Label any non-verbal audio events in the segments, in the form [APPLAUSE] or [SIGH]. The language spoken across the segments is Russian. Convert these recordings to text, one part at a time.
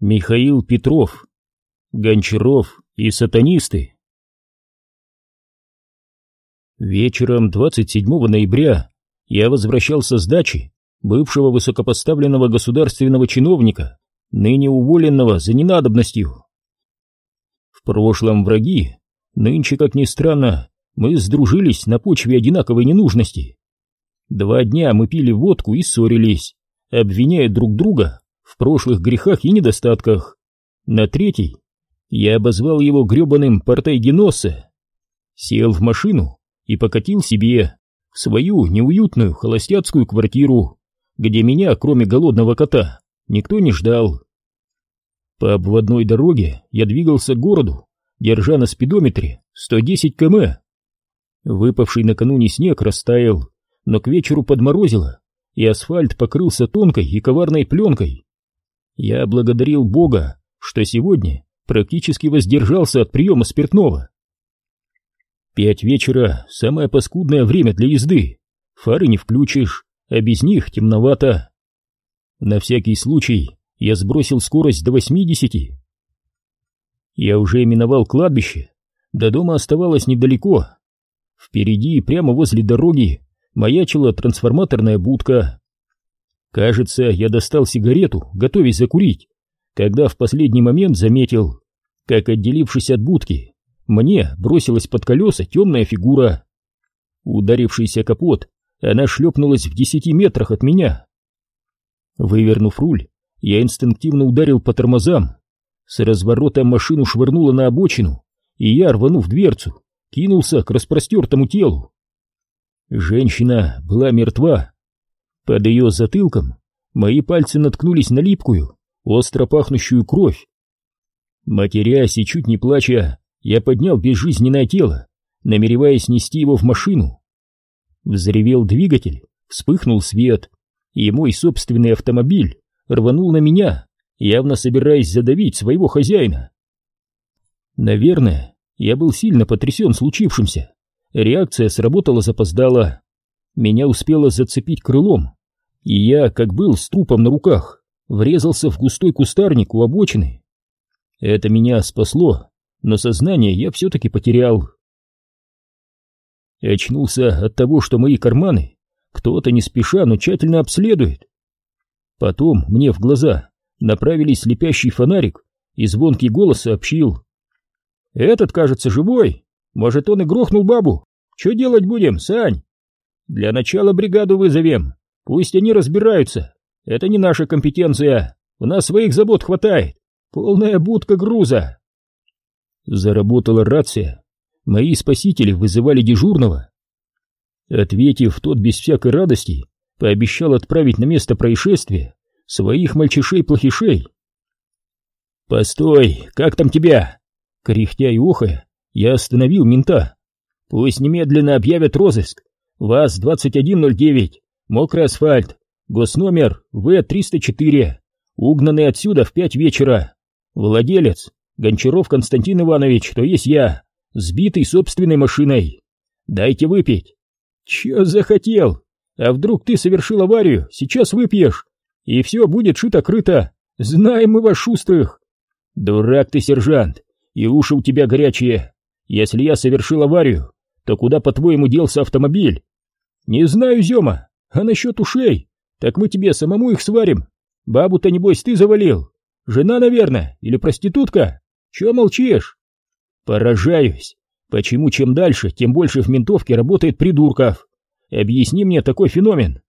Михаил Петров. Гончаров и сатанисты. Вечером 27 ноября я возвращался с дачи бывшего высокопоставленного государственного чиновника, ныне уволенного за ненадобностью. В прошлом враги, нынче, как ни странно, мы сдружились на почве одинаковой ненужности. Два дня мы пили водку и ссорились, обвиняя друг друга в прошлых грехах и недостатках. На третий я обозвал его гребаным портайгеносе, сел в машину и покатил себе в свою неуютную холостяцкую квартиру, где меня, кроме голодного кота, никто не ждал. По обводной дороге я двигался к городу, держа на спидометре 110 км. Выпавший накануне снег растаял, но к вечеру подморозило, и асфальт покрылся тонкой и коварной пленкой. Я благодарил Бога, что сегодня практически воздержался от приема спиртного. Пять вечера — самое паскудное время для езды. Фары не включишь, а без них темновато. На всякий случай я сбросил скорость до 80. Я уже миновал кладбище, до дома оставалось недалеко. Впереди, прямо возле дороги, маячила трансформаторная будка. Кажется, я достал сигарету, готовясь закурить, когда в последний момент заметил, как, отделившись от будки, мне бросилась под колеса темная фигура. Ударившийся капот, она шлепнулась в десяти метрах от меня. Вывернув руль, я инстинктивно ударил по тормозам. С разворота машину швырнуло на обочину, и я, рванув дверцу, кинулся к распростертому телу. Женщина была мертва, под ее затылком мои пальцы наткнулись на липкую, остро пахнущую кровь. Матерясь и чуть не плача, я поднял безжизненное тело, намереваясь нести его в машину. Взревел двигатель, вспыхнул свет, и мой собственный автомобиль рванул на меня, явно собираясь задавить своего хозяина. Наверное, я был сильно потрясен случившимся. Реакция сработала запоздала. Меня успело зацепить крылом, и я, как был с трупом на руках, врезался в густой кустарник у обочины. Это меня спасло, но сознание я все-таки потерял. Очнулся от того, что мои карманы кто-то не спеша, но тщательно обследует. Потом мне в глаза направили слепящий фонарик, и звонкий голос сообщил. «Этот, кажется, живой. Может, он и грохнул бабу. Что делать будем, Сань? Для начала бригаду вызовем. Пусть они разбираются. Это не наша компетенция. У нас своих забот хватает. Полная будка груза. Заработала рация. Мои спасители вызывали дежурного. Ответив, тот без всякой радости пообещал отправить на место происшествия своих мальчишей-плохишей. «Постой, как там тебя?» Кряхтя и охая, я остановил мента. «Пусть немедленно объявят розыск. ВАЗ-2109 Мокрый асфальт. Госномер В-304. Угнанный отсюда в пять вечера. Владелец. Гончаров Константин Иванович, то есть я. Сбитый собственной машиной. Дайте выпить. Че захотел? А вдруг ты совершил аварию? Сейчас выпьешь. И все будет шито-крыто. Знаем мы вас шустрых. Дурак ты, сержант. И уши у тебя горячие. Если я совершил аварию, то куда, по-твоему, делся автомобиль? Не знаю, Зема. А насчет ушей? Так мы тебе самому их сварим. Бабу-то, небось, ты завалил. Жена, наверное, или проститутка? Чего молчишь? Поражаюсь. Почему чем дальше, тем больше в ментовке работает придурков? Объясни мне такой феномен.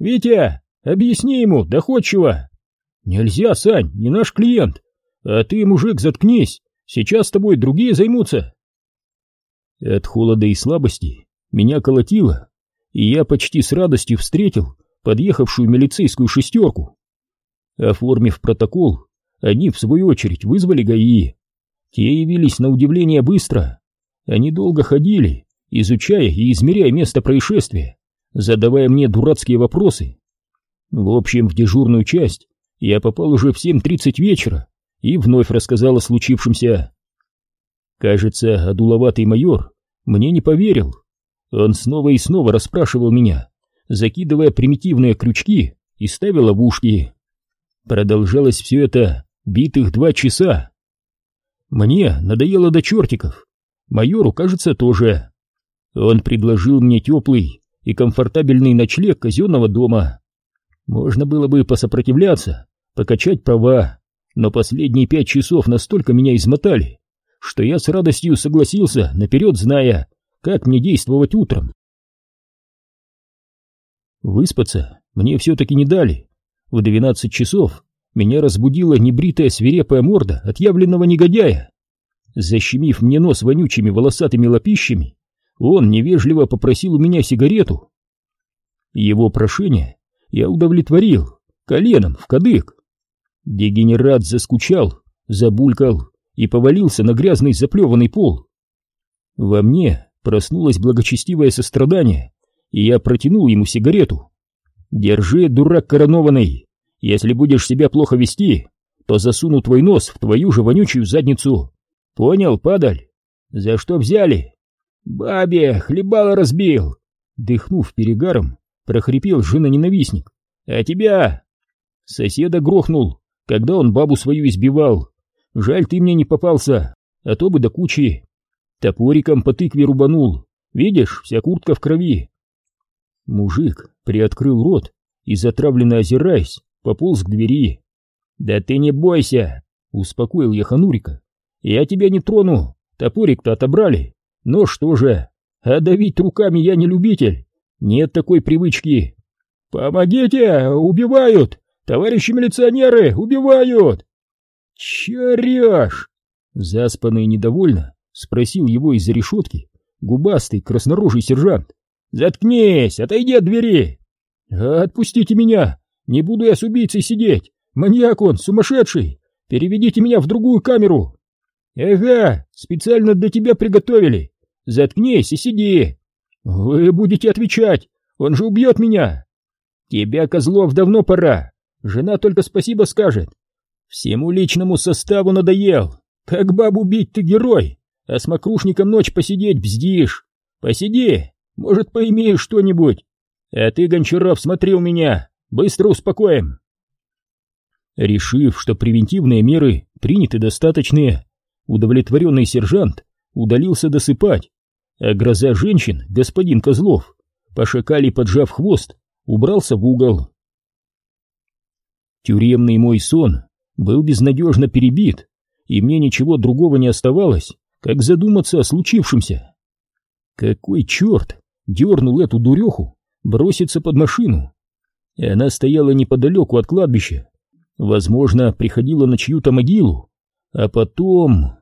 Витя, объясни ему, доходчиво. Нельзя, Сань, не наш клиент. А ты, мужик, заткнись. Сейчас с тобой другие займутся. От холода и слабости меня колотило и я почти с радостью встретил подъехавшую милицейскую шестерку. Оформив протокол, они, в свою очередь, вызвали ГАИ. Те явились на удивление быстро. Они долго ходили, изучая и измеряя место происшествия, задавая мне дурацкие вопросы. В общем, в дежурную часть я попал уже в 7.30 вечера и вновь рассказал о случившемся. Кажется, одуловатый майор мне не поверил. Он снова и снова расспрашивал меня, закидывая примитивные крючки и ставил ловушки. Продолжалось все это битых два часа. Мне надоело до чертиков. Майору, кажется, тоже. Он предложил мне теплый и комфортабельный ночлег казенного дома. Можно было бы посопротивляться, покачать права, но последние пять часов настолько меня измотали, что я с радостью согласился, наперед зная, как мне действовать утром. Выспаться мне все-таки не дали. В двенадцать часов меня разбудила небритая свирепая морда отъявленного негодяя. Защемив мне нос вонючими волосатыми лопищами, он невежливо попросил у меня сигарету. Его прошение я удовлетворил, коленом в кадык. Дегенерат заскучал, забулькал и повалился на грязный заплеванный пол. Во мне проснулось благочестивое сострадание, и я протянул ему сигарету. «Держи, дурак коронованный, если будешь себя плохо вести, то засуну твой нос в твою же вонючую задницу. Понял, падаль? За что взяли?» «Бабе, хлебало разбил!» Дыхнув перегаром, прохрипел жена-ненавистник. «А тебя?» Соседа грохнул, когда он бабу свою избивал. Жаль, ты мне не попался, а то бы до кучи. Топориком по тыкве рубанул. Видишь, вся куртка в крови. Мужик приоткрыл рот и, затравленно озираясь, пополз к двери. «Да ты не бойся!» — успокоил я Ханурика. «Я тебя не трону, топорик-то отобрали. Но что же, а давить руками я не любитель. Нет такой привычки. Помогите, убивают! Товарищи милиционеры, убивают!» «Че орешь?» Заспанный и недовольно спросил его из-за решетки губастый краснорожий сержант. «Заткнись, отойди от двери!» «Отпустите меня! Не буду я с убийцей сидеть! Маньяк он, сумасшедший! Переведите меня в другую камеру!» «Ага, специально для тебя приготовили! Заткнись и сиди!» «Вы будете отвечать! Он же убьет меня!» «Тебя, Козлов, давно пора! Жена только спасибо скажет! Всему личному составу надоел! Как бабу бить ты герой, а с мокрушником ночь посидеть бздишь! Посиди, может, поимеешь что-нибудь! А ты, Гончаров, смотри у меня, быстро успокоим!» Решив, что превентивные меры приняты достаточные, удовлетворенный сержант удалился досыпать, а гроза женщин, господин Козлов, пошакали поджав хвост, убрался в угол. Тюремный мой сон был безнадежно перебит, и мне ничего другого не оставалось, как задуматься о случившемся. Какой черт дернул эту дуреху броситься под машину? И она стояла неподалеку от кладбища, возможно, приходила на чью-то могилу, а потом...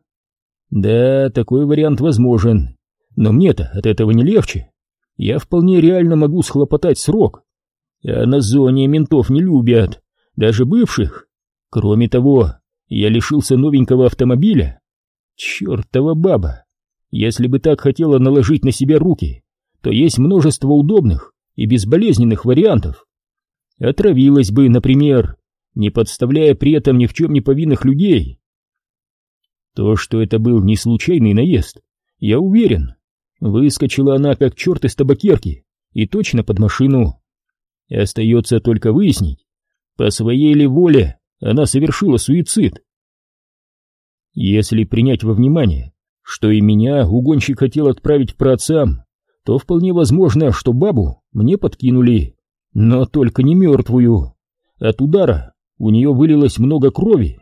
Да, такой вариант возможен, но мне-то от этого не легче. Я вполне реально могу схлопотать срок, а на зоне ментов не любят, даже бывших. Кроме того, я лишился новенького автомобиля. Чертова баба! Если бы так хотела наложить на себя руки, то есть множество удобных и безболезненных вариантов. Отравилась бы, например, не подставляя при этом ни в чем не повинных людей. То, что это был не случайный наезд, я уверен. Выскочила она, как черт из табакерки, и точно под машину. Остается только выяснить, по своей ли воле она совершила суицид. Если принять во внимание, что и меня угонщик хотел отправить к праотцам, то вполне возможно, что бабу мне подкинули, но только не мертвую. От удара у нее вылилось много крови.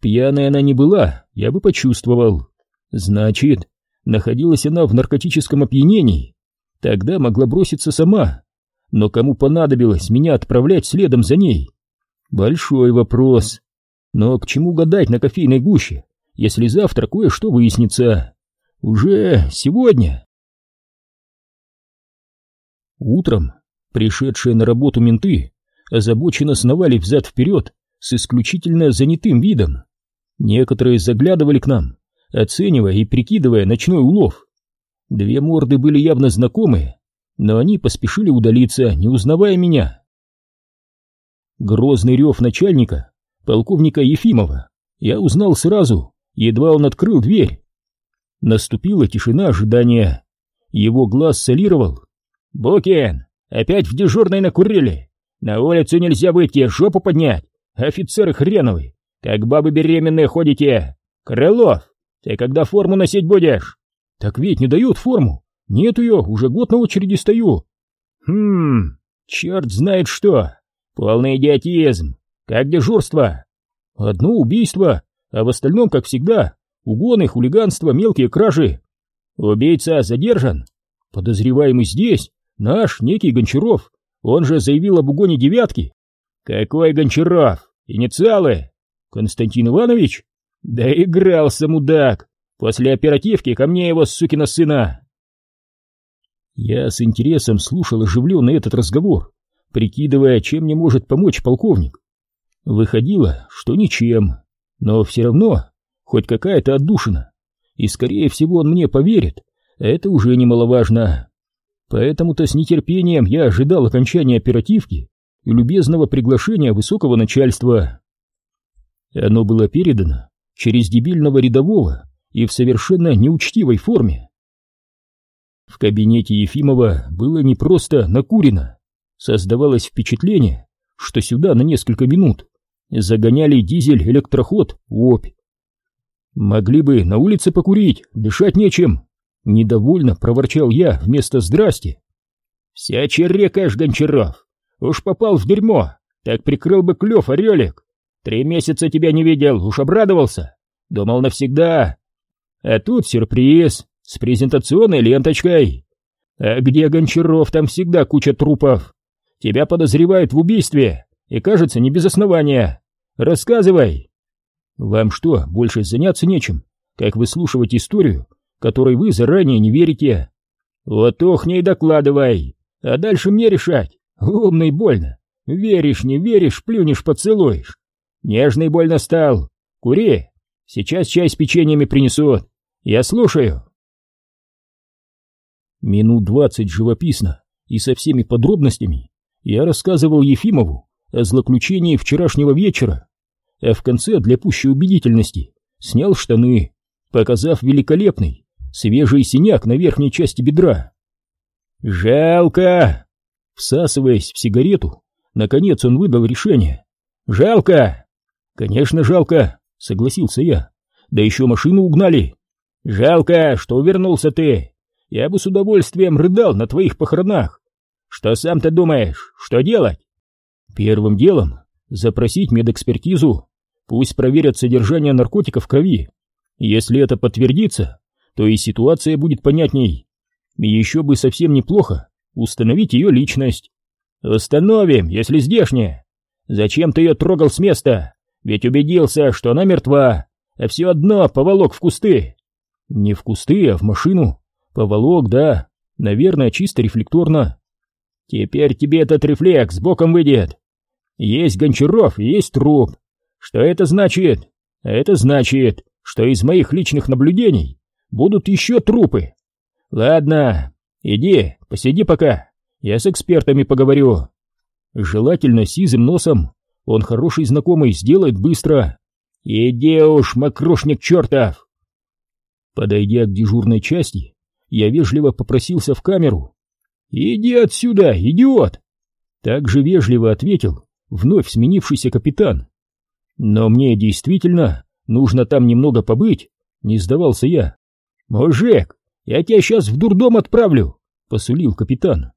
Пьяная она не была, я бы почувствовал. Значит, находилась она в наркотическом опьянении. Тогда могла броситься сама. Но кому понадобилось меня отправлять следом за ней? Большой вопрос. Но к чему гадать на кофейной гуще, если завтра кое-что выяснится? Уже сегодня. Утром пришедшие на работу менты озабоченно сновали взад-вперед с исключительно занятым видом. Некоторые заглядывали к нам, оценивая и прикидывая ночной улов. Две морды были явно знакомые, но они поспешили удалиться, не узнавая меня. Грозный рев начальника, полковника Ефимова, я узнал сразу, едва он открыл дверь. Наступила тишина ожидания. Его глаз солировал. «Букин, опять в дежурной накурили! На улицу нельзя выйти, жопу поднять! Офицеры хреновы! Как бабы беременные ходите. Крылов, ты когда форму носить будешь? Так ведь не дают форму. Нет ее, уже год на очереди стою. Хм, черт знает что. Полный идиотизм. Как дежурство? Одно убийство, а в остальном, как всегда, угоны, хулиганство, мелкие кражи. Убийца задержан. Подозреваемый здесь, наш, некий Гончаров. Он же заявил об угоне девятки. Какой Гончаров? Инициалы? Константин Иванович? Да игрался мудак. После оперативки ко мне его сукина сына. Я с интересом слушал оживленно этот разговор, прикидывая, чем мне может помочь полковник. Выходило, что ничем, но все равно хоть какая-то отдушина, и скорее всего он мне поверит, это уже немаловажно. Поэтому-то с нетерпением я ожидал окончания оперативки и любезного приглашения высокого начальства. Оно было передано через дебильного рядового и в совершенно неучтивой форме. В кабинете Ефимова было не просто накурено. Создавалось впечатление, что сюда на несколько минут загоняли дизель-электроход «Опь». «Могли бы на улице покурить, дышать нечем», — недовольно проворчал я вместо «здрасте». «Вся черекаешь, Гончаров, уж попал в дерьмо, так прикрыл бы клев, орелик. Три месяца тебя не видел, уж обрадовался, думал навсегда. А тут сюрприз с презентационной ленточкой. А где Гончаров, там всегда куча трупов. Тебя подозревают в убийстве, и кажется, не без основания. Рассказывай. Вам что, больше заняться нечем, как выслушивать историю, которой вы заранее не верите? Вот охни и докладывай, а дальше мне решать. Умно и больно. Веришь, не веришь, плюнешь, поцелуешь. Нежный больно стал. Кури, сейчас чай с печеньями принесут. Я слушаю. Минут двадцать живописно и со всеми подробностями я рассказывал Ефимову о злоключении вчерашнего вечера, а в конце, для пущей убедительности, снял штаны, показав великолепный, свежий синяк на верхней части бедра. «Жалко!» Всасываясь в сигарету, наконец он выдал решение. «Жалко!» «Конечно, жалко!» — согласился я. «Да еще машину угнали!» «Жалко, что увернулся ты! Я бы с удовольствием рыдал на твоих похоронах! Что сам ты думаешь, что делать?» Первым делом запросить медэкспертизу, пусть проверят содержание наркотиков в крови. Если это подтвердится, то и ситуация будет понятней. И еще бы совсем неплохо установить ее личность. Установим, если здешняя. Зачем ты ее трогал с места? Ведь убедился, что она мертва, а все одно поволок в кусты. Не в кусты, а в машину. Поволок, да. Наверное, чисто рефлекторно. Теперь тебе этот рефлекс боком выйдет. Есть Гончаров есть труп. Что это значит? Это значит, что из моих личных наблюдений будут еще трупы. Ладно, иди, посиди пока. Я с экспертами поговорю. Желательно сизым носом. Он хороший знакомый, сделает быстро. Иди уж, мокрушник чертов. Подойдя к дежурной части, я вежливо попросился в камеру. «Иди отсюда, идиот!» Так же вежливо ответил вновь сменившийся капитан. Но мне действительно нужно там немного побыть, не сдавался я. Мужик, я тебя сейчас в дурдом отправлю, посулил капитан.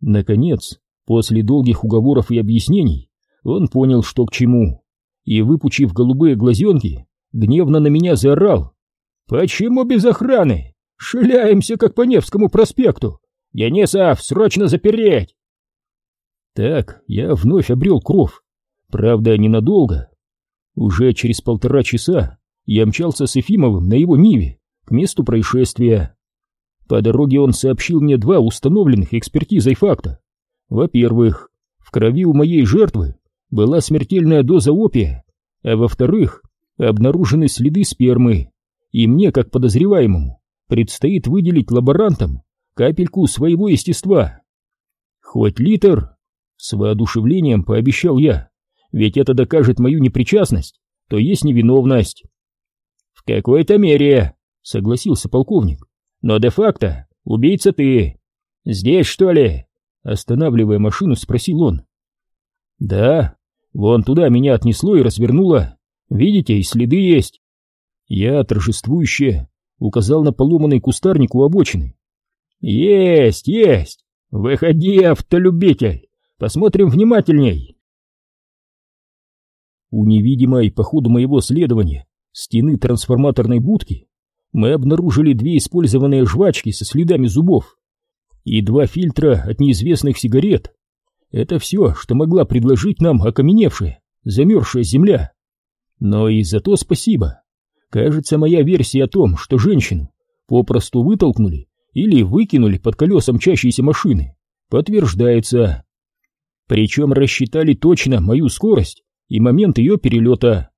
Наконец, после долгих уговоров и объяснений, он понял, что к чему, и, выпучив голубые глазенки, гневно на меня заорал. «Почему без охраны? Шляемся, как по Невскому проспекту! Денисов, срочно запереть!» Так я вновь обрел кров, правда, ненадолго. Уже через полтора часа я мчался с Ефимовым на его Ниве к месту происшествия. По дороге он сообщил мне два установленных экспертизой факта. Во-первых, в крови у моей жертвы была смертельная доза опия, а во-вторых, обнаружены следы спермы, и мне, как подозреваемому, предстоит выделить лаборантам капельку своего естества. Хоть литр, с воодушевлением пообещал я, ведь это докажет мою непричастность, то есть невиновность. В какой-то мере, согласился полковник, но де-факто убийца ты. Здесь, что ли? Останавливая машину, спросил он. Да, Вон туда меня отнесло и развернуло. Видите, и следы есть. Я торжествующе указал на поломанный кустарник у обочины. Есть, есть! Выходи, автолюбитель! Посмотрим внимательней. У невидимой по ходу моего следования стены трансформаторной будки мы обнаружили две использованные жвачки со следами зубов и два фильтра от неизвестных сигарет. Это все, что могла предложить нам окаменевшая, замерзшая земля. Но и за то спасибо. Кажется, моя версия о том, что женщину попросту вытолкнули или выкинули под колеса мчащейся машины, подтверждается. Причем рассчитали точно мою скорость и момент ее перелета.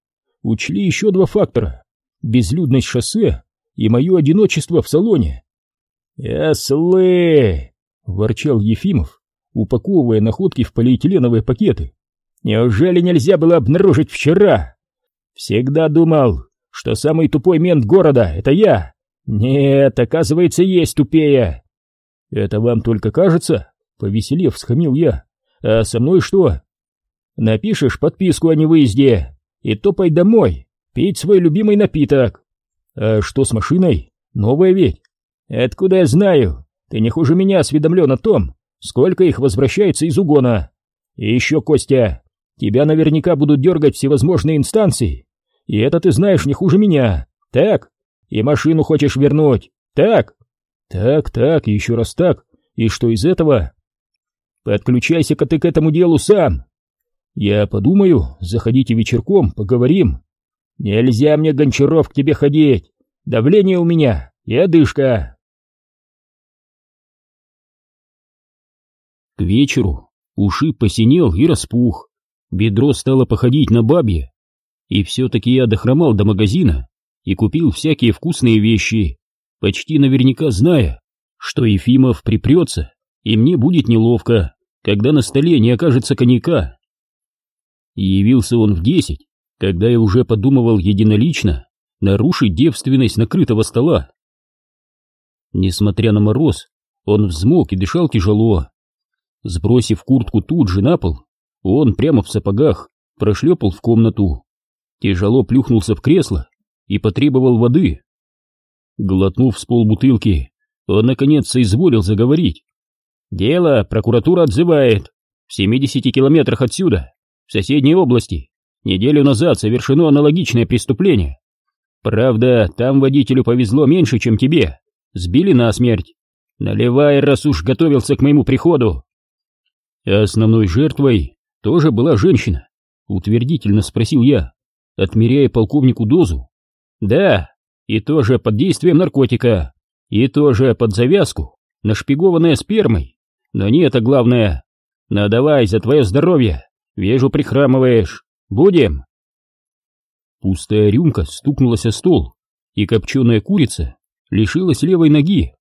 Учли еще два фактора — безлюдность шоссе и мое одиночество в салоне. «Яслы!» — ворчал Ефимов, упаковывая находки в полиэтиленовые пакеты. «Неужели нельзя было обнаружить вчера? Всегда думал, что самый тупой мент города — это я. Нет, оказывается, есть тупее». «Это вам только кажется?» — повеселев, схамил я. «А со мной что?» «Напишешь подписку о невыезде и топай домой, пить свой любимый напиток». «А что с машиной? Новая ведь?» «Откуда я знаю? Ты не хуже меня осведомлен о том, сколько их возвращается из угона. И еще, Костя, тебя наверняка будут дергать всевозможные инстанции. И это ты знаешь не хуже меня. Так? И машину хочешь вернуть. Так? Так, так, еще раз так. И что из этого? Подключайся-ка ты к этому делу сам. Я подумаю, заходите вечерком, поговорим. Нельзя мне, Гончаров, к тебе ходить. Давление у меня и одышка. К вечеру ушиб посинел и распух, бедро стало походить на бабье. И все-таки я дохромал до магазина и купил всякие вкусные вещи, почти наверняка зная, что Ефимов припрется, и мне будет неловко, когда на столе не окажется коньяка. Явился он в десять, когда я уже подумывал единолично нарушить девственность накрытого стола. Несмотря на мороз, он взмок и дышал тяжело, Сбросив куртку тут же на пол, он прямо в сапогах прошлепал в комнату, тяжело плюхнулся в кресло и потребовал воды. Глотнув с полбутылки, он наконец соизволил заговорить. «Дело прокуратура отзывает. В 70 километрах отсюда, в соседней области, неделю назад совершено аналогичное преступление. Правда, там водителю повезло меньше, чем тебе. Сбили насмерть. Наливай, раз уж готовился к моему приходу. Основной жертвой тоже была женщина, утвердительно спросил я, отмеряя полковнику дозу. Да, и тоже под действием наркотика, и тоже под завязку, нашпигованная спермой. Но не это главное. Ну давай, за твое здоровье, вижу, прихрамываешь. Будем? Пустая рюмка стукнулась о стол, и копченая курица лишилась левой ноги.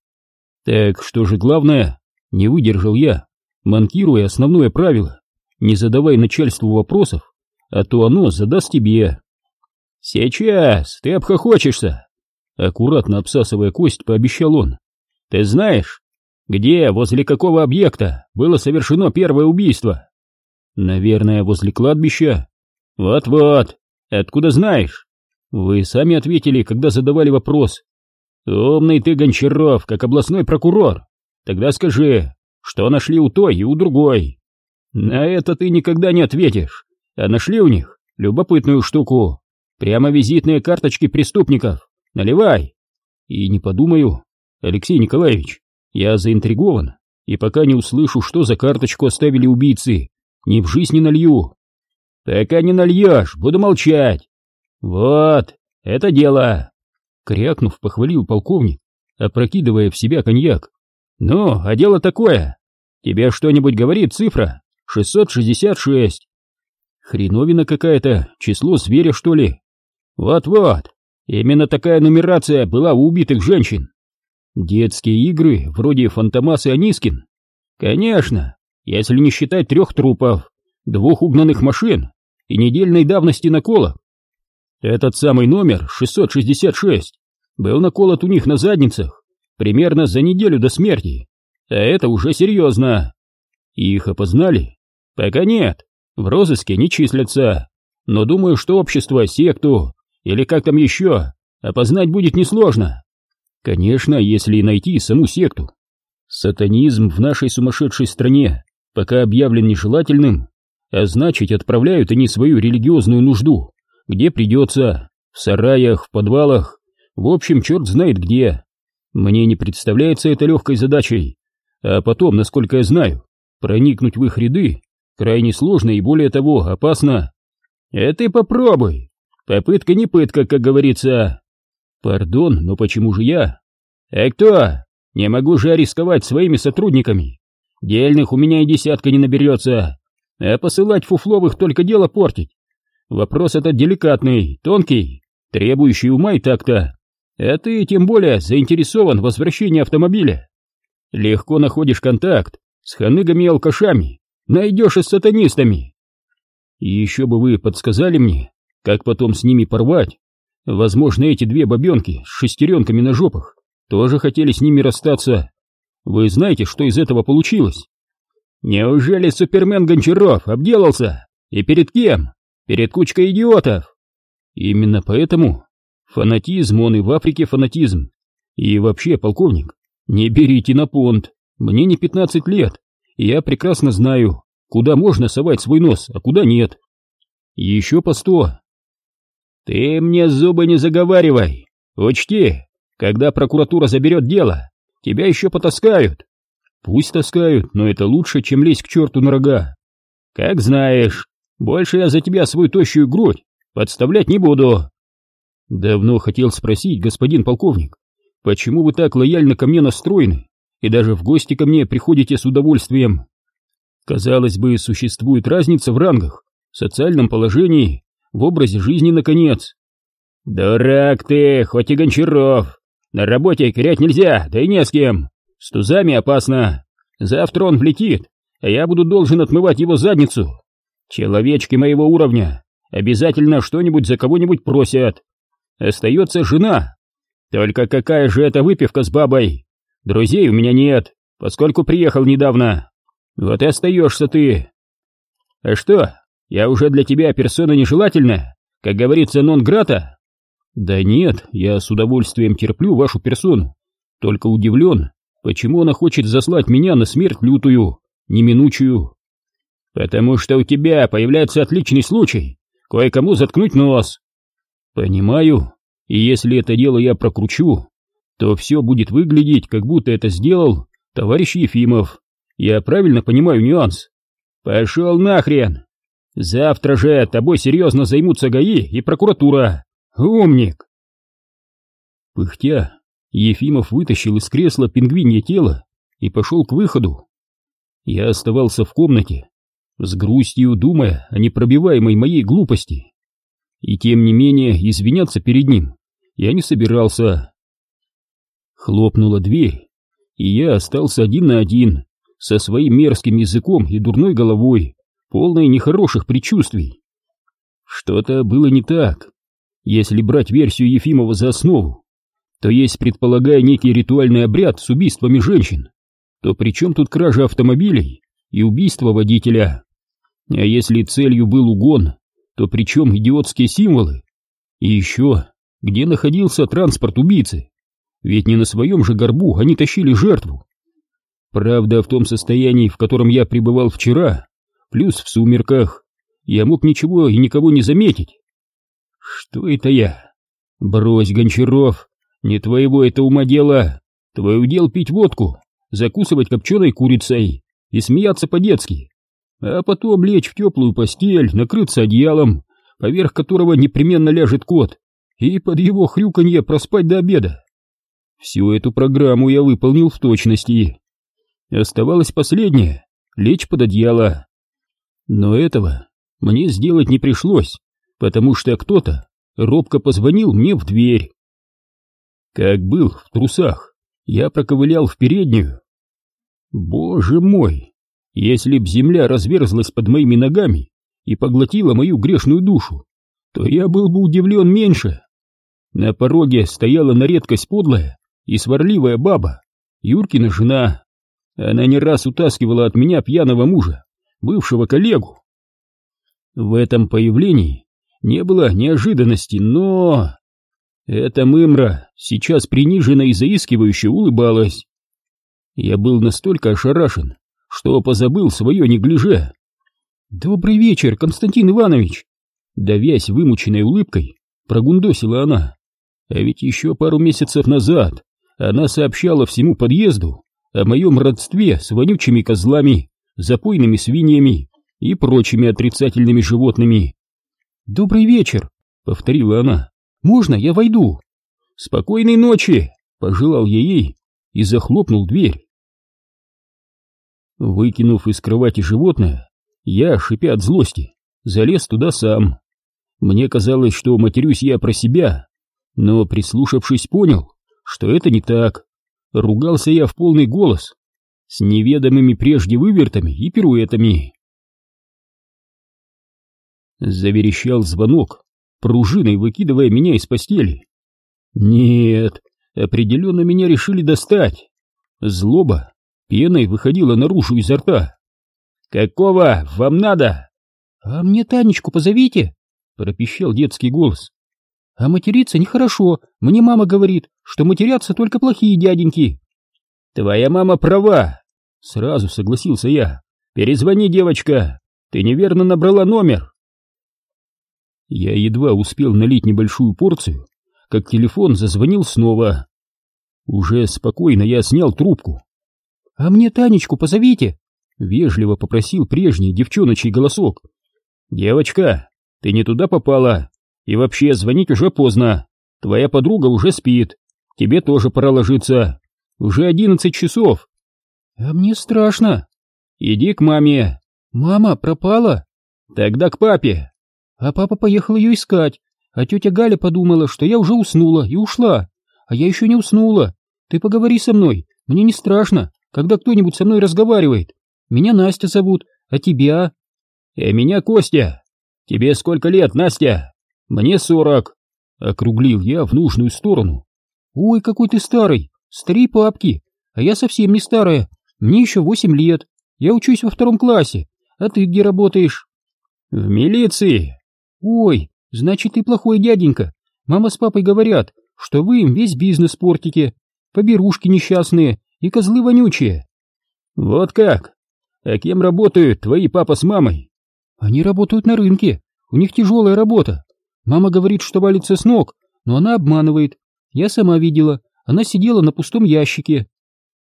Так что же главное, не выдержал я манкируя основное правило, не задавай начальству вопросов, а то оно задаст тебе. Сейчас ты обхохочешься, аккуратно обсасывая кость, пообещал он. Ты знаешь, где, возле какого объекта было совершено первое убийство? Наверное, возле кладбища. Вот-вот, откуда знаешь? Вы сами ответили, когда задавали вопрос. Умный ты, Гончаров, как областной прокурор. Тогда скажи, что нашли у той и у другой. На это ты никогда не ответишь, а нашли у них любопытную штуку. Прямо визитные карточки преступников. Наливай. И не подумаю, Алексей Николаевич, я заинтригован, и пока не услышу, что за карточку оставили убийцы, ни в жизнь не налью. Пока не нальешь, буду молчать. Вот, это дело. Крякнув, похвалил полковник, опрокидывая в себя коньяк. Ну, а дело такое. Тебе что-нибудь говорит цифра? 666. Хреновина какая-то, число зверя, что ли? Вот-вот, именно такая нумерация была у убитых женщин. Детские игры, вроде Фантомас и Анискин? Конечно, если не считать трех трупов, двух угнанных машин и недельной давности накола. Этот самый номер, 666, был наколот у них на задницах примерно за неделю до смерти. А это уже серьезно. Их опознали? Пока нет. В розыске не числятся, но думаю, что общество, секту или как там еще, опознать будет несложно. Конечно, если найти саму секту. Сатанизм в нашей сумасшедшей стране пока объявлен нежелательным, а значит отправляют они свою религиозную нужду, где придется, в сараях, в подвалах, в общем, черт знает где. Мне не представляется это легкой задачей, а потом, насколько я знаю, проникнуть в их ряды крайне сложно и более того опасно. Это и попробуй. Попытка не пытка, как говорится. Пардон, но почему же я? А кто? Не могу же рисковать своими сотрудниками. Дельных у меня и десятка не наберется. А посылать фуфловых только дело портить. Вопрос этот деликатный, тонкий, требующий ума и так-то. А ты тем более заинтересован в возвращении автомобиля. Легко находишь контакт с ханыгами и алкашами, найдешь и с сатанистами. И еще бы вы подсказали мне, как потом с ними порвать. Возможно, эти две бабенки с шестеренками на жопах тоже хотели с ними расстаться. Вы знаете, что из этого получилось? Неужели Супермен Гончаров обделался? И перед кем? Перед кучкой идиотов. Именно поэтому фанатизм, он и в Африке фанатизм. И вообще, полковник, не берите на понт. Мне не 15 лет, и я прекрасно знаю, куда можно совать свой нос, а куда нет. Еще по сто. Ты мне зубы не заговаривай. Учти, когда прокуратура заберет дело, тебя еще потаскают. Пусть таскают, но это лучше, чем лезть к черту на рога. Как знаешь, больше я за тебя свою тощую грудь подставлять не буду. Давно хотел спросить, господин полковник, почему вы так лояльно ко мне настроены и даже в гости ко мне приходите с удовольствием? Казалось бы, существует разница в рангах, социальном положении, в образе жизни, наконец. Дурак ты, хоть и Гончаров. На работе кирять нельзя, да и не с кем. С тузами опасно. Завтра он влетит, а я буду должен отмывать его задницу. Человечки моего уровня обязательно что-нибудь за кого-нибудь просят. Остается жена. Только какая же это выпивка с бабой? Друзей у меня нет, поскольку приехал недавно. Вот и остаешься ты. А что, я уже для тебя персона нежелательная? Как говорится, нон-грата? Да нет, я с удовольствием терплю вашу персону. Только удивлен, почему она хочет заслать меня на смерть лютую, неминучую. Потому что у тебя появляется отличный случай кое-кому заткнуть нос. Понимаю, и если это дело я прокручу, то все будет выглядеть, как будто это сделал товарищ Ефимов. Я правильно понимаю нюанс? Пошел нахрен! Завтра же тобой серьезно займутся ГАИ и прокуратура. Умник! Пыхтя, Ефимов вытащил из кресла пингвинье тело и пошел к выходу. Я оставался в комнате, с грустью думая о непробиваемой моей глупости. И тем не менее извиняться перед ним я не собирался. Хлопнула дверь, и я остался один на один со своим мерзким языком и дурной головой, полной нехороших предчувствий. Что-то было не так. Если брать версию Ефимова за основу, то есть, предполагая некий ритуальный обряд с убийствами женщин, то при чем тут кража автомобилей и убийство водителя? А если целью был угон, то при чем идиотские символы? И еще, где находился транспорт убийцы? Ведь не на своем же горбу они тащили жертву. Правда, в том состоянии, в котором я пребывал вчера, плюс в сумерках, я мог ничего и никого не заметить. Что это я? Брось, Гончаров, не твоего это ума дело. Твой удел пить водку, закусывать копченой курицей и смеяться по-детски а потом лечь в теплую постель, накрыться одеялом, поверх которого непременно ляжет кот, и под его хрюканье проспать до обеда. Всю эту программу я выполнил в точности. Оставалось последнее — лечь под одеяло. Но этого мне сделать не пришлось, потому что кто-то робко позвонил мне в дверь. Как был в трусах, я проковылял в переднюю. Боже мой, если б земля разверзлась под моими ногами и поглотила мою грешную душу, то я был бы удивлен меньше. На пороге стояла на редкость подлая и сварливая баба, Юркина жена. Она не раз утаскивала от меня пьяного мужа, бывшего коллегу. В этом появлении не было неожиданности, но... Эта мымра сейчас приниженно и заискивающе улыбалась. Я был настолько ошарашен, что позабыл свое неглиже. «Добрый вечер, Константин Иванович!» Давясь вымученной улыбкой, прогундосила она. А ведь еще пару месяцев назад она сообщала всему подъезду о моем родстве с вонючими козлами, запойными свиньями и прочими отрицательными животными. «Добрый вечер!» — повторила она. «Можно я войду?» «Спокойной ночи!» — пожелал я ей и захлопнул дверь. Выкинув из кровати животное, я, шипя от злости, залез туда сам. Мне казалось, что матерюсь я про себя, но, прислушавшись, понял, что это не так. Ругался я в полный голос, с неведомыми прежде вывертами и пируэтами. Заверещал звонок, пружиной выкидывая меня из постели. Нет, определенно меня решили достать. Злоба пеной выходила наружу изо рта. «Какого вам надо?» «А мне Танечку позовите!» — пропищал детский голос. «А материться нехорошо. Мне мама говорит, что матерятся только плохие дяденьки». «Твоя мама права!» — сразу согласился я. «Перезвони, девочка! Ты неверно набрала номер!» Я едва успел налить небольшую порцию, как телефон зазвонил снова. Уже спокойно я снял трубку. «А мне Танечку позовите!» — вежливо попросил прежний девчоночий голосок. «Девочка, ты не туда попала, и вообще звонить уже поздно. Твоя подруга уже спит, тебе тоже пора ложиться. Уже одиннадцать часов». «А мне страшно». «Иди к маме». «Мама пропала?» «Тогда к папе». А папа поехал ее искать, а тетя Галя подумала, что я уже уснула и ушла. А я еще не уснула. Ты поговори со мной, мне не страшно, когда кто-нибудь со мной разговаривает. Меня Настя зовут, а тебя? А меня Костя. Тебе сколько лет, Настя? Мне сорок. Округлил я в нужную сторону. Ой, какой ты старый, старей папки. А я совсем не старая, мне еще восемь лет. Я учусь во втором классе. А ты где работаешь? В милиции. Ой, значит, ты плохой дяденька. Мама с папой говорят, что вы им весь бизнес портите. Поберушки несчастные и козлы вонючие. Вот как? А кем работают твои папа с мамой? Они работают на рынке. У них тяжелая работа. Мама говорит, что валится с ног, но она обманывает. Я сама видела. Она сидела на пустом ящике.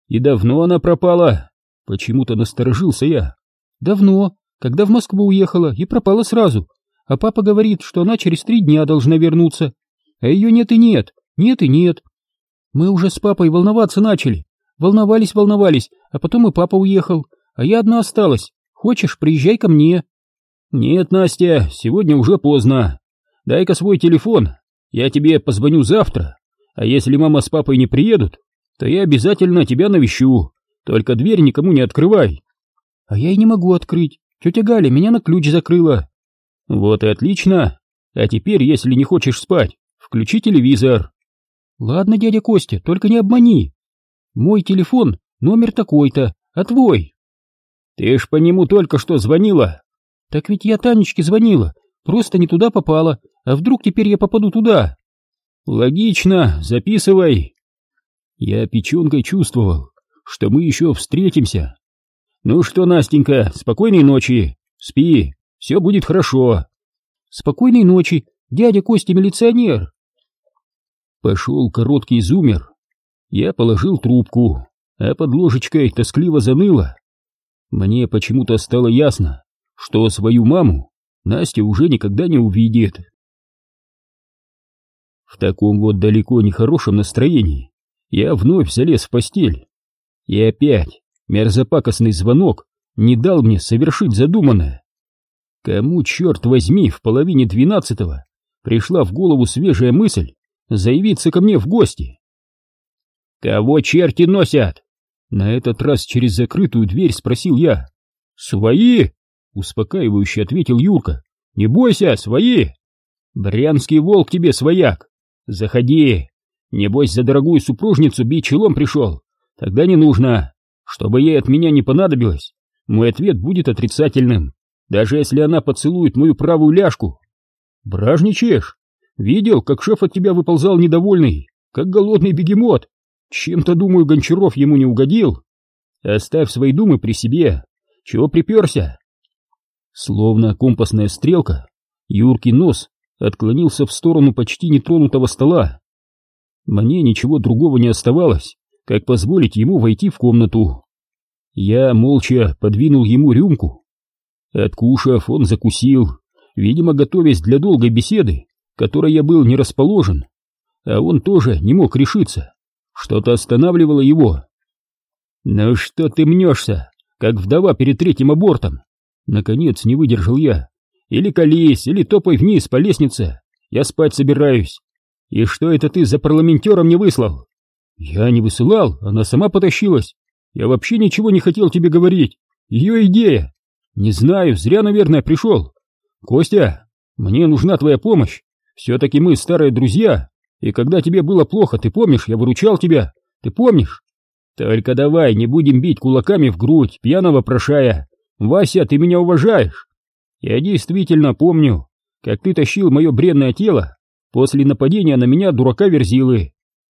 И давно она пропала? Почему-то насторожился я. Давно, когда в Москву уехала и пропала сразу а папа говорит, что она через три дня должна вернуться, а ее нет и нет, нет и нет. Мы уже с папой волноваться начали, волновались, волновались, а потом и папа уехал, а я одна осталась. Хочешь, приезжай ко мне. Нет, Настя, сегодня уже поздно. Дай-ка свой телефон, я тебе позвоню завтра, а если мама с папой не приедут, то я обязательно тебя навещу, только дверь никому не открывай. А я и не могу открыть, тетя Галя меня на ключ закрыла. Вот и отлично. А теперь, если не хочешь спать, включи телевизор. Ладно, дядя Костя, только не обмани. Мой телефон, номер такой-то, а твой? Ты ж по нему только что звонила. Так ведь я Танечке звонила, просто не туда попала, а вдруг теперь я попаду туда? Логично, записывай. Я печенкой чувствовал, что мы еще встретимся. Ну что, Настенька, спокойной ночи, спи, все будет хорошо. Спокойной ночи, дядя Костя милиционер. Пошел короткий зумер. Я положил трубку, а под ложечкой тоскливо заныло. Мне почему-то стало ясно, что свою маму Настя уже никогда не увидит. В таком вот далеко не хорошем настроении я вновь залез в постель. И опять мерзопакостный звонок не дал мне совершить задуманное. Кому, черт возьми, в половине двенадцатого пришла в голову свежая мысль заявиться ко мне в гости? «Кого черти носят?» На этот раз через закрытую дверь спросил я. «Свои!» — успокаивающе ответил Юрка. «Не бойся, свои!» «Брянский волк тебе, свояк! Заходи! Небось, за дорогую супружницу бить челом пришел. Тогда не нужно. Чтобы ей от меня не понадобилось, мой ответ будет отрицательным. даже если она поцелует мою правую ляжку. Бражничаешь? Видел, как шеф от тебя выползал недовольный, как голодный бегемот. Чем-то, думаю, Гончаров ему не угодил. Оставь свои думы при себе. Чего приперся? Словно компасная стрелка, Юркий нос отклонился в сторону почти нетронутого стола. Мне ничего другого не оставалось, как позволить ему войти в комнату. Я молча подвинул ему рюмку. Откушав, он закусил, видимо, готовясь для долгой беседы, которой я был не расположен, а он тоже не мог решиться. Что-то останавливало его. «Ну что ты мнешься, как вдова перед третьим абортом?» Наконец не выдержал я. «Или колись, или топай вниз по лестнице. Я спать собираюсь. И что это ты за парламентера мне выслал?» «Я не высылал, она сама потащилась. Я вообще ничего не хотел тебе говорить. Ее идея. Не знаю, зря, наверное, пришел. Костя, мне нужна твоя помощь. Все-таки мы старые друзья. И когда тебе было плохо, ты помнишь, я выручал тебя. Ты помнишь? Только давай, не будем бить кулаками в грудь, пьяного прошая. Вася, ты меня уважаешь. Я действительно помню, как ты тащил мое бренное тело после нападения на меня дурака Верзилы.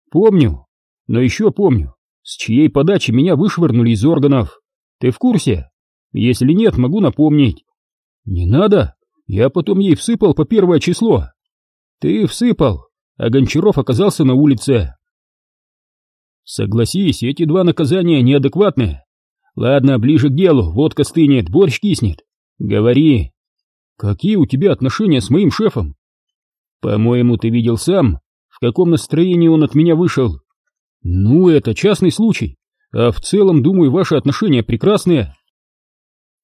Помню, но еще помню, с чьей подачи меня вышвырнули из органов. Ты в курсе? Если нет, могу напомнить. Не надо, я потом ей всыпал по первое число. Ты всыпал, а Гончаров оказался на улице. Согласись, эти два наказания неадекватные. Ладно, ближе к делу, водка стынет, борщ киснет. Говори. Какие у тебя отношения с моим шефом? По-моему, ты видел сам, в каком настроении он от меня вышел. Ну, это частный случай, а в целом, думаю, ваши отношения прекрасные.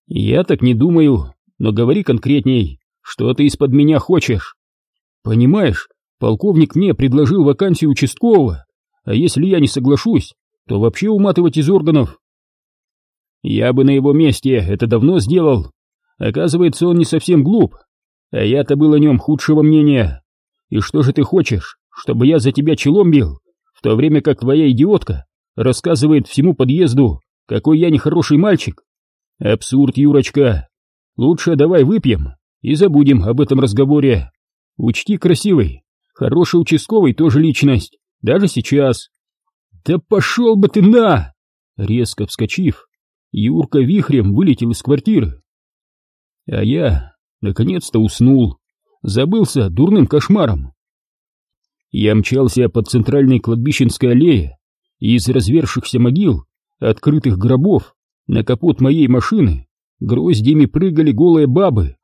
Я так не думаю, но говори конкретней, что ты из-под меня хочешь. Понимаешь, полковник мне предложил вакансию участкового, а если я не соглашусь, то вообще уматывать из органов. Я бы на его месте это давно сделал. Оказывается, он не совсем глуп, а я-то был о нем худшего мнения. И что же ты хочешь, чтобы я за тебя челом бил? в то время как твоя идиотка рассказывает всему подъезду, какой я нехороший мальчик. Абсурд, Юрочка. Лучше давай выпьем и забудем об этом разговоре. Учти, красивый, хороший участковый тоже личность, даже сейчас. Да пошел бы ты на! Резко вскочив, Юрка вихрем вылетел из квартиры. А я, наконец-то, уснул, забылся дурным кошмаром. Я мчался по центральной кладбищенской аллее, и из развершихся могил, открытых гробов, на капот моей машины гроздьями прыгали голые бабы.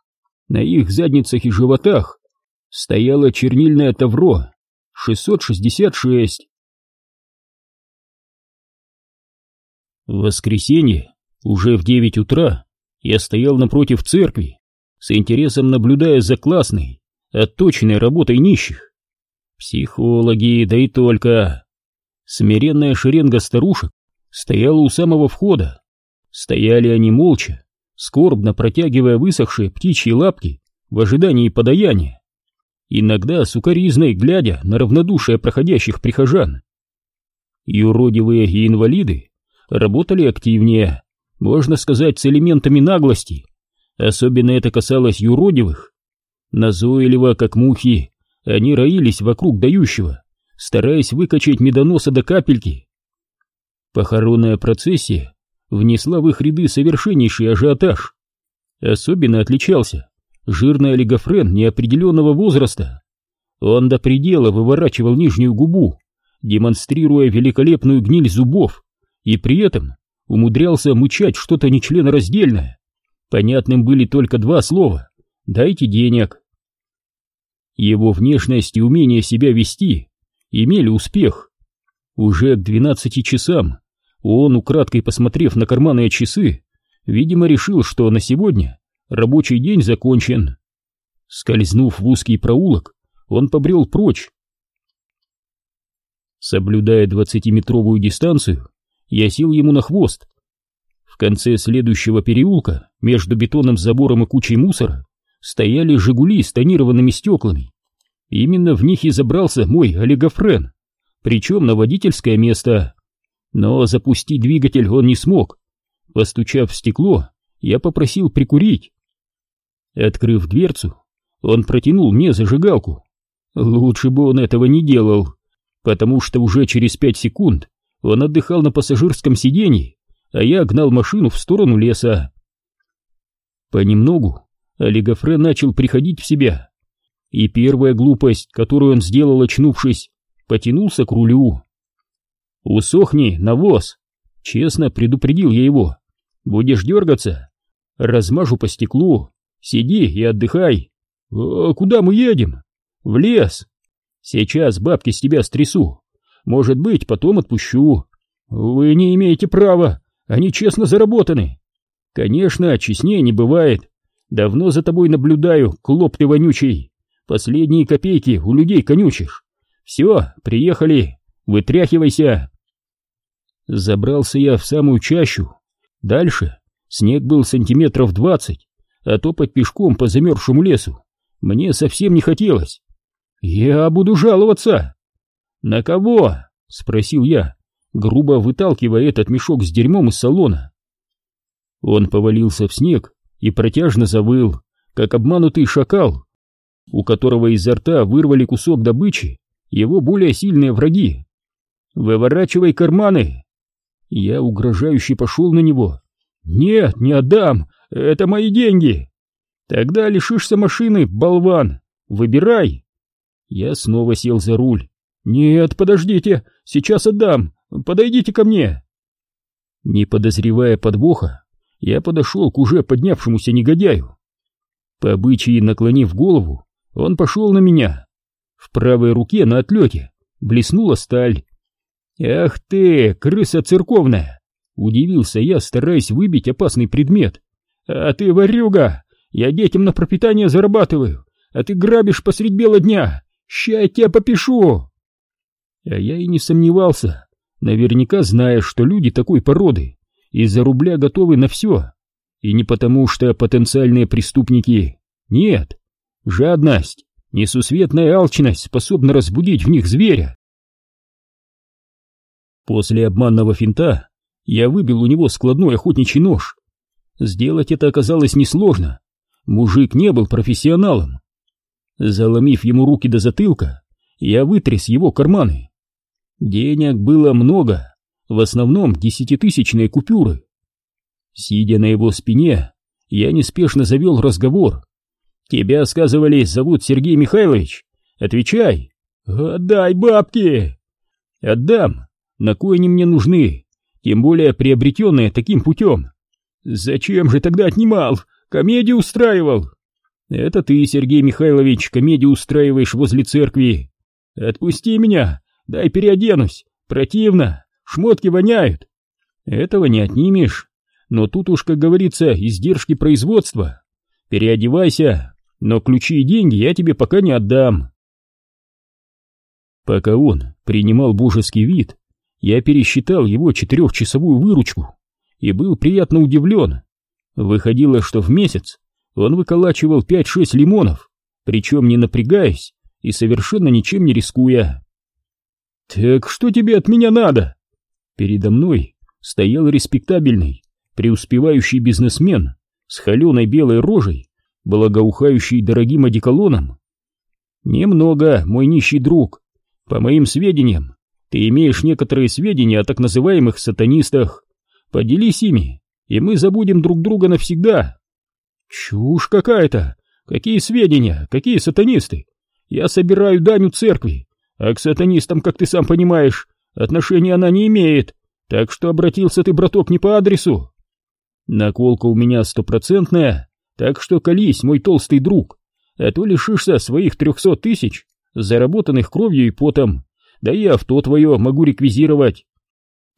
На их задницах и животах стояло чернильное тавро 666. В воскресенье, уже в девять утра, я стоял напротив церкви, с интересом наблюдая за классной, отточенной работой нищих. Психологи, да и только. Смиренная шеренга старушек стояла у самого входа. Стояли они молча, скорбно протягивая высохшие птичьи лапки в ожидании подаяния. Иногда сукоризной глядя на равнодушие проходящих прихожан. Юродивые и инвалиды работали активнее, можно сказать, с элементами наглости. Особенно это касалось юродивых. Назойливо, как мухи, они роились вокруг дающего, стараясь выкачать медоноса до капельки. Похоронная процессия внесла в их ряды совершеннейший ажиотаж. Особенно отличался жирный олигофрен неопределенного возраста. Он до предела выворачивал нижнюю губу, демонстрируя великолепную гниль зубов, и при этом умудрялся мычать что-то нечленораздельное. Понятным были только два слова «дайте денег». Его внешность и умение себя вести имели успех. Уже к двенадцати часам он, украдкой посмотрев на карманные часы, видимо решил, что на сегодня рабочий день закончен. Скользнув в узкий проулок, он побрел прочь. Соблюдая двадцатиметровую дистанцию, я сел ему на хвост. В конце следующего переулка, между бетонным забором и кучей мусора, стояли «Жигули» с тонированными стеклами. Именно в них и забрался мой олигофрен, причем на водительское место. Но запустить двигатель он не смог. Постучав в стекло, я попросил прикурить. Открыв дверцу, он протянул мне зажигалку. Лучше бы он этого не делал, потому что уже через пять секунд он отдыхал на пассажирском сиденье, а я гнал машину в сторону леса. Понемногу Олигофре начал приходить в себя, и первая глупость, которую он сделал, очнувшись, потянулся к рулю. «Усохни, навоз!» — честно предупредил я его. «Будешь дергаться? Размажу по стеклу. Сиди и отдыхай. А куда мы едем? В лес. Сейчас бабки с тебя стрясу. Может быть, потом отпущу. Вы не имеете права, они честно заработаны. Конечно, честнее не бывает. Давно за тобой наблюдаю, клоп ты вонючий. Последние копейки у людей конючишь. Все, приехали, вытряхивайся. Забрался я в самую чащу. Дальше снег был сантиметров двадцать, а топать пешком по замерзшему лесу мне совсем не хотелось. Я буду жаловаться. На кого? Спросил я, грубо выталкивая этот мешок с дерьмом из салона. Он повалился в снег и протяжно завыл, как обманутый шакал, у которого изо рта вырвали кусок добычи его более сильные враги. «Выворачивай карманы!» Я угрожающе пошел на него. «Нет, не отдам! Это мои деньги!» «Тогда лишишься машины, болван! Выбирай!» Я снова сел за руль. «Нет, подождите, сейчас отдам! Подойдите ко мне!» Не подозревая подвоха, я подошел к уже поднявшемуся негодяю. По обычаи наклонив голову, он пошел на меня. В правой руке на отлете блеснула сталь. «Ах ты, крыса церковная!» — удивился я, стараясь выбить опасный предмет. «А ты ворюга! Я детям на пропитание зарабатываю, а ты грабишь посредь бела дня! Ща я тебя попишу!» А я и не сомневался, наверняка зная, что люди такой породы из-за рубля готовы на все. И не потому, что потенциальные преступники. Нет, жадность, несусветная алчность способна разбудить в них зверя. После обманного финта я выбил у него складной охотничий нож. Сделать это оказалось несложно. Мужик не был профессионалом. Заломив ему руки до затылка, я вытряс его карманы. Денег было много, в основном десятитысячные купюры. Сидя на его спине, я неспешно завел разговор. «Тебя, сказывали, зовут Сергей Михайлович? Отвечай!» «Отдай бабки!» «Отдам! На кой они мне нужны? Тем более приобретенные таким путем!» «Зачем же тогда отнимал? Комедию устраивал!» «Это ты, Сергей Михайлович, комедию устраиваешь возле церкви!» «Отпусти меня! Дай переоденусь! Противно! Шмотки воняют!» «Этого не отнимешь!» Но тут уж, как говорится, издержки производства. Переодевайся, но ключи и деньги я тебе пока не отдам. Пока он принимал божеский вид, я пересчитал его четырехчасовую выручку и был приятно удивлен. Выходило, что в месяц он выколачивал 5-6 лимонов, причем не напрягаясь и совершенно ничем не рискуя. «Так что тебе от меня надо?» Передо мной стоял респектабельный, преуспевающий бизнесмен с холеной белой рожей, благоухающий дорогим одеколоном. «Немного, мой нищий друг. По моим сведениям, ты имеешь некоторые сведения о так называемых сатанистах. Поделись ими, и мы забудем друг друга навсегда». «Чушь какая-то! Какие сведения? Какие сатанисты? Я собираю дань у церкви, а к сатанистам, как ты сам понимаешь, отношения она не имеет, так что обратился ты, браток, не по адресу». Наколка у меня стопроцентная, так что колись, мой толстый друг, а то лишишься своих трехсот тысяч, заработанных кровью и потом, да и авто твое могу реквизировать.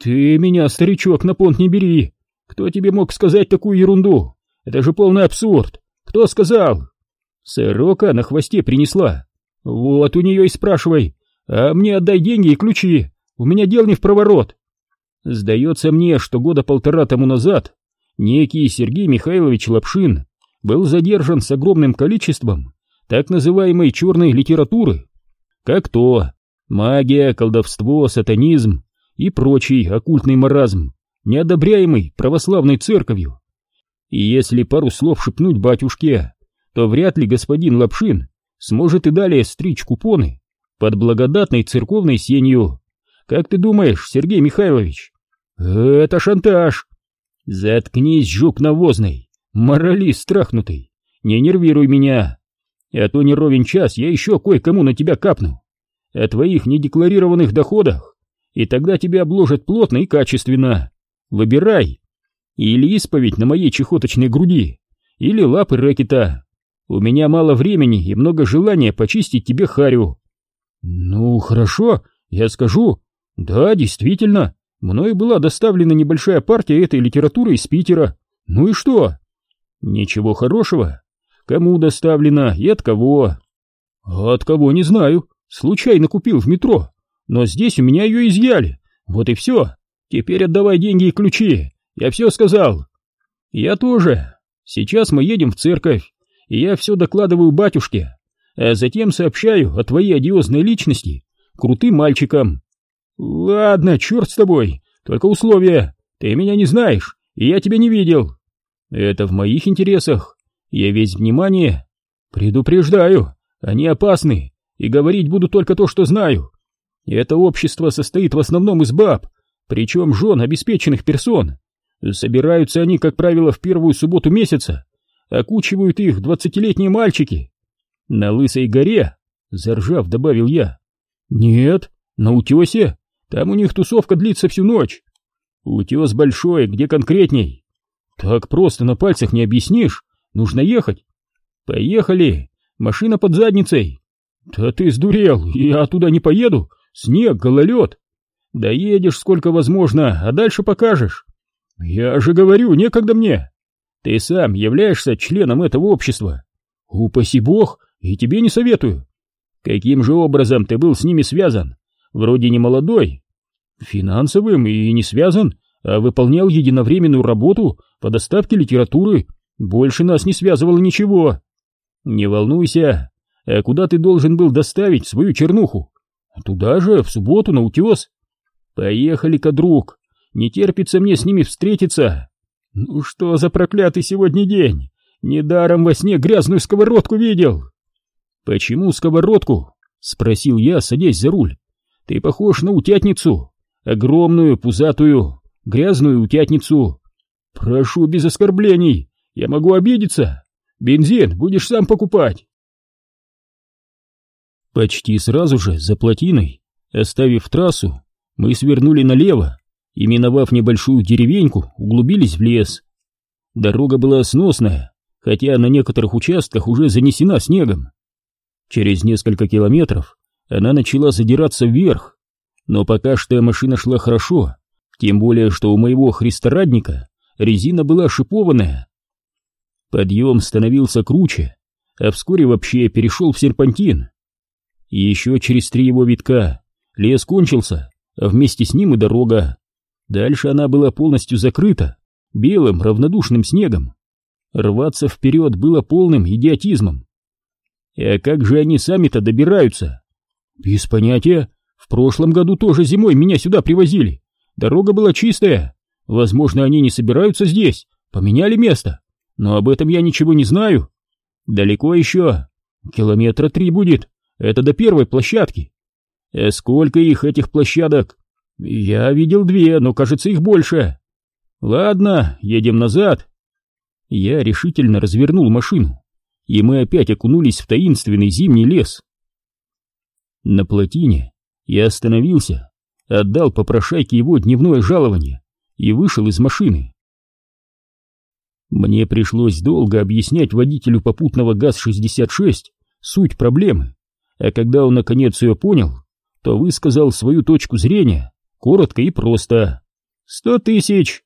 Ты меня, старичок, на понт не бери. Кто тебе мог сказать такую ерунду? Это же полный абсурд. Кто сказал? Сорока на хвосте принесла. Вот у нее и спрашивай. А мне отдай деньги и ключи. У меня дел не в проворот. Сдается мне, что года полтора тому назад некий Сергей Михайлович Лапшин был задержан с огромным количеством так называемой черной литературы, как то магия, колдовство, сатанизм и прочий оккультный маразм, неодобряемый православной церковью. И если пару слов шепнуть батюшке, то вряд ли господин Лапшин сможет и далее стричь купоны под благодатной церковной сенью. Как ты думаешь, Сергей Михайлович? Это шантаж. Заткнись, жук навозный, моралист страхнутый. Не нервируй меня. А то не ровен час я еще кое-кому на тебя капну. О твоих недекларированных доходах. И тогда тебя обложат плотно и качественно. Выбирай. Или исповедь на моей чехоточной груди, или лапы рэкета. У меня мало времени и много желания почистить тебе харю. Ну, хорошо, я скажу. Да, действительно, мною была доставлена небольшая партия этой литературы из Питера. Ну и что? Ничего хорошего. Кому доставлена и от кого? От кого не знаю. Случайно купил в метро. Но здесь у меня ее изъяли. Вот и все. Теперь отдавай деньги и ключи. Я все сказал. Я тоже. Сейчас мы едем в церковь, и я все докладываю батюшке, а затем сообщаю о твоей одиозной личности крутым мальчикам. Ладно, черт с тобой, только условия. Ты меня не знаешь, и я тебя не видел. Это в моих интересах. Я весь внимание. Предупреждаю, они опасны, и говорить буду только то, что знаю. Это общество состоит в основном из баб, причем жен обеспеченных персон. Собираются они, как правило, в первую субботу месяца, окучивают их двадцатилетние мальчики. На Лысой горе, заржав, добавил я. Нет, на утесе, там у них тусовка длится всю ночь. Утес большой, где конкретней? Так просто на пальцах не объяснишь, нужно ехать. Поехали, машина под задницей. Да ты сдурел, я туда не поеду, снег, гололед. Доедешь сколько возможно, а дальше покажешь. Я же говорю, некогда мне. Ты сам являешься членом этого общества. Упаси бог, и тебе не советую. Каким же образом ты был с ними связан? Вроде не молодой. Финансовым и не связан, а выполнял единовременную работу по доставке литературы. Больше нас не связывало ничего. Не волнуйся. А куда ты должен был доставить свою чернуху? Туда же, в субботу, на утес. Поехали-ка, друг. Не терпится мне с ними встретиться. Ну что за проклятый сегодня день? Недаром во сне грязную сковородку видел. Почему сковородку? Спросил я, садясь за руль. Ты похож на утятницу. Огромную, пузатую, грязную утятницу. Прошу без оскорблений. Я могу обидеться. Бензин будешь сам покупать. Почти сразу же, за плотиной, оставив трассу, мы свернули налево и, миновав небольшую деревеньку, углубились в лес. Дорога была сносная, хотя на некоторых участках уже занесена снегом. Через несколько километров она начала задираться вверх, но пока что машина шла хорошо, тем более, что у моего христорадника резина была шипованная. Подъем становился круче, а вскоре вообще перешел в серпантин. И еще через три его витка лес кончился, а вместе с ним и дорога. Дальше она была полностью закрыта белым равнодушным снегом. Рваться вперед было полным идиотизмом. А как же они сами-то добираются? Без понятия. В прошлом году тоже зимой меня сюда привозили. Дорога была чистая. Возможно, они не собираются здесь. Поменяли место. Но об этом я ничего не знаю. Далеко еще. Километра три будет. Это до первой площадки. А сколько их, этих площадок? Я видел две, но кажется их больше. Ладно, едем назад. Я решительно развернул машину, и мы опять окунулись в таинственный зимний лес. На плотине я остановился, отдал попрошайке его дневное жалование и вышел из машины. Мне пришлось долго объяснять водителю попутного ГАЗ-66 суть проблемы, а когда он наконец ее понял, то высказал свою точку зрения коротко и просто. «Сто тысяч!»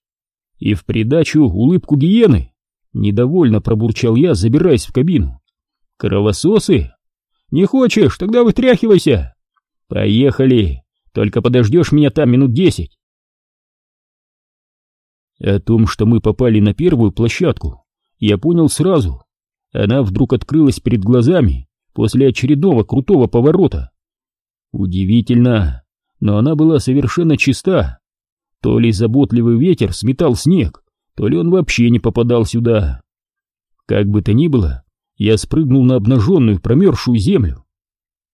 И в придачу улыбку гиены. Недовольно пробурчал я, забираясь в кабину. «Кровососы? Не хочешь? Тогда вытряхивайся!» «Поехали! Только подождешь меня там минут десять!» О том, что мы попали на первую площадку, я понял сразу. Она вдруг открылась перед глазами после очередного крутого поворота. Удивительно, но она была совершенно чиста. То ли заботливый ветер сметал снег, то ли он вообще не попадал сюда. Как бы то ни было, я спрыгнул на обнаженную промерзшую землю.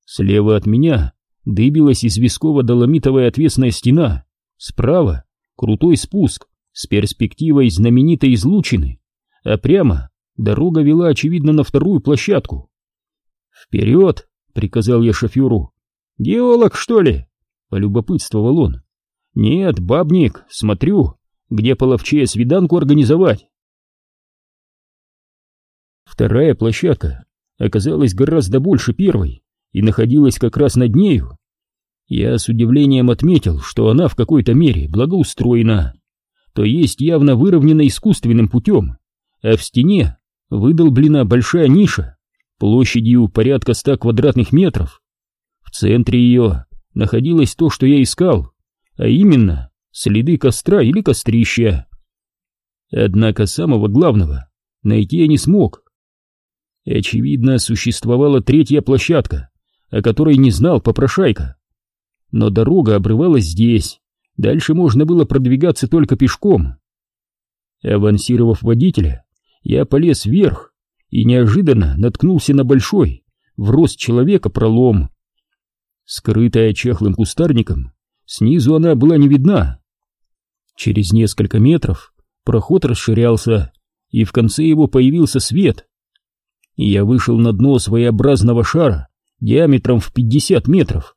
Слева от меня дыбилась известково-доломитовая отвесная стена, справа крутой спуск с перспективой знаменитой излучины, а прямо дорога вела, очевидно, на вторую площадку. «Вперед!» — приказал я шоферу. «Геолог, что ли?» — полюбопытствовал он. «Нет, бабник, смотрю, где половчее свиданку организовать». Вторая площадка оказалась гораздо больше первой и находилась как раз над нею. Я с удивлением отметил, что она в какой-то мере благоустроена, то есть явно выровнена искусственным путем, а в стене выдолблена большая ниша площадью порядка ста квадратных метров. В центре ее находилось то, что я искал, а именно следы костра или кострища. Однако самого главного найти я не смог. Очевидно, существовала третья площадка, о которой не знал попрошайка. Но дорога обрывалась здесь, дальше можно было продвигаться только пешком. Авансировав водителя, я полез вверх и неожиданно наткнулся на большой, в рост человека пролом. Скрытая чахлым кустарником, снизу она была не видна. Через несколько метров проход расширялся, и в конце его появился свет. Я вышел на дно своеобразного шара диаметром в 50 метров.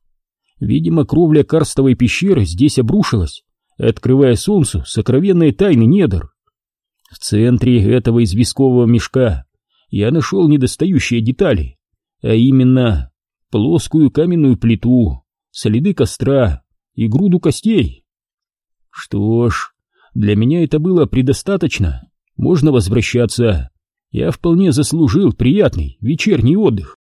Видимо, кровля карстовой пещеры здесь обрушилась, открывая солнцу сокровенные тайны недр. В центре этого известкового мешка я нашел недостающие детали, а именно плоскую каменную плиту, следы костра и груду костей. Что ж, для меня это было предостаточно, можно возвращаться я вполне заслужил приятный вечерний отдых.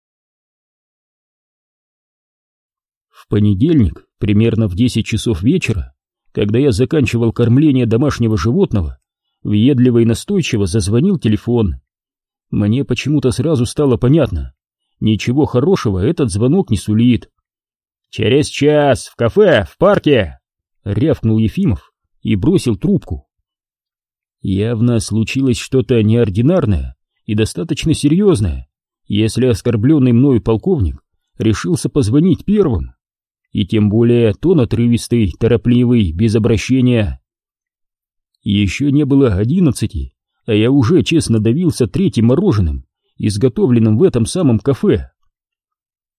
В понедельник, примерно в 10 часов вечера, когда я заканчивал кормление домашнего животного, въедливо и настойчиво зазвонил телефон. Мне почему-то сразу стало понятно, ничего хорошего этот звонок не сулит. «Через час, в кафе, в парке!» — рявкнул Ефимов и бросил трубку. Явно случилось что-то неординарное и достаточно серьезное, если оскорбленный мною полковник решился позвонить первым. И тем более тон отрывистый, торопливый, без обращения. Еще не было одиннадцати, а я уже честно давился третьим мороженым, изготовленным в этом самом кафе.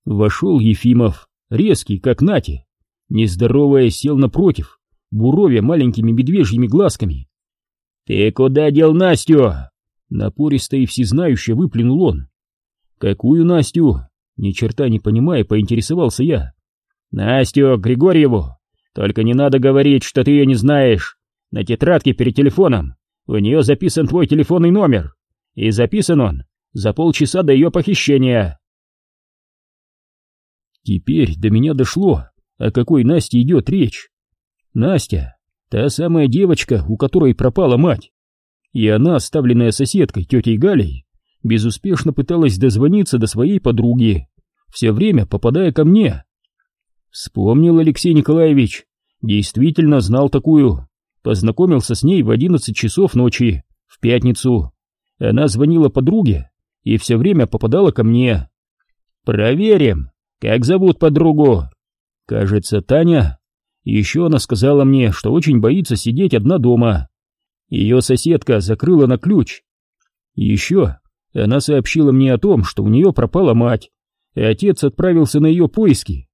Вошел Ефимов, резкий, как Нати, нездоровая сел напротив, буровя маленькими медвежьими глазками. «Ты куда дел Настю?» Напористо и всезнающе выплюнул он. «Какую Настю?» Ни черта не понимая, поинтересовался я. «Настю Григорьеву! Только не надо говорить, что ты ее не знаешь. На тетрадке перед телефоном у нее записан твой телефонный номер. И записан он за полчаса до ее похищения». Теперь до меня дошло, о какой Насте идет речь. Настя Та самая девочка, у которой пропала мать. И она, оставленная соседкой, тетей Галей, безуспешно пыталась дозвониться до своей подруги, все время попадая ко мне. Вспомнил Алексей Николаевич, действительно знал такую, познакомился с ней в одиннадцать часов ночи, в пятницу. Она звонила подруге и все время попадала ко мне. «Проверим, как зовут подругу?» «Кажется, Таня», еще она сказала мне, что очень боится сидеть одна дома. Ее соседка закрыла на ключ. Еще она сообщила мне о том, что у нее пропала мать, и отец отправился на ее поиски.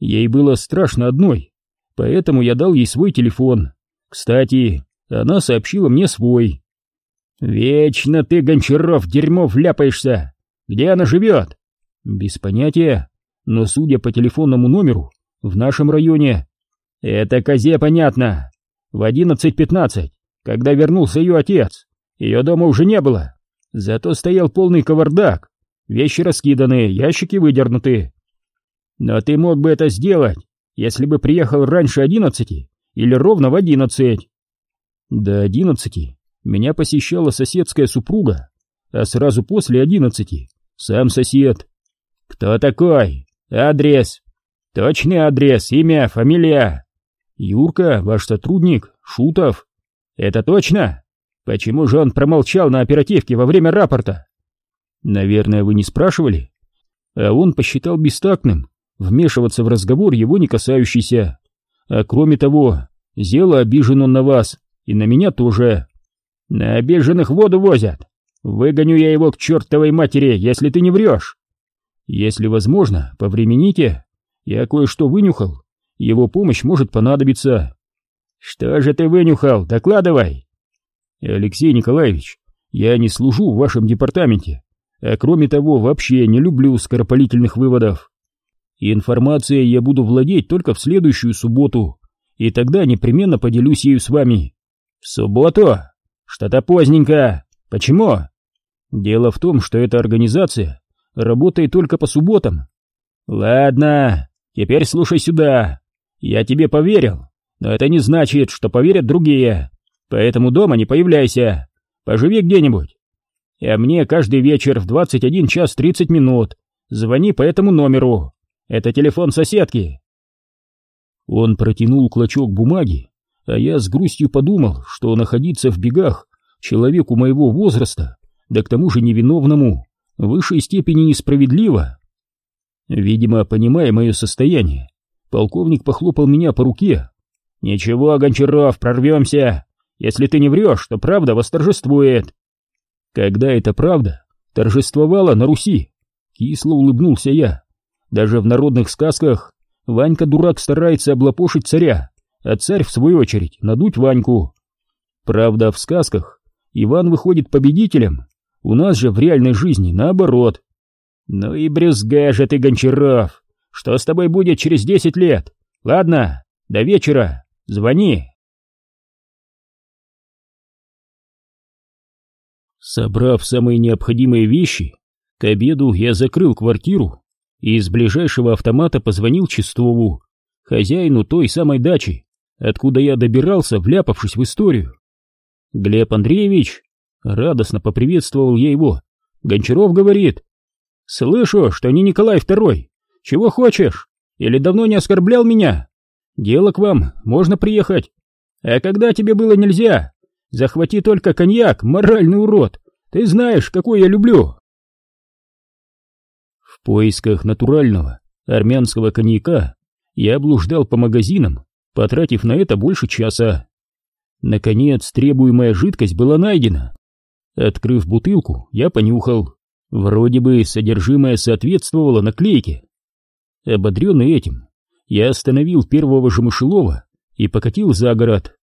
Ей было страшно одной, поэтому я дал ей свой телефон. Кстати, она сообщила мне свой. «Вечно ты, Гончаров, дерьмо вляпаешься! Где она живет?» «Без понятия, но, судя по телефонному номеру, в нашем районе «Это козе понятно. В одиннадцать пятнадцать, когда вернулся ее отец, ее дома уже не было. Зато стоял полный кавардак, вещи раскиданы, ящики выдернуты. Но ты мог бы это сделать, если бы приехал раньше одиннадцати или ровно в одиннадцать». До одиннадцати меня посещала соседская супруга, а сразу после одиннадцати сам сосед. «Кто такой? Адрес?» «Точный адрес, имя, фамилия?» «Юрка, ваш сотрудник, Шутов». «Это точно? Почему же он промолчал на оперативке во время рапорта?» Наверное, вы не спрашивали? А он посчитал бестактным вмешиваться в разговор его не касающийся. А кроме того, Зело обижен он на вас, и на меня тоже. На обиженных воду возят. Выгоню я его к чертовой матери, если ты не врешь. Если возможно, повремените. Я кое-что вынюхал. Его помощь может понадобиться. Что же ты вынюхал? Докладывай. Алексей Николаевич, я не служу в вашем департаменте, а кроме того вообще не люблю скоропалительных выводов. Информацией я буду владеть только в следующую субботу, и тогда непременно поделюсь ею с вами. В субботу? Что-то поздненько. Почему? Дело в том, что эта организация работает только по субботам. Ладно, теперь слушай сюда. Я тебе поверил, но это не значит, что поверят другие. Поэтому дома не появляйся. Поживи где-нибудь. А мне каждый вечер в 21 час 30 минут звони по этому номеру. Это телефон соседки. Он протянул клочок бумаги, а я с грустью подумал, что находиться в бегах человеку моего возраста, да к тому же невиновному, в высшей степени несправедливо. Видимо, понимая мое состояние, полковник похлопал меня по руке. «Ничего, Гончаров, прорвемся. Если ты не врешь, то правда восторжествует». Когда эта правда торжествовала на Руси, кисло улыбнулся я. Даже в народных сказках Ванька-дурак старается облапошить царя, а царь, в свою очередь, надуть Ваньку. Правда, в сказках Иван выходит победителем, у нас же в реальной жизни наоборот. Ну и брюзга же ты, Гончаров, что с тобой будет через десять лет? Ладно, до вечера, звони. Собрав самые необходимые вещи, к обеду я закрыл квартиру и из ближайшего автомата позвонил Чистову, хозяину той самой дачи, откуда я добирался, вляпавшись в историю. «Глеб Андреевич!» — радостно поприветствовал я его. «Гончаров говорит!» «Слышу, что не Николай Второй. Чего хочешь? Или давно не оскорблял меня? Дело к вам, можно приехать. А когда тебе было нельзя? Захвати только коньяк, моральный урод. Ты знаешь, какой я люблю!» В поисках натурального армянского коньяка я блуждал по магазинам, потратив на это больше часа. Наконец, требуемая жидкость была найдена. Открыв бутылку, я понюхал. Вроде бы содержимое соответствовало наклейке. Ободренный этим, я остановил первого же мышелова и покатил за город.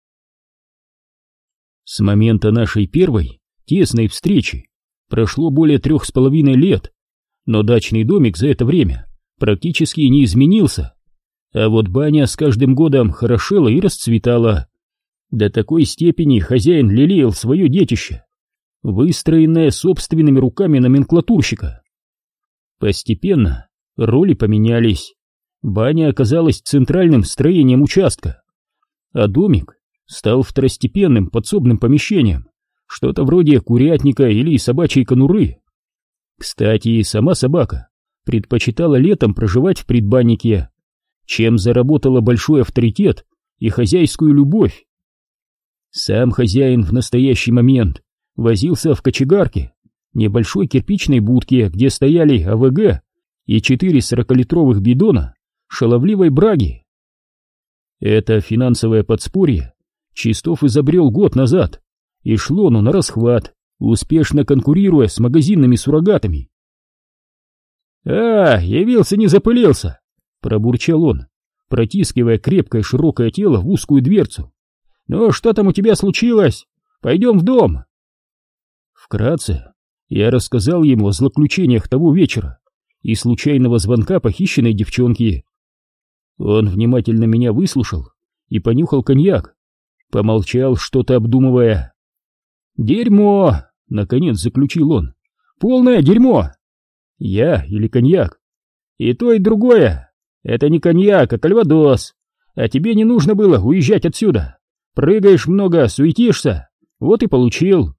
С момента нашей первой, тесной встречи прошло более трех с половиной лет, но дачный домик за это время практически не изменился. А вот баня с каждым годом хорошела и расцветала. До такой степени хозяин лелеял свое детище, выстроенное собственными руками номенклатурщика. Постепенно роли поменялись. Баня оказалась центральным строением участка, а домик стал второстепенным подсобным помещением, что-то вроде курятника или собачьей конуры. Кстати, сама собака предпочитала летом проживать в предбаннике, чем заработала большой авторитет и хозяйскую любовь. Сам хозяин в настоящий момент возился в кочегарке, небольшой кирпичной будке, где стояли АВГ и четыре сорокалитровых бидона шаловливой браги. Это финансовое подспорье Чистов изобрел год назад, и шло оно на расхват, успешно конкурируя с магазинными суррогатами. «А, явился, не запылился!» — пробурчал он, протискивая крепкое широкое тело в узкую дверцу. «Ну, что там у тебя случилось? Пойдем в дом!» Вкратце я рассказал ему о злоключениях того вечера и случайного звонка похищенной девчонки. Он внимательно меня выслушал и понюхал коньяк, помолчал, что-то обдумывая. «Дерьмо!» — наконец заключил он. «Полное дерьмо!» «Я или коньяк?» «И то, и другое. Это не коньяк, а кальвадос. А тебе не нужно было уезжать отсюда. Прыгаешь много, суетишься. Вот и получил.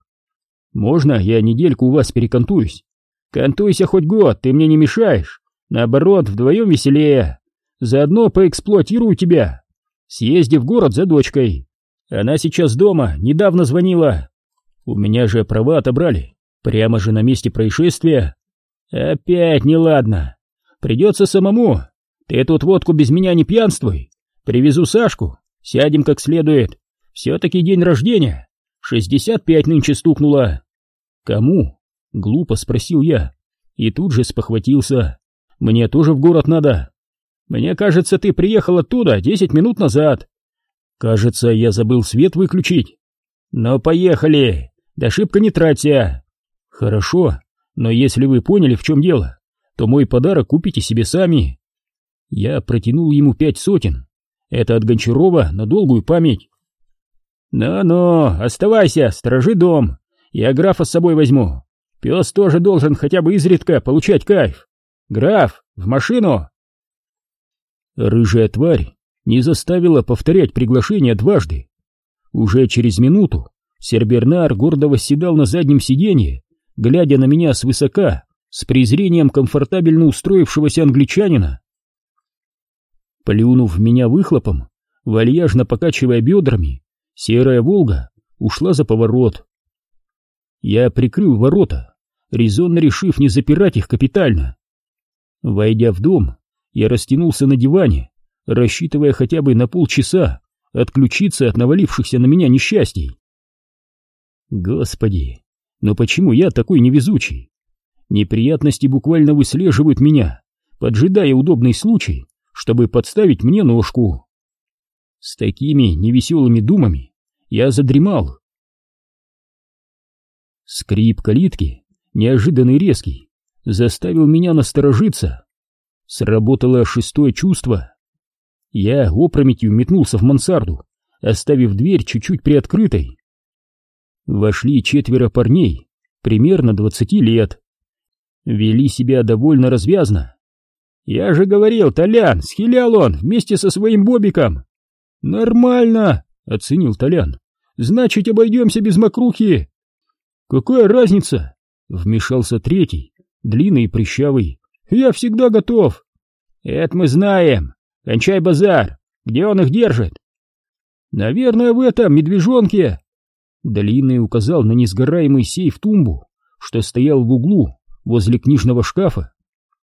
Можно я недельку у вас перекантуюсь? Кантуйся хоть год, ты мне не мешаешь. Наоборот, вдвоем веселее. Заодно поэксплуатирую тебя. Съезди в город за дочкой. Она сейчас дома, недавно звонила. У меня же права отобрали. Прямо же на месте происшествия? Опять неладно. Придется самому. Ты тут водку без меня не пьянствуй. Привезу Сашку, сядем как следует. Все-таки день рождения. Шестьдесят пять нынче стукнуло. Кому? Глупо спросил я. И тут же спохватился. Мне тоже в город надо. Мне кажется, ты приехал оттуда десять минут назад. Кажется, я забыл свет выключить. Ну, поехали. Да шибко не тратья. Хорошо, но если вы поняли, в чем дело, то мой подарок купите себе сами. Я протянул ему пять сотен. Это от Гончарова на долгую память. Ну-ну, оставайся, сторожи дом. Я графа с собой возьму. Пес тоже должен хотя бы изредка получать кайф. Граф, в машину! Рыжая тварь не заставила повторять приглашение дважды. Уже через минуту Сербернар гордо восседал на заднем сиденье, глядя на меня свысока, с презрением комфортабельно устроившегося англичанина. Плюнув меня выхлопом, вальяжно покачивая бедрами, серая «Волга» ушла за поворот. Я прикрыл ворота, резонно решив не запирать их капитально. Войдя в дом, я растянулся на диване, рассчитывая хотя бы на полчаса отключиться от навалившихся на меня несчастий. Господи, но почему я такой невезучий? Неприятности буквально выслеживают меня, поджидая удобный случай, чтобы подставить мне ножку. С такими невеселыми думами я задремал. Скрип калитки, неожиданный резкий, заставил меня насторожиться. Сработало шестое чувство. Я опрометью метнулся в мансарду, оставив дверь чуть-чуть приоткрытой. Вошли четверо парней, примерно двадцати лет. Вели себя довольно развязно. «Я же говорил, Толян, схилял он вместе со своим Бобиком!» «Нормально!» — оценил Толян. «Значит, обойдемся без мокрухи!» «Какая разница?» — вмешался третий, длинный и прыщавый. «Я всегда готов!» «Это мы знаем! Кончай базар! Где он их держит?» «Наверное, в этом медвежонке!» Длинный указал на несгораемый сейф-тумбу, что стоял в углу возле книжного шкафа.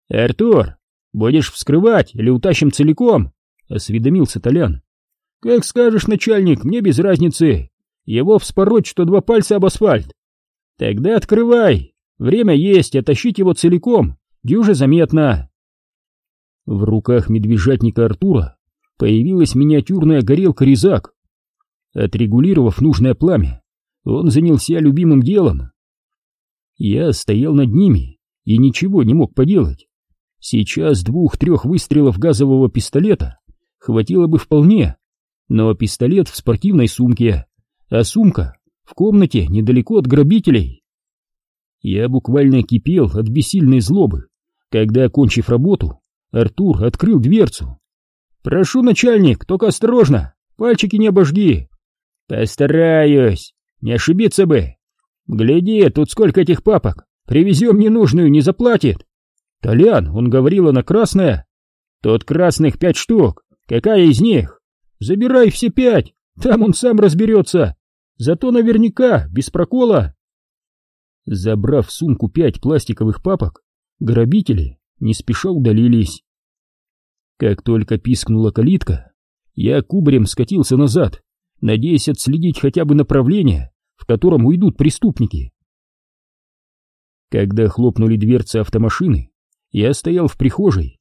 «Артур, будешь вскрывать или утащим целиком?» — осведомился Толян. «Как скажешь, начальник, мне без разницы. Его вспороть, что два пальца об асфальт. Тогда открывай. Время есть, а тащить его целиком дюже заметно». В руках медвежатника Артура появилась миниатюрная горелка-резак. Отрегулировав нужное пламя, он занялся любимым делом. Я стоял над ними и ничего не мог поделать. Сейчас двух-трех выстрелов газового пистолета хватило бы вполне, но пистолет в спортивной сумке, а сумка в комнате недалеко от грабителей. Я буквально кипел от бессильной злобы, когда, окончив работу, Артур открыл дверцу. «Прошу, начальник, только осторожно, пальчики не обожги!» «Постараюсь!» Не ошибиться бы. Гляди, тут сколько этих папок. Привезем ненужную, не заплатит. Толян, он говорил, она красная. Тут красных пять штук. Какая из них? Забирай все пять. Там он сам разберется. Зато наверняка, без прокола. Забрав в сумку пять пластиковых папок, грабители не спеша удалились. Как только пискнула калитка, я кубарем скатился назад, надеясь отследить хотя бы направление, в котором уйдут преступники. Когда хлопнули дверцы автомашины, я стоял в прихожей.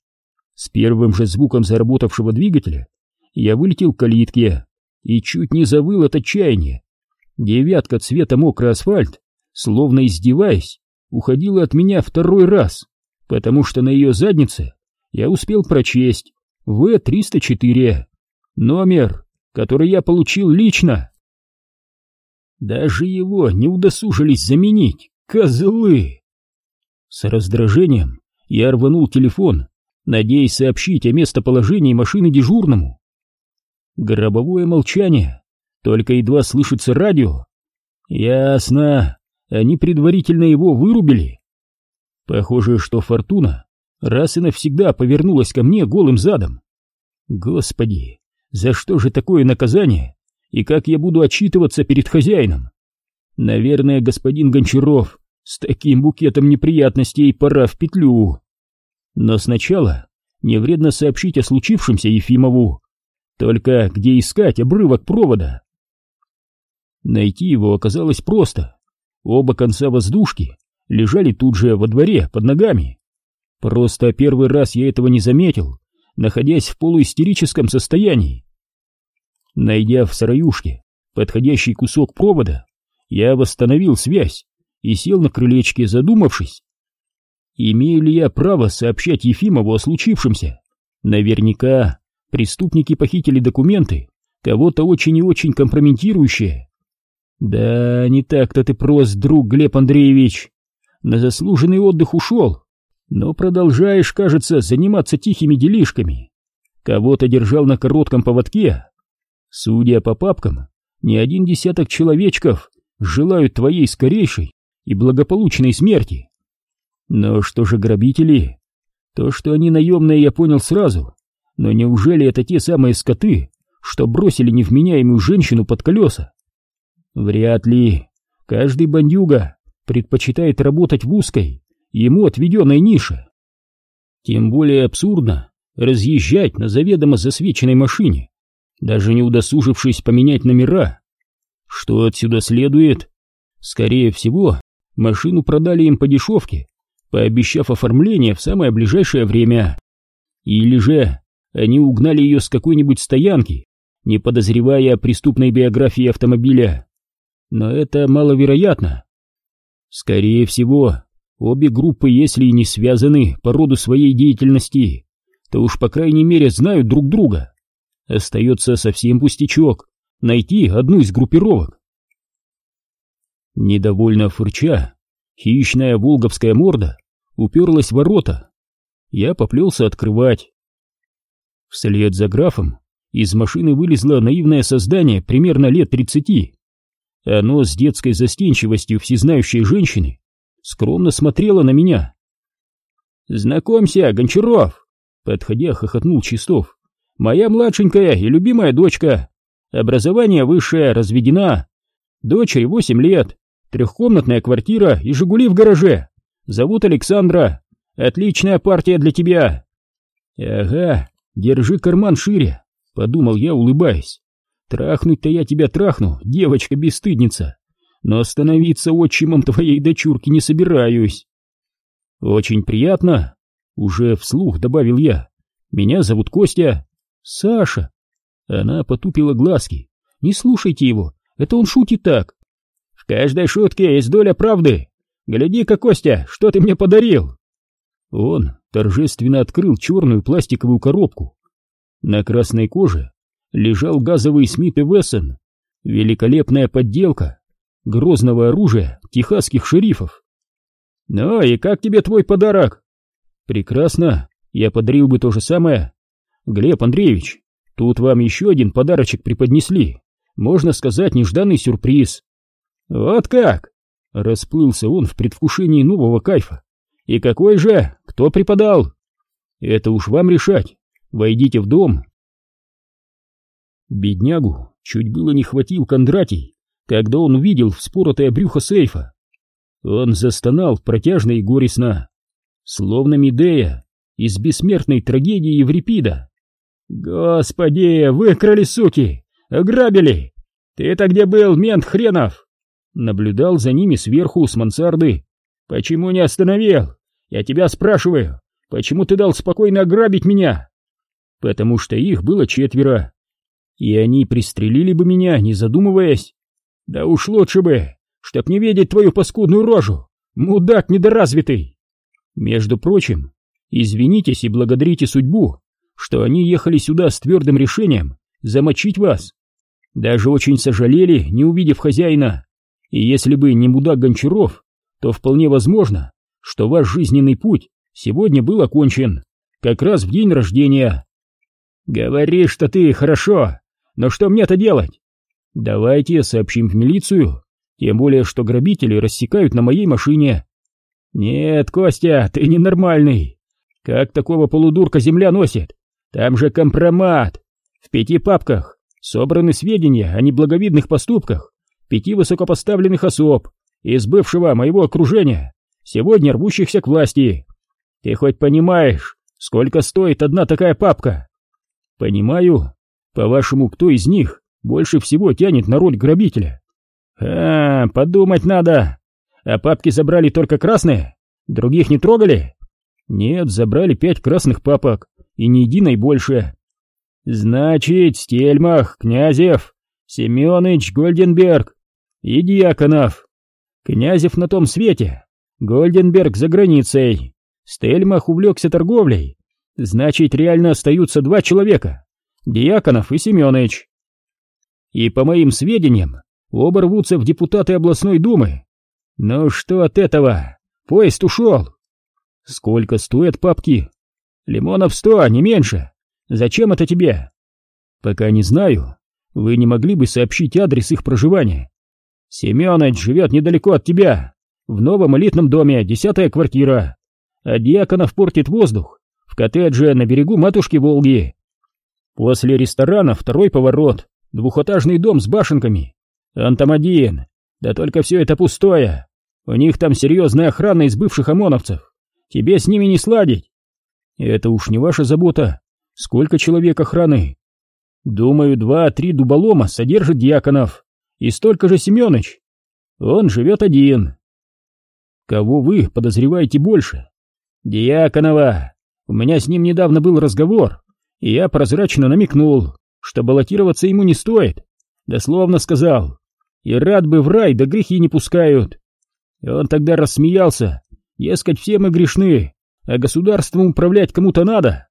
С первым же звуком заработавшего двигателя я вылетел к калитке и чуть не завыл от отчаяния. Девятка цвета мокрый асфальт, словно издеваясь, уходила от меня второй раз, потому что на ее заднице я успел прочесть В-304, номер, который я получил лично. Даже его не удосужились заменить, козлы! С раздражением я рванул телефон, надеясь сообщить о местоположении машины дежурному. Гробовое молчание, только едва слышится радио. Ясно, они предварительно его вырубили. Похоже, что Фортуна раз и навсегда повернулась ко мне голым задом. Господи, за что же такое наказание? и как я буду отчитываться перед хозяином. Наверное, господин Гончаров С таким букетом неприятностей пора в петлю. Но сначала не вредно сообщить о случившемся Ефимову. Только где искать обрывок провода? Найти его оказалось просто. Оба конца воздушки лежали тут же во дворе под ногами. Просто первый раз я этого не заметил, находясь в полуистерическом состоянии. Найдя в сыроюшке подходящий кусок провода, я восстановил связь и сел на крылечке, задумавшись. Имею ли я право сообщать Ефимову о случившемся? Наверняка преступники похитили документы, кого-то очень и очень компрометирующие. Да, не так-то ты прост, друг Глеб Андреевич. На заслуженный отдых ушел, но продолжаешь, кажется, заниматься тихими делишками. Кого-то держал на коротком поводке. Судя по папкам, не один десяток человечков желают твоей скорейшей и благополучной смерти. Но что же грабители? То, что они наемные, я понял сразу. Но неужели это те самые скоты, что бросили невменяемую женщину под колеса? Вряд ли. Каждый бандюга предпочитает работать в узкой, ему отведенной нише. Тем более абсурдно разъезжать на заведомо засвеченной машине, даже не удосужившись поменять номера. Что отсюда следует? Скорее всего, машину продали им по дешевке, пообещав оформление в самое ближайшее время. Или же они угнали ее с какой-нибудь стоянки, не подозревая о преступной биографии автомобиля. Но это маловероятно. Скорее всего, обе группы, если и не связаны по роду своей деятельности, то уж по крайней мере знают друг друга. Остается совсем пустячок — найти одну из группировок. Недовольно фырча, хищная волговская морда уперлась в ворота. Я поплелся открывать. Вслед за графом из машины вылезло наивное создание примерно лет тридцати. Оно с детской застенчивостью всезнающей женщины скромно смотрело на меня. «Знакомься, Гончаров!» Подходя, хохотнул Чистов. «Моя младшенькая и любимая дочка. Образование высшее, разведена. Дочери восемь лет, трехкомнатная квартира и «Жигули» в гараже. Зовут Александра. Отличная партия для тебя. Ага, держи карман шире, подумал я, улыбаясь. Трахнуть-то я тебя трахну, девочка-бесстыдница. Но остановиться отчимом твоей дочурки не собираюсь. Очень приятно, уже вслух добавил я. Меня зовут Костя. Саша. Она потупила глазки. Не слушайте его, это он шутит так. В каждой шутке есть доля правды. Гляди-ка, Костя, что ты мне подарил!» Он торжественно открыл черную пластиковую коробку. На красной коже лежал газовый Смит и Вессон, великолепная подделка грозного оружия техасских шерифов. «Ну и как тебе твой подарок?» «Прекрасно, я подарил бы то же самое. Глеб Андреевич, тут вам еще один подарочек преподнесли, можно сказать, нежданный сюрприз». «Вот как? Расплылся он в предвкушении нового кайфа. «И какой же? Кто преподал?» «Это уж вам решать. Войдите в дом». Беднягу чуть было не хватил Кондратий, когда он увидел вспоротое брюхо сейфа. Он застонал протяжно и горестно, словно Медея из бессмертной трагедии Еврипида. «Господи, выкрали, суки! Ограбили! Ты-то где был, мент хренов?» Наблюдал за ними сверху с мансарды. «Почему не остановил? Я тебя спрашиваю, почему ты дал спокойно ограбить меня?» «Потому что их было четверо, и они пристрелили бы меня, не задумываясь. Да уж лучше бы, чтоб не видеть твою паскудную рожу, мудак недоразвитый. Между прочим, извинитесь и благодарите судьбу, что они ехали сюда с твердым решением замочить вас. Даже очень сожалели, не увидев хозяина, и если бы не мудак Гончаров, то вполне возможно, что ваш жизненный путь сегодня был окончен, как раз в день рождения. Говори, что ты хорошо, но что мне-то делать? Давайте сообщим в милицию, тем более, что грабители рассекают на моей машине. Нет, Костя, ты ненормальный. Как такого полудурка земля носит? Там же компромат. В пяти папках собраны сведения о неблаговидных поступках пяти высокопоставленных особ, из бывшего моего окружения, сегодня рвущихся к власти. Ты хоть понимаешь, сколько стоит одна такая папка? Понимаю. По-вашему, кто из них больше всего тянет на роль грабителя? А, подумать надо. А папки забрали только красные? Других не трогали? Нет, забрали пять красных папок, и ни единой больше. Значит, Стельмах, Князев, Семёныч, Гольденберг и Дьяконов. Князев на том свете, Гольденберг за границей. Стельмах увлекся торговлей. Значит, реально остаются два человека, Дьяконов и Семёныч. И по моим сведениям, оба рвутся в депутаты областной думы. Ну что от этого? Поезд ушел. Сколько стоят папки? Лимонов сто, не меньше. Зачем это тебе? Пока не знаю. Вы не могли бы сообщить адрес их проживания? Семёныч живет недалеко от тебя. В новом элитном доме, десятая квартира. А Дьяконов портит воздух. В коттедже на берегу матушки Волги. После ресторана второй поворот. Двухэтажный дом с башенками. Он там один. Да только все это пустое. У них там серьезная охрана из бывших ОМОНовцев. Тебе с ними не сладить. Это уж не ваша забота. Сколько человек охраны? Думаю, два-три дуболома содержит Дьяконов. И столько же Семёныч. Он живет один. Кого вы подозреваете больше? Дьяконова. У меня с ним недавно был разговор, и я прозрачно намекнул, что баллотироваться ему не стоит. Дословно сказал. И рад бы в рай, да грехи не пускают. И он тогда рассмеялся Дескать, все мы грешны, а государством управлять кому-то надо.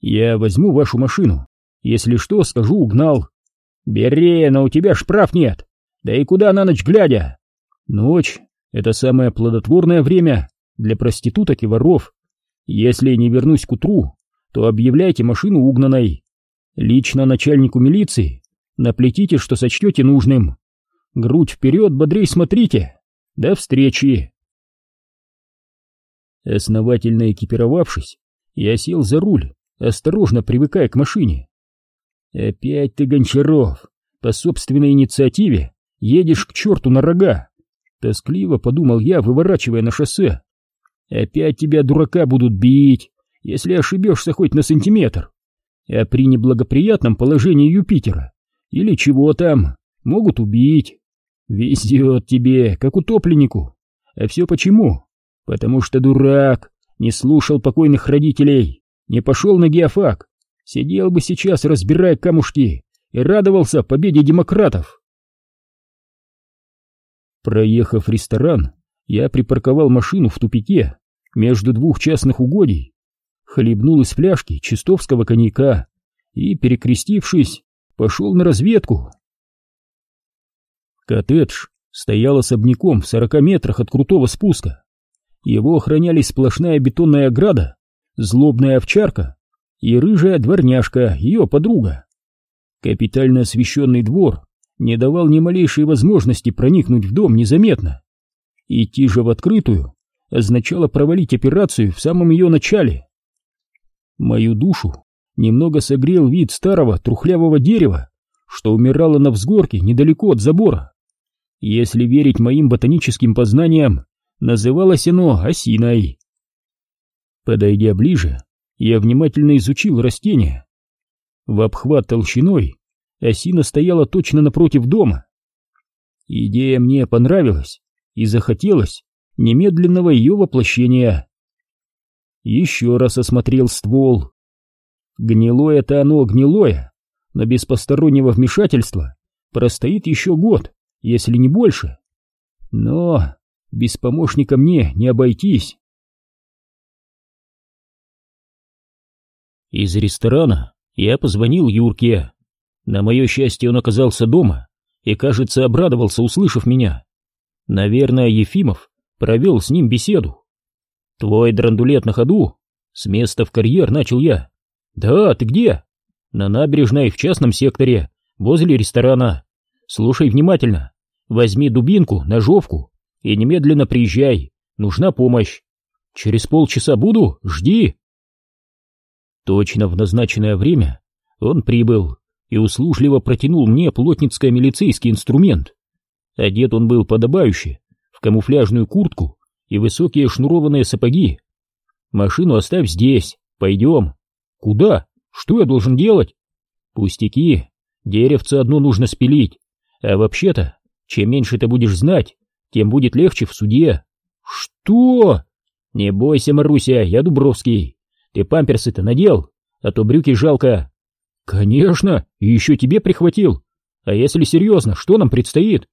Я возьму вашу машину. Если что, скажу, угнал. Бери, но у тебя ж прав нет. Да и куда на ночь глядя? Ночь — это самое плодотворное время для проституток и воров. Если не вернусь к утру, то объявляйте машину угнанной. Лично начальнику милиции наплетите, что сочтете нужным. Грудь вперед, бодрей смотрите. До встречи. Основательно экипировавшись, я сел за руль, осторожно привыкая к машине. «Опять ты, Гончаров, по собственной инициативе едешь к черту на рога!» Тоскливо подумал я, выворачивая на шоссе. «Опять тебя, дурака, будут бить, если ошибешься хоть на сантиметр. А при неблагоприятном положении Юпитера или чего там, могут убить. Везет тебе, как утопленнику. А все почему? Потому что дурак, не слушал покойных родителей, не пошел на геофак, сидел бы сейчас, разбирая камушки, и радовался победе демократов. Проехав ресторан, я припарковал машину в тупике между двух частных угодий, хлебнул из фляжки чистовского коньяка и, перекрестившись, пошел на разведку. Коттедж стоял особняком в сорока метрах от крутого спуска. Его охраняли сплошная бетонная ограда, злобная овчарка и рыжая дворняжка, ее подруга. Капитально освещенный двор не давал ни малейшей возможности проникнуть в дом незаметно. Идти же в открытую означало провалить операцию в самом ее начале. Мою душу немного согрел вид старого трухлявого дерева, что умирало на взгорке недалеко от забора. Если верить моим ботаническим познаниям, Называлось оно осиной. Подойдя ближе, я внимательно изучил растение. В обхват толщиной осина стояла точно напротив дома. Идея мне понравилась и захотелось немедленного ее воплощения. Еще раз осмотрел ствол. Гнилое-то оно гнилое, но без постороннего вмешательства простоит еще год, если не больше. Но без помощника мне не обойтись. Из ресторана я позвонил Юрке. На мое счастье, он оказался дома и, кажется, обрадовался, услышав меня. Наверное, Ефимов провел с ним беседу. «Твой драндулет на ходу?» С места в карьер начал я. «Да, ты где?» «На набережной, в частном секторе, возле ресторана. Слушай внимательно. Возьми дубинку, ножовку и немедленно приезжай, нужна помощь. Через полчаса буду, жди. Точно в назначенное время он прибыл и услужливо протянул мне плотницкий милицейский инструмент. Одет он был подобающе, в камуфляжную куртку и высокие шнурованные сапоги. Машину оставь здесь, пойдем. Куда? Что я должен делать? Пустяки, деревце одно нужно спилить. А вообще-то, чем меньше ты будешь знать, тем будет легче в суде. Что? Не бойся, Маруся, я Дубровский. Ты памперсы-то надел, а то брюки жалко. Конечно, и еще тебе прихватил. А если серьезно, что нам предстоит?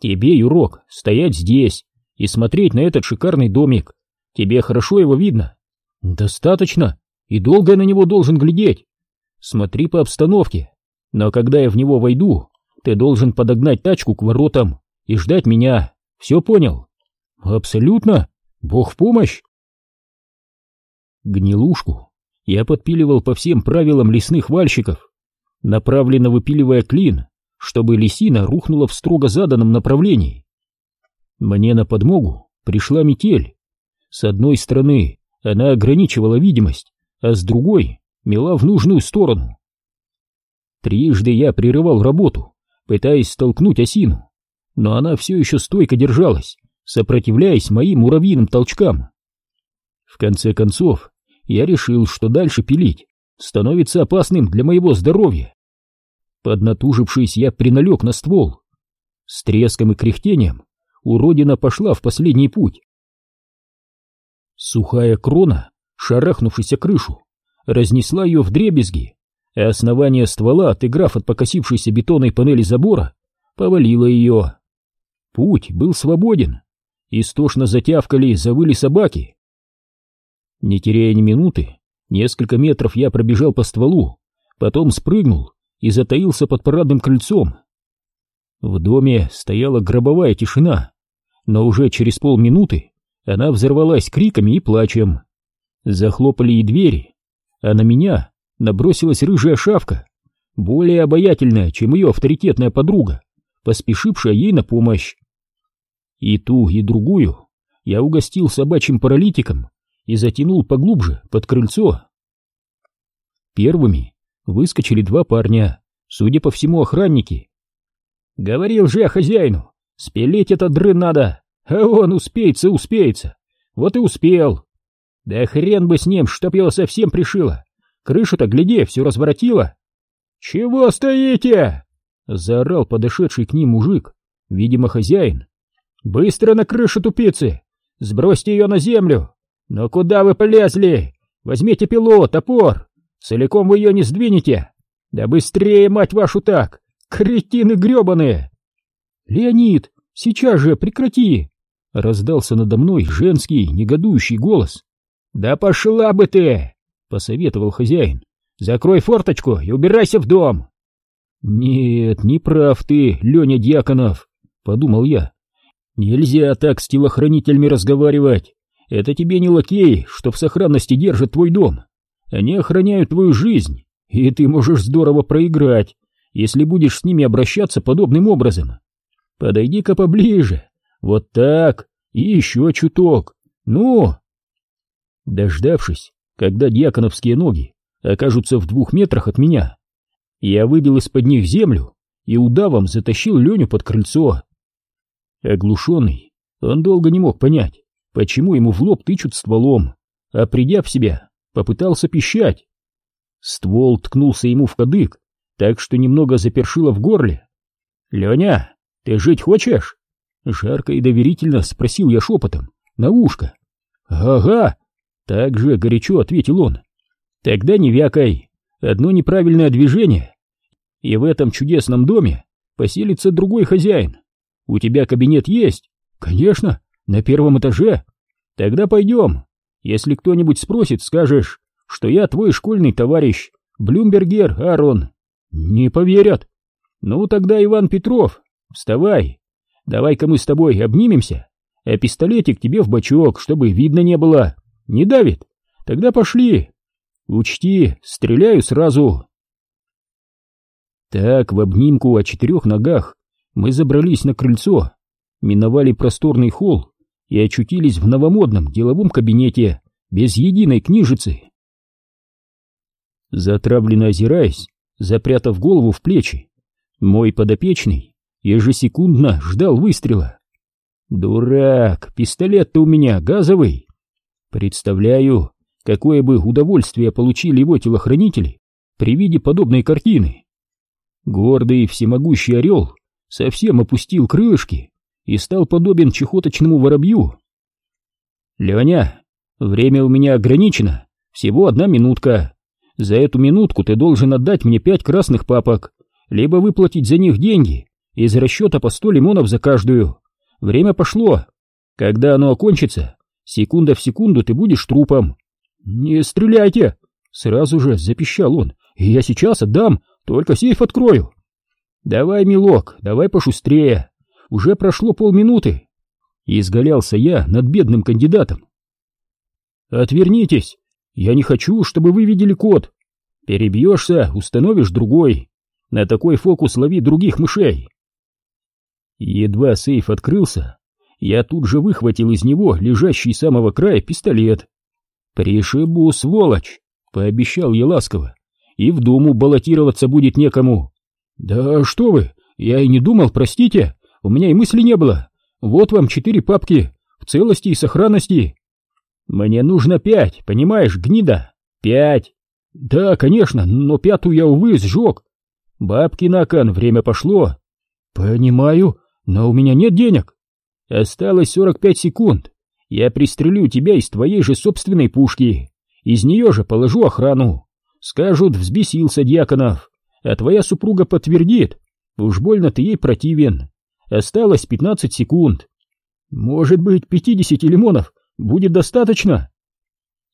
Тебе, Юрок, стоять здесь и смотреть на этот шикарный домик. Тебе хорошо его видно? Достаточно. И долго я на него должен глядеть. Смотри по обстановке. Но когда я в него войду, ты должен подогнать тачку к воротам и ждать меня. Все понял? Абсолютно. Бог в помощь. Гнилушку я подпиливал по всем правилам лесных вальщиков, направленно выпиливая клин, чтобы лисина рухнула в строго заданном направлении. Мне на подмогу пришла метель. С одной стороны она ограничивала видимость, а с другой мела в нужную сторону. Трижды я прерывал работу, пытаясь столкнуть осину, но она все еще стойко держалась, сопротивляясь моим муравьиным толчкам. В конце концов, я решил, что дальше пилить становится опасным для моего здоровья. Поднатужившись, я приналег на ствол. С треском и кряхтением уродина пошла в последний путь. Сухая крона, шарахнувшись о крышу, разнесла ее в дребезги, а основание ствола, отыграв от покосившейся бетонной панели забора, повалило ее. Путь был свободен. Истошно затявкали, завыли собаки. Не теряя ни минуты, несколько метров я пробежал по стволу, потом спрыгнул и затаился под парадным крыльцом. В доме стояла гробовая тишина, но уже через полминуты она взорвалась криками и плачем. Захлопали и двери, а на меня набросилась рыжая шавка, более обаятельная, чем ее авторитетная подруга, поспешившая ей на помощь. И ту, и другую я угостил собачьим паралитиком и затянул поглубже под крыльцо. Первыми выскочили два парня, судя по всему, охранники. Говорил же я хозяину, спилить этот дрын надо, а он успеется, успеется. Вот и успел. Да хрен бы с ним, чтоб его совсем пришило. Крышу-то, гляди, все разворотило. «Чего стоите?» — заорал подошедший к ним мужик, видимо, хозяин. «Быстро на крышу тупицы! Сбросьте ее на землю! Но куда вы полезли? Возьмите пилу, топор! Целиком вы ее не сдвинете! Да быстрее, мать вашу, так! Кретины гребаные!» «Леонид, сейчас же прекрати!» — раздался надо мной женский негодующий голос. «Да пошла бы ты!» — посоветовал хозяин. «Закрой форточку и убирайся в дом!» «Нет, не прав ты, Леня Дьяконов!» — подумал я. «Нельзя так с телохранителями разговаривать. Это тебе не лакей, что в сохранности держит твой дом. Они охраняют твою жизнь, и ты можешь здорово проиграть, если будешь с ними обращаться подобным образом. Подойди-ка поближе, вот так, и еще чуток. Ну!» Дождавшись, когда дьяконовские ноги окажутся в двух метрах от меня. Я выбил из-под них землю и удавом затащил Леню под крыльцо. Оглушенный, он долго не мог понять, почему ему в лоб тычут стволом, а придя в себя, попытался пищать. Ствол ткнулся ему в кадык, так что немного запершило в горле. «Леня, ты жить хочешь?» Жарко и доверительно спросил я шепотом, на ушко. «Ага», так же горячо ответил он. Тогда не вякай. Одно неправильное движение. И в этом чудесном доме поселится другой хозяин. У тебя кабинет есть? Конечно, на первом этаже. Тогда пойдем. Если кто-нибудь спросит, скажешь, что я твой школьный товарищ, Блюмбергер Аарон. Не поверят. Ну тогда Иван Петров, вставай. Давай-ка мы с тобой обнимемся, а пистолетик тебе в бачок, чтобы видно не было. Не давит? Тогда пошли. Учти, стреляю сразу. Так, в обнимку о четырех ногах мы забрались на крыльцо, миновали просторный холл и очутились в новомодном деловом кабинете без единой книжицы. Затравленно озираясь, запрятав голову в плечи, мой подопечный ежесекундно ждал выстрела. Дурак, пистолет-то у меня газовый. Представляю, какое бы удовольствие получили его телохранители при виде подобной картины. Гордый всемогущий орел совсем опустил крылышки и стал подобен чехоточному воробью. «Леня, время у меня ограничено, всего одна минутка. За эту минутку ты должен отдать мне пять красных папок, либо выплатить за них деньги из расчета по сто лимонов за каждую. Время пошло. Когда оно окончится, секунда в секунду ты будешь трупом. Не стреляйте! Сразу же запищал он. Я сейчас отдам, только сейф открою. Давай, милок, давай пошустрее. Уже прошло полминуты. Изгалялся я над бедным кандидатом. Отвернитесь, я не хочу, чтобы вы видели код. Перебьешься, установишь другой. На такой фокус лови других мышей. Едва сейф открылся, я тут же выхватил из него лежащий с самого края пистолет. «Пришибу, сволочь!» — пообещал я ласково. «И в думу баллотироваться будет некому». «Да что вы, я и не думал, простите, у меня и мысли не было. Вот вам четыре папки, в целости и сохранности». «Мне нужно пять, понимаешь, гнида? Пять!» «Да, конечно, но пятую я, увы, сжег». «Бабки на кон, время пошло». «Понимаю, но у меня нет денег. Осталось 45 секунд. Я пристрелю тебя из твоей же собственной пушки. Из нее же положу охрану. Скажут, взбесился Дьяконов. А твоя супруга подтвердит. Уж больно ты ей противен. Осталось 15 секунд. Может быть, 50 лимонов будет достаточно?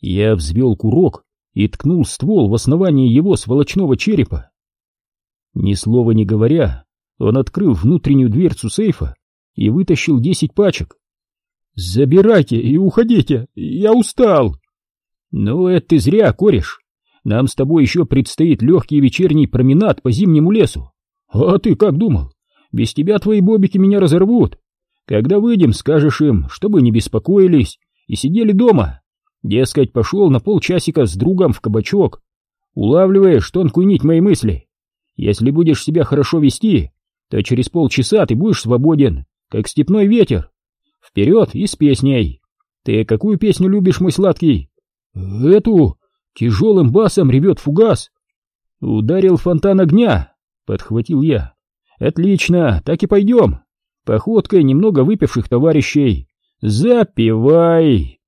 Я взвел курок и ткнул ствол в основании его сволочного черепа. Ни слова не говоря, он открыл внутреннюю дверцу сейфа и вытащил десять пачек. «Забирайте и уходите, я устал!» «Ну, это ты зря, кореш. Нам с тобой еще предстоит легкий вечерний променад по зимнему лесу. А ты как думал? Без тебя твои бобики меня разорвут. Когда выйдем, скажешь им, чтобы не беспокоились и сидели дома. Дескать, пошел на полчасика с другом в кабачок. Улавливаешь тонкую нить моей мысли. Если будешь себя хорошо вести, то через полчаса ты будешь свободен, как степной ветер. Вперед и с песней. Ты какую песню любишь, мой сладкий? Эту. Тяжелым басом ревет фугас. Ударил фонтан огня, подхватил я. Отлично, так и пойдем. Походкой немного выпивших товарищей. Запивай.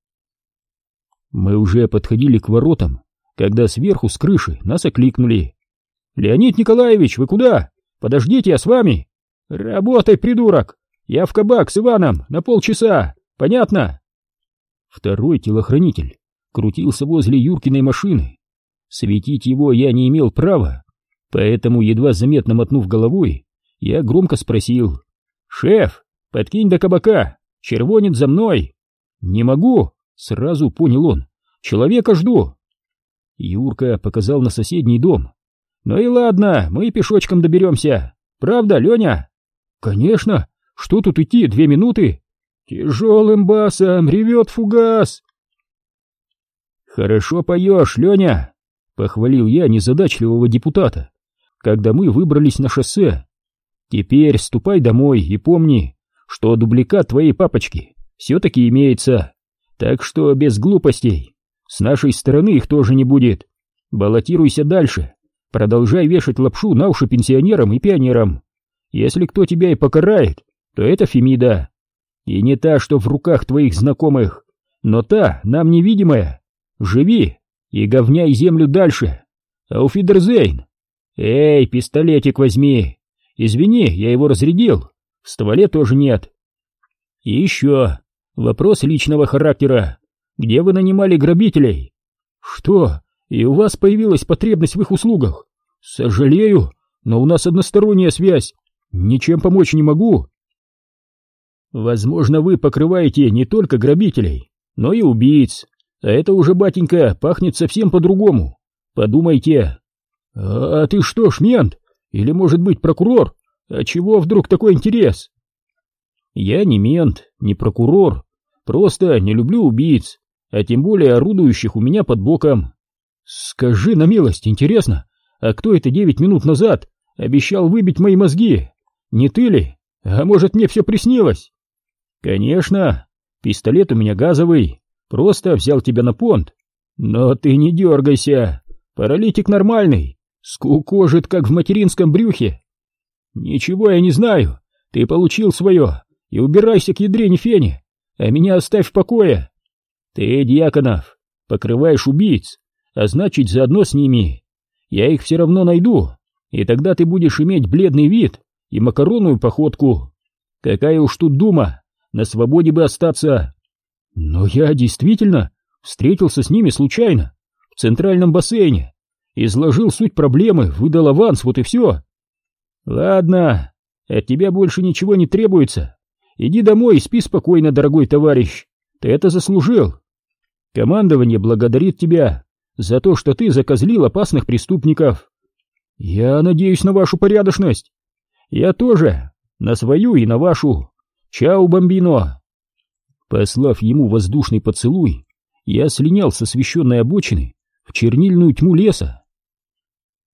Мы уже подходили к воротам, когда сверху с крыши нас окликнули. «Леонид Николаевич, вы куда? Подождите, я с вами!» «Работай, придурок! Я в кабак с Иваном на полчаса! Понятно?» Второй телохранитель крутился возле Юркиной машины. Светить его я не имел права, поэтому, едва заметно мотнув головой, я громко спросил. «Шеф, подкинь до кабака! Червонец за мной!» «Не могу!» — сразу понял он. «Человека жду!» Юрка показал на соседний дом. «Ну и ладно, мы пешочком доберемся. Правда, Леня?» «Конечно! Что тут идти, две минуты?» «Тяжелым басом ревет фугас!» «Хорошо поешь, Леня!» — похвалил я незадачливого депутата, когда мы выбрались на шоссе. «Теперь ступай домой и помни, что дубликат твоей папочки все-таки имеется, так что без глупостей. С нашей стороны их тоже не будет. Баллотируйся дальше, продолжай вешать лапшу на уши пенсионерам и пионерам. Если кто тебя и покарает, то это Фемида. И не та, что в руках твоих знакомых, но та, нам невидимая. Живи и говняй землю дальше. Ауфидерзейн. Эй, пистолетик возьми. Извини, я его разрядил. В стволе тоже нет. И еще вопрос личного характера. Где вы нанимали грабителей? Что? И у вас появилась потребность в их услугах? Сожалею, но у нас односторонняя связь. Ничем помочь не могу. Возможно, вы покрываете не только грабителей, но и убийц. А это уже, батенька, пахнет совсем по-другому. Подумайте. А ты что ж? Или, может быть, прокурор? А чего вдруг такой интерес? Я не мент, не прокурор. Просто не люблю убийц, а тем более орудующих у меня под боком. Скажи на милость, интересно, а кто это девять минут назад обещал выбить мои мозги? Не ты ли? А может, мне все приснилось? Конечно, пистолет у меня газовый, просто взял тебя на понт. Но ты не дергайся, паралитик нормальный, скукожит, как в материнском брюхе. Ничего я не знаю, ты получил свое, и убирайся к ядрене фени, а меня оставь в покое. Ты, Дьяконов, покрываешь убийц, а значит, заодно с ними. Я их все равно найду, и тогда ты будешь иметь бледный вид и макаронную походку. Какая уж тут дума, на свободе бы остаться. Но я действительно встретился с ними случайно, в центральном бассейне, изложил суть проблемы, выдал аванс, вот и все. Ладно, от тебя больше ничего не требуется. Иди домой и спи спокойно, дорогой товарищ. Ты это заслужил. Командование благодарит тебя за то, что ты закозлил опасных преступников. Я надеюсь на вашу порядочность. Я тоже, на свою и на вашу. Чао, бомбино. Послав ему воздушный поцелуй, я слинял со священной обочины в чернильную тьму леса.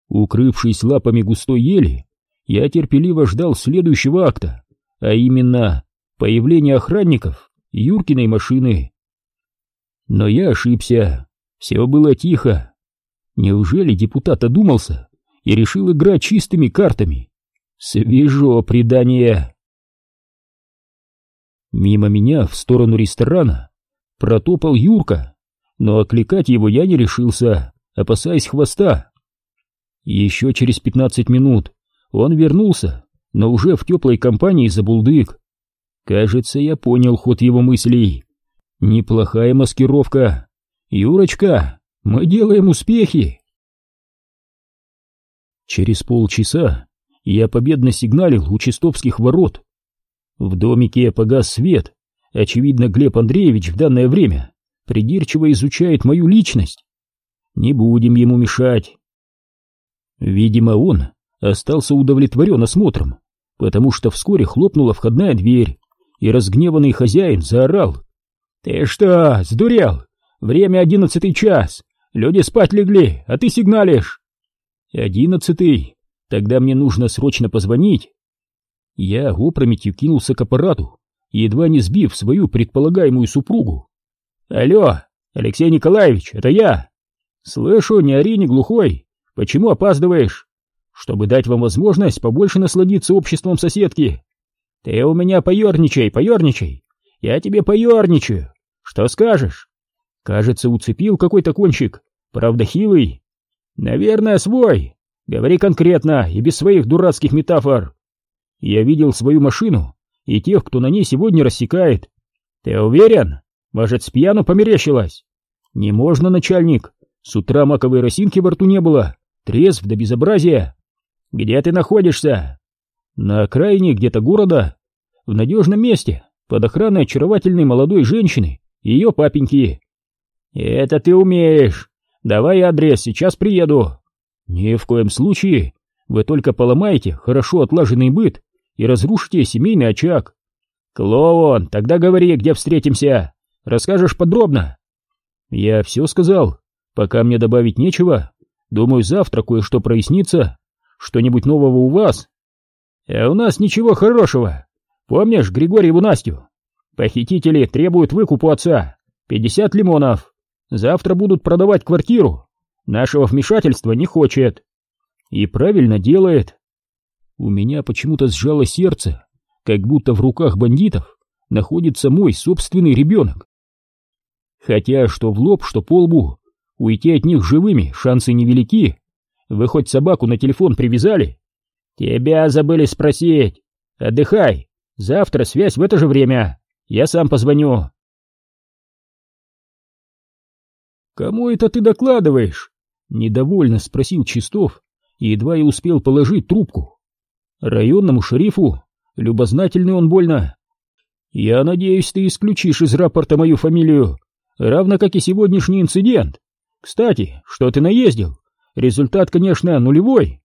Укрывшись лапами густой ели, я терпеливо ждал следующего акта, а именно появления охранников Юркиной машины. Но я ошибся, все было тихо. Неужели депутат одумался и решил играть чистыми картами? Свежо предание. Мимо меня в сторону ресторана протопал Юрка, но окликать его я не решился, опасаясь хвоста. Еще через пятнадцать минут он вернулся, но уже в теплой компании за булдык. Кажется, я понял ход его мыслей. Неплохая маскировка. Юрочка, мы делаем успехи. Через полчаса я победно сигналил у чистовских ворот. В домике погас свет. Очевидно, Глеб Андреевич в данное время придирчиво изучает мою личность. Не будем ему мешать. Видимо, он остался удовлетворен осмотром, потому что вскоре хлопнула входная дверь, и разгневанный хозяин заорал. «Ты что, сдурел? Время одиннадцатый час, люди спать легли, а ты сигналишь!» «Одиннадцатый? Тогда мне нужно срочно позвонить!» Я опрометью кинулся к аппарату, едва не сбив свою предполагаемую супругу. «Алло, Алексей Николаевич, это я!» «Слышу, не ори, не глухой. Почему опаздываешь?» Чтобы дать вам возможность побольше насладиться обществом соседки. Ты у меня поерничай, поерничай. Я тебе поерничаю. Что скажешь? Кажется, уцепил какой-то кончик. Правда, хилый. Наверное, свой. Говори конкретно и без своих дурацких метафор. Я видел свою машину и тех, кто на ней сегодня рассекает. Ты уверен? Может, с пьяну померещилась? Не можно, начальник. С утра маковой росинки во рту не было. Трезв до безобразия. «Где ты находишься?» «На окраине где-то города, в надежном месте, под охраной очаровательной молодой женщины ее папеньки». «Это ты умеешь. Давай адрес, сейчас приеду». «Ни в коем случае. Вы только поломаете хорошо отлаженный быт и разрушите семейный очаг». «Клоун, тогда говори, где встретимся. Расскажешь подробно». «Я все сказал. Пока мне добавить нечего. Думаю, завтра кое-что прояснится». Что-нибудь нового у вас? А у нас ничего хорошего. Помнишь Григорьеву Настю? Похитители требуют выкупу отца. Пятьдесят лимонов. Завтра будут продавать квартиру. Нашего вмешательства не хочет. И правильно делает. У меня почему-то сжало сердце, как будто в руках бандитов находится мой собственный ребенок. Хотя что в лоб, что по лбу, уйти от них живыми шансы невелики. Вы хоть собаку на телефон привязали? Тебя забыли спросить. Отдыхай. Завтра связь в это же время. Я сам позвоню. Кому это ты докладываешь? Недовольно спросил Чистов, и едва я успел положить трубку. Районному шерифу, любознательный он больно. Я надеюсь, ты исключишь из рапорта мою фамилию, равно как и сегодняшний инцидент. Кстати, что ты наездил? Результат, конечно, нулевой.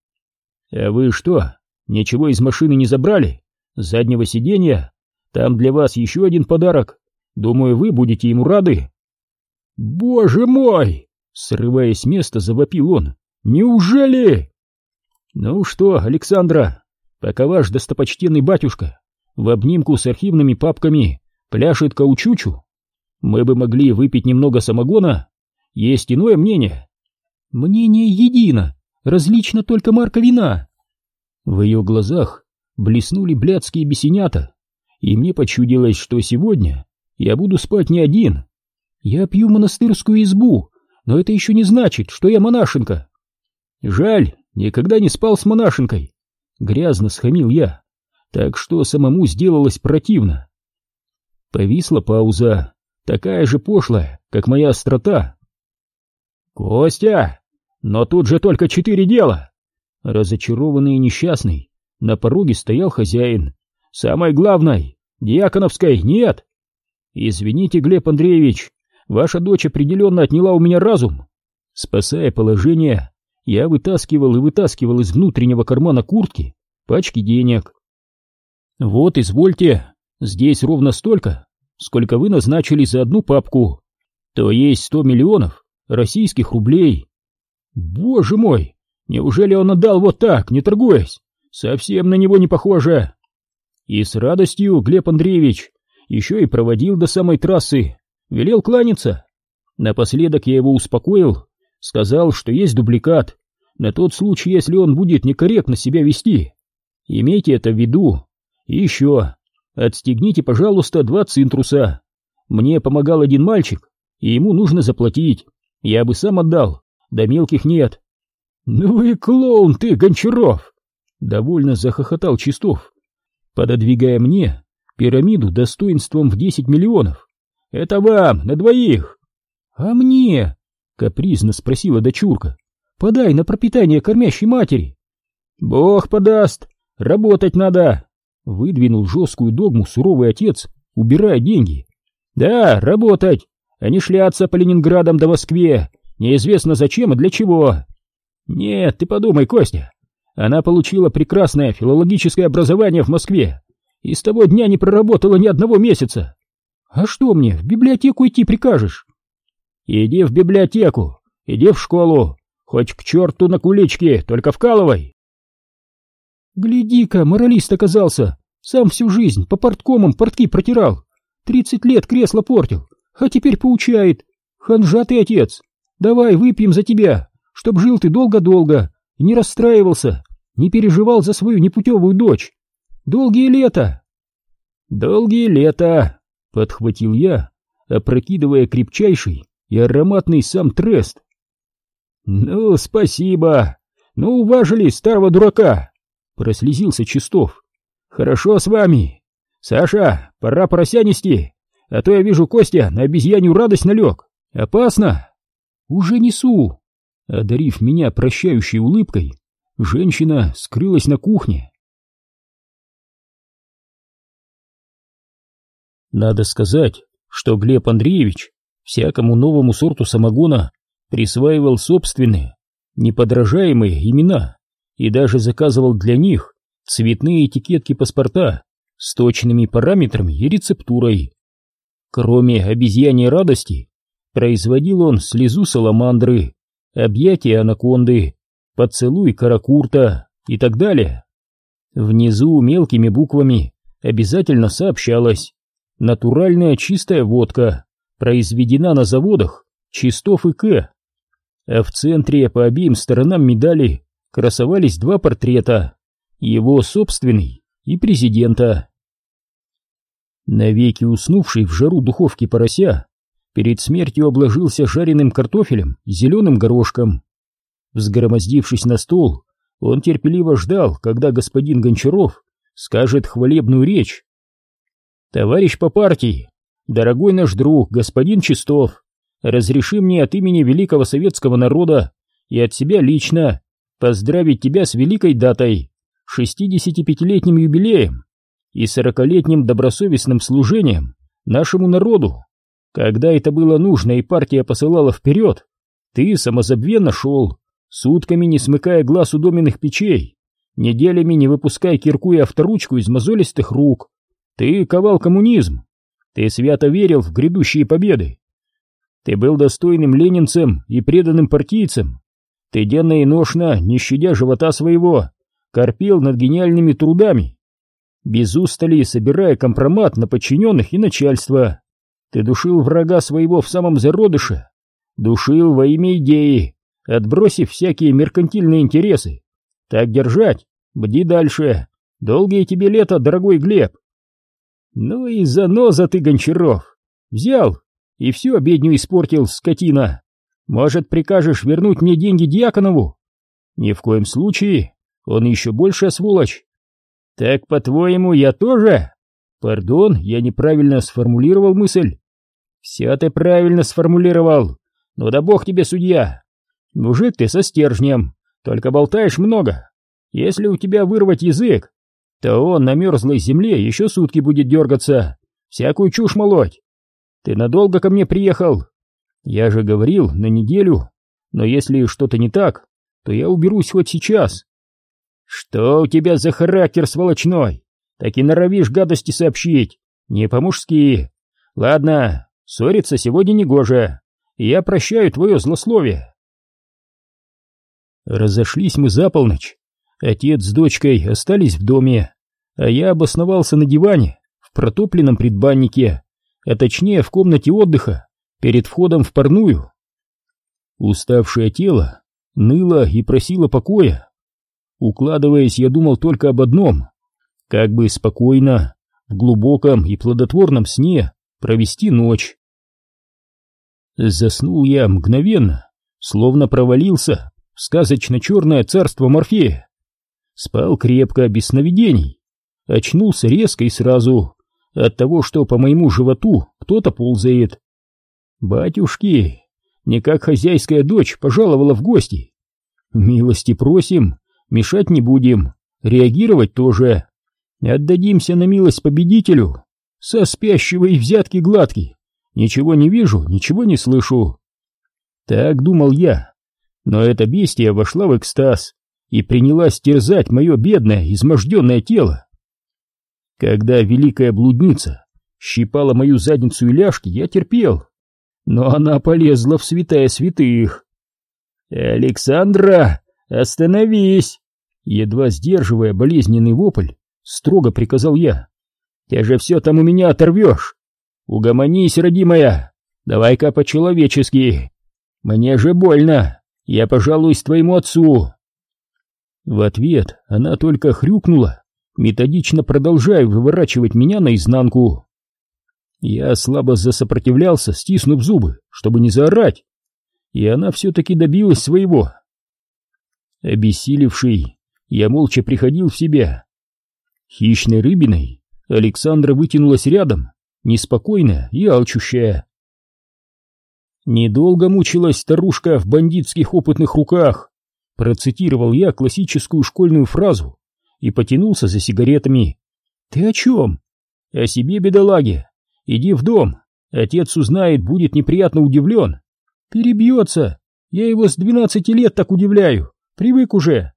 А вы что, ничего из машины не забрали? С заднего сиденья? Там для вас еще один подарок. Думаю, вы будете ему рады. Боже мой! Срываясь с места, завопил он. Неужели? Ну что, Александра, пока ваш достопочтенный батюшка в обнимку с архивными папками пляшет каучучу, мы бы могли выпить немного самогона. Есть иное мнение. Мнение едино, различно только марка вина. В ее глазах блеснули блядские бесенята, и мне почудилось, что сегодня я буду спать не один. Я пью монастырскую избу, но это еще не значит, что я монашенка. Жаль, никогда не спал с монашенкой. Грязно схамил я, так что самому сделалось противно. Повисла пауза, такая же пошлая, как моя острота. «Костя! Но тут же только четыре дела!» Разочарованный и несчастный, на пороге стоял хозяин. «Самое главное, Дьяконовской нет!» «Извините, Глеб Андреевич, ваша дочь определенно отняла у меня разум!» Спасая положение, я вытаскивал и вытаскивал из внутреннего кармана куртки пачки денег. «Вот, извольте, здесь ровно столько, сколько вы назначили за одну папку, то есть сто миллионов российских рублей. Боже мой, неужели он отдал вот так, не торгуясь? Совсем на него не похоже!» И с радостью Глеб Андреевич еще и проводил до самой трассы, велел кланяться. Напоследок я его успокоил, сказал, что есть дубликат, на тот случай, если он будет некорректно себя вести. Имейте это в виду. И еще, отстегните, пожалуйста, два цинтруса. Мне помогал один мальчик, и ему нужно заплатить. Я бы сам отдал, да мелких нет. Ну и клоун ты, Гончаров! Довольно захохотал Чистов пододвигая мне пирамиду достоинством в 10 миллионов. «Это вам, на двоих!» «А мне?» — капризно спросила дочурка. «Подай на пропитание кормящей матери!» «Бог подаст! Работать надо!» — выдвинул жесткую догму суровый отец, убирая деньги. «Да, работать, не шляться по Ленинградам до Москве, неизвестно зачем и для чего!» «Нет, ты подумай, Костя, она получила прекрасное филологическое образование в Москве и с того дня не проработала ни одного месяца. А что мне, в библиотеку идти прикажешь? Иди в библиотеку, иди в школу, хоть к черту на куличке, только вкалывай. Гляди-ка, моралист оказался, сам всю жизнь по порткомам портки протирал, тридцать лет кресло портил, а теперь поучает. Ханжатый отец, давай выпьем за тебя, чтоб жил ты долго-долго не расстраивался, не переживал за свою непутевую дочь. Долгие лета!» «Долгие лета!» — подхватил я, опрокидывая крепчайший и ароматный сам трест. «Ну, спасибо! Ну, уважили старого дурака!» — прослезился Чистов. «Хорошо с вами! Саша, пора порося нести, а то я вижу Костя на обезьянью радость налег. Опасно!» «Уже несу!» Одарив меня прощающей улыбкой, женщина скрылась на кухне. Надо сказать, что Глеб Андреевич всякому новому сорту самогона присваивал собственные, неподражаемые имена и даже заказывал для них цветные этикетки паспорта с точными параметрами и рецептурой. Кроме обезьяньей радости, производил он слезу саламандры, объятия анаконды, поцелуй каракурта и так далее. Внизу мелкими буквами обязательно сообщалось «Натуральная чистая водка, произведена на заводах Чистов и К». А в центре по обеим сторонам медали красовались два портрета, его собственный и президента. Навеки уснувший в жару духовки порося перед смертью обложился жареным картофелем и зеленым горошком. Взгромоздившись на стол, он терпеливо ждал, когда господин Гончаров скажет хвалебную речь. «Товарищ по партии, дорогой наш друг, господин Чистов, разреши мне от имени великого советского народа и от себя лично поздравить тебя с великой датой, 65-летним юбилеем и 40-летним добросовестным служением нашему народу. Когда это было нужно и партия посылала вперед, ты самозабвенно шел, сутками не смыкая глаз у доменных печей, неделями не выпуская кирку и авторучку из мозолистых рук. Ты ковал коммунизм, ты свято верил в грядущие победы. Ты был достойным ленинцем и преданным партийцем. Ты денно и ношно, не щадя живота своего, корпел над гениальными трудами, без устали собирая компромат на подчиненных и начальство. Ты душил врага своего в самом зародыше, душил во имя идеи, отбросив всякие меркантильные интересы. Так держать, бди дальше. Долгие тебе лето, дорогой Глеб. Ну и заноза ты, Гончаров. Взял и всю обедню испортил, скотина. Может, прикажешь вернуть мне деньги Дьяконову? Ни в коем случае, он еще больше сволочь. Так, по-твоему, я тоже? Пардон, я неправильно сформулировал мысль. Все ты правильно сформулировал. Ну да бог тебе судья. Мужик ты со стержнем, только болтаешь много. Если у тебя вырвать язык, то он на мерзлой земле еще сутки будет дергаться, всякую чушь молоть. Ты надолго ко мне приехал? Я же говорил, на неделю. Но если что-то не так, то я уберусь хоть сейчас. Что у тебя за характер сволочной? Так и норовишь гадости сообщить. Не по-мужски. Ладно, ссориться сегодня не гоже. Я прощаю твое злословие. Разошлись мы за полночь. Отец с дочкой остались в доме, а я обосновался на диване в протопленном предбаннике, а точнее в комнате отдыха, перед входом в парную. Уставшее тело ныло и просило покоя. Укладываясь, я думал только об одном — как бы спокойно, в глубоком и плодотворном сне провести ночь. Заснул я мгновенно, словно провалился в сказочно-черное царство Морфея. Спал крепко, без сновидений. Очнулся резко и сразу от того, что по моему животу кто-то ползает. Батюшки, не как хозяйская дочь пожаловала в гости. Милости просим, мешать не будем, реагировать тоже. Отдадимся на милость победителю, со спящего и взятки гладкий. Ничего не вижу, ничего не слышу. Так думал я, но эта бестия вошла в экстаз и принялась терзать мое бедное, изможденное тело. Когда великая блудница щипала мою задницу и ляжки, я терпел, но она полезла в святая святых. «Александра, остановись!» Едва сдерживая болезненный вопль, строго приказал я. «Ты же все там у меня оторвешь! Угомонись, родимая! Давай-ка по-человечески! Мне же больно! Я пожалуюсь твоему отцу!» В ответ она только хрюкнула, методично продолжая выворачивать меня наизнанку. Я слабо засопротивлялся, стиснув зубы, чтобы не заорать, и она все-таки добилась своего. Обессилевший, я молча приходил в себя. Хищной рыбиной Александра вытянулась рядом, неспокойная и алчущая. Недолго мучилась старушка в бандитских опытных руках, процитировал я классическую школьную фразу и потянулся за сигаретами. «Ты о чем?» «О себе, бедолаге. Иди в дом. Отец узнает, будет неприятно удивлен. Перебьется. Я его с двенадцати лет так удивляю. Привык уже.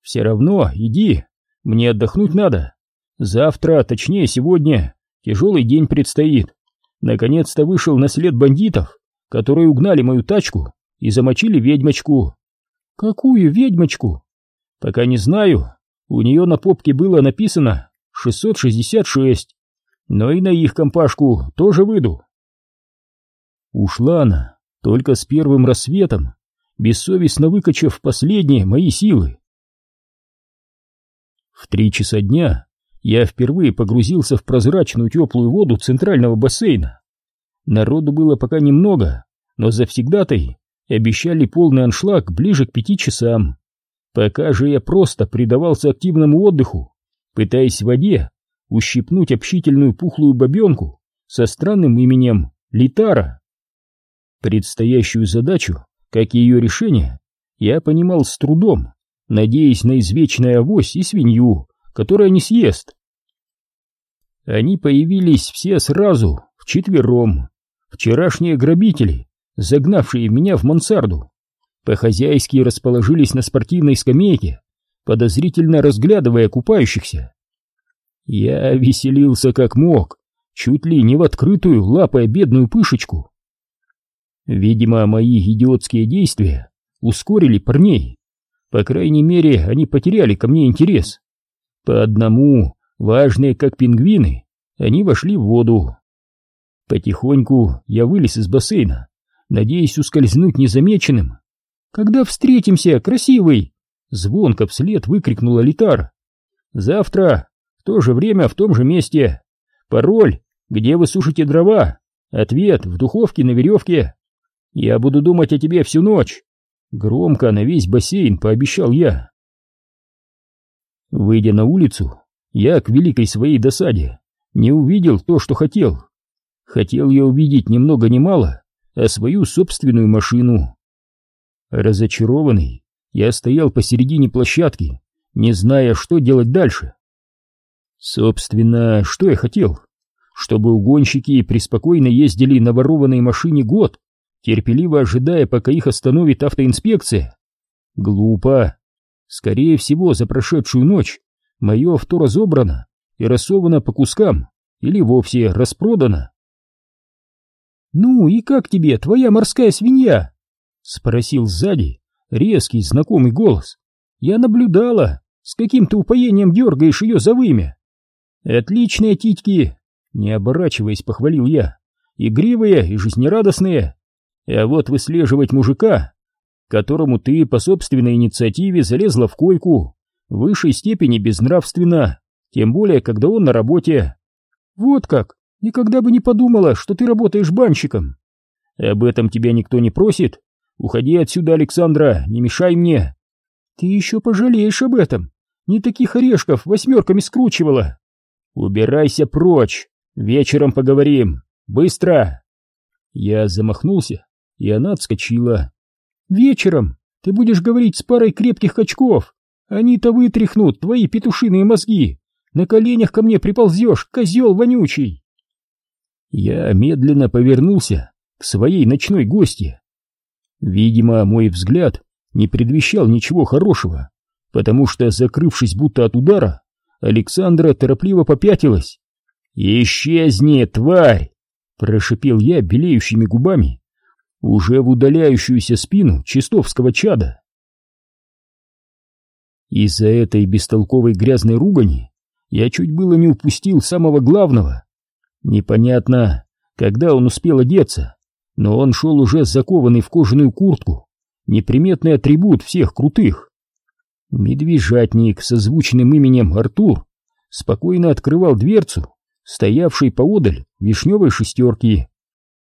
Все равно иди. Мне отдохнуть надо. Завтра, точнее сегодня, тяжелый день предстоит. Наконец-то вышел на след бандитов, которые угнали мою тачку и замочили ведьмочку. Какую ведьмочку? Пока не знаю. У нее на попке было написано 666 но и на их компашку тоже выйду. Ушла она только с первым рассветом, бессовестно выкачав последние мои силы. В три часа дня я впервые погрузился в прозрачную теплую воду центрального бассейна. Народу было пока немного, но завсегдатай обещали полный аншлаг ближе к пяти часам. Пока же я просто предавался активному отдыху, пытаясь в воде ущипнуть общительную пухлую бабенку со странным именем Литара. Предстоящую задачу, как и ее решение, я понимал с трудом, надеясь на извечное авось и свинью, которая не съест. Они появились все сразу, вчетвером, вчерашние грабители, загнавшие меня в мансарду, по-хозяйски расположились на спортивной скамейке, подозрительно разглядывая купающихся. Я веселился как мог, чуть ли не в открытую, лапая бедную пышечку. Видимо, мои идиотские действия ускорили парней. По крайней мере, они потеряли ко мне интерес. По одному, важные как пингвины, они вошли в воду. Потихоньку я вылез из бассейна, надеясь ускользнуть незамеченным. «Когда встретимся, красивый?» Звонко вслед выкрикнула Литар. «Завтра, в то же время, в том же месте. Пароль, где вы сушите дрова? Ответ, в духовке на веревке. Я буду думать о тебе всю ночь». Громко на весь бассейн пообещал я. Выйдя на улицу, я к великой своей досаде не увидел то, что хотел. Хотел я увидеть ни много ни мало, а свою собственную машину. Разочарованный, я стоял посередине площадки, не зная, что делать дальше. Собственно, что я хотел? Чтобы угонщики преспокойно ездили на ворованной машине год, терпеливо ожидая, пока их остановит автоинспекция. Глупо. Скорее всего, за прошедшую ночь мое авто разобрано и рассовано по кускам или вовсе распродано. «Ну и как тебе твоя морская свинья?» — спросил сзади резкий знакомый голос. «Я наблюдала, с каким ты упоением дергаешь ее за вымя». «Отличные титьки!» — не оборачиваясь, похвалил я. «Игривые и жизнерадостные. А вот выслеживать мужика, которому ты по собственной инициативе залезла в койку, в высшей степени безнравственно, тем более, когда он на работе. Вот как, никогда бы не подумала, что ты работаешь банщиком. Об этом тебя никто не просит. Уходи отсюда, Александра, не мешай мне. Ты еще пожалеешь об этом. Не таких орешков восьмерками скручивала. Убирайся прочь, вечером поговорим. Быстро! Я замахнулся, и она отскочила. «Вечером ты будешь говорить с парой крепких качков. Они-то вытряхнут твои петушиные мозги. На коленях ко мне приползешь, козел вонючий!» Я медленно повернулся к своей ночной гости. Видимо, мой взгляд не предвещал ничего хорошего, потому что, закрывшись будто от удара, Александра торопливо попятилась. «Исчезни, тварь!» — прошипел я белеющими губами уже в удаляющуюся спину чистовского чада. Из-за этой бестолковой грязной ругани я чуть было не упустил самого главного. Непонятно, когда он успел одеться, но он шел уже закованный в кожаную куртку, неприметный атрибут всех крутых. Медвежатник со звучным именем Артур спокойно открывал дверцу, стоявшей поодаль вишневой шестерки.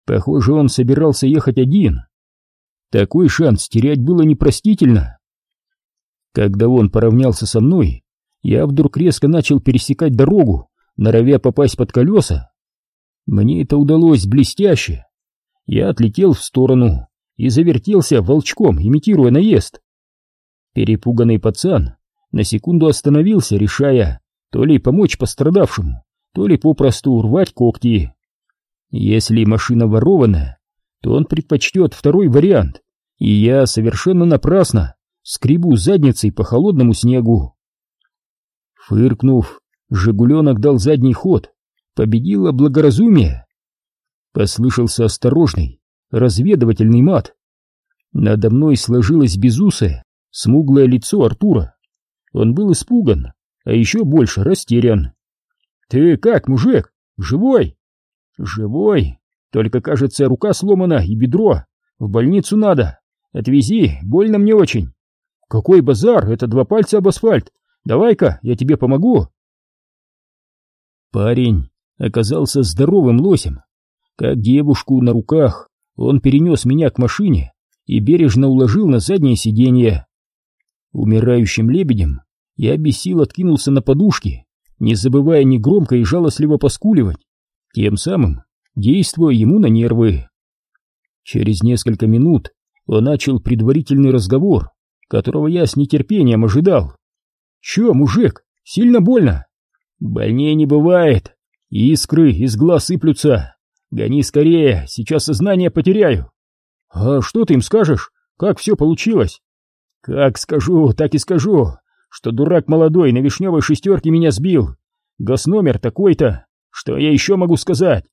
Похоже, он собирался ехать один. Такой шанс терять было непростительно. Когда он поравнялся со мной, я вдруг резко начал пересекать дорогу, норовя попасть под колеса. Мне это удалось блестяще. Я отлетел в сторону и завертелся волчком, имитируя наезд. Перепуганный пацан на секунду остановился, решая то ли помочь пострадавшему, то ли попросту урвать когти. Если машина ворованная, то он предпочтет второй вариант, и я совершенно напрасно скребу задницей по холодному снегу. Фыркнув, «Жигуленок» дал задний ход, победило благоразумие. Послышался осторожный, разведывательный мат. Надо мной сложилось безусое, смуглое лицо Артура. Он был испуган, а еще больше растерян. «Ты как, мужик? Живой?» Живой, только, кажется, рука сломана и бедро. В больницу надо. Отвези, больно мне очень. Какой базар, это два пальца об асфальт. Давай-ка, я тебе помогу. Парень оказался здоровым лосем. Как девушку на руках, он перенес меня к машине и бережно уложил на заднее сиденье. Умирающим лебедем я без сил откинулся на подушки, не забывая негромко и жалостливо поскуливать тем самым действуя ему на нервы. Через несколько минут он начал предварительный разговор, которого я с нетерпением ожидал. «Чё, мужик, сильно больно?» «Больнее не бывает. Искры из глаз сыплются. Гони скорее, сейчас сознание потеряю». «А что ты им скажешь? Как все получилось?» «Как скажу, так и скажу, что дурак молодой на вишневой шестерке меня сбил. Госномер такой-то. Что я еще могу сказать?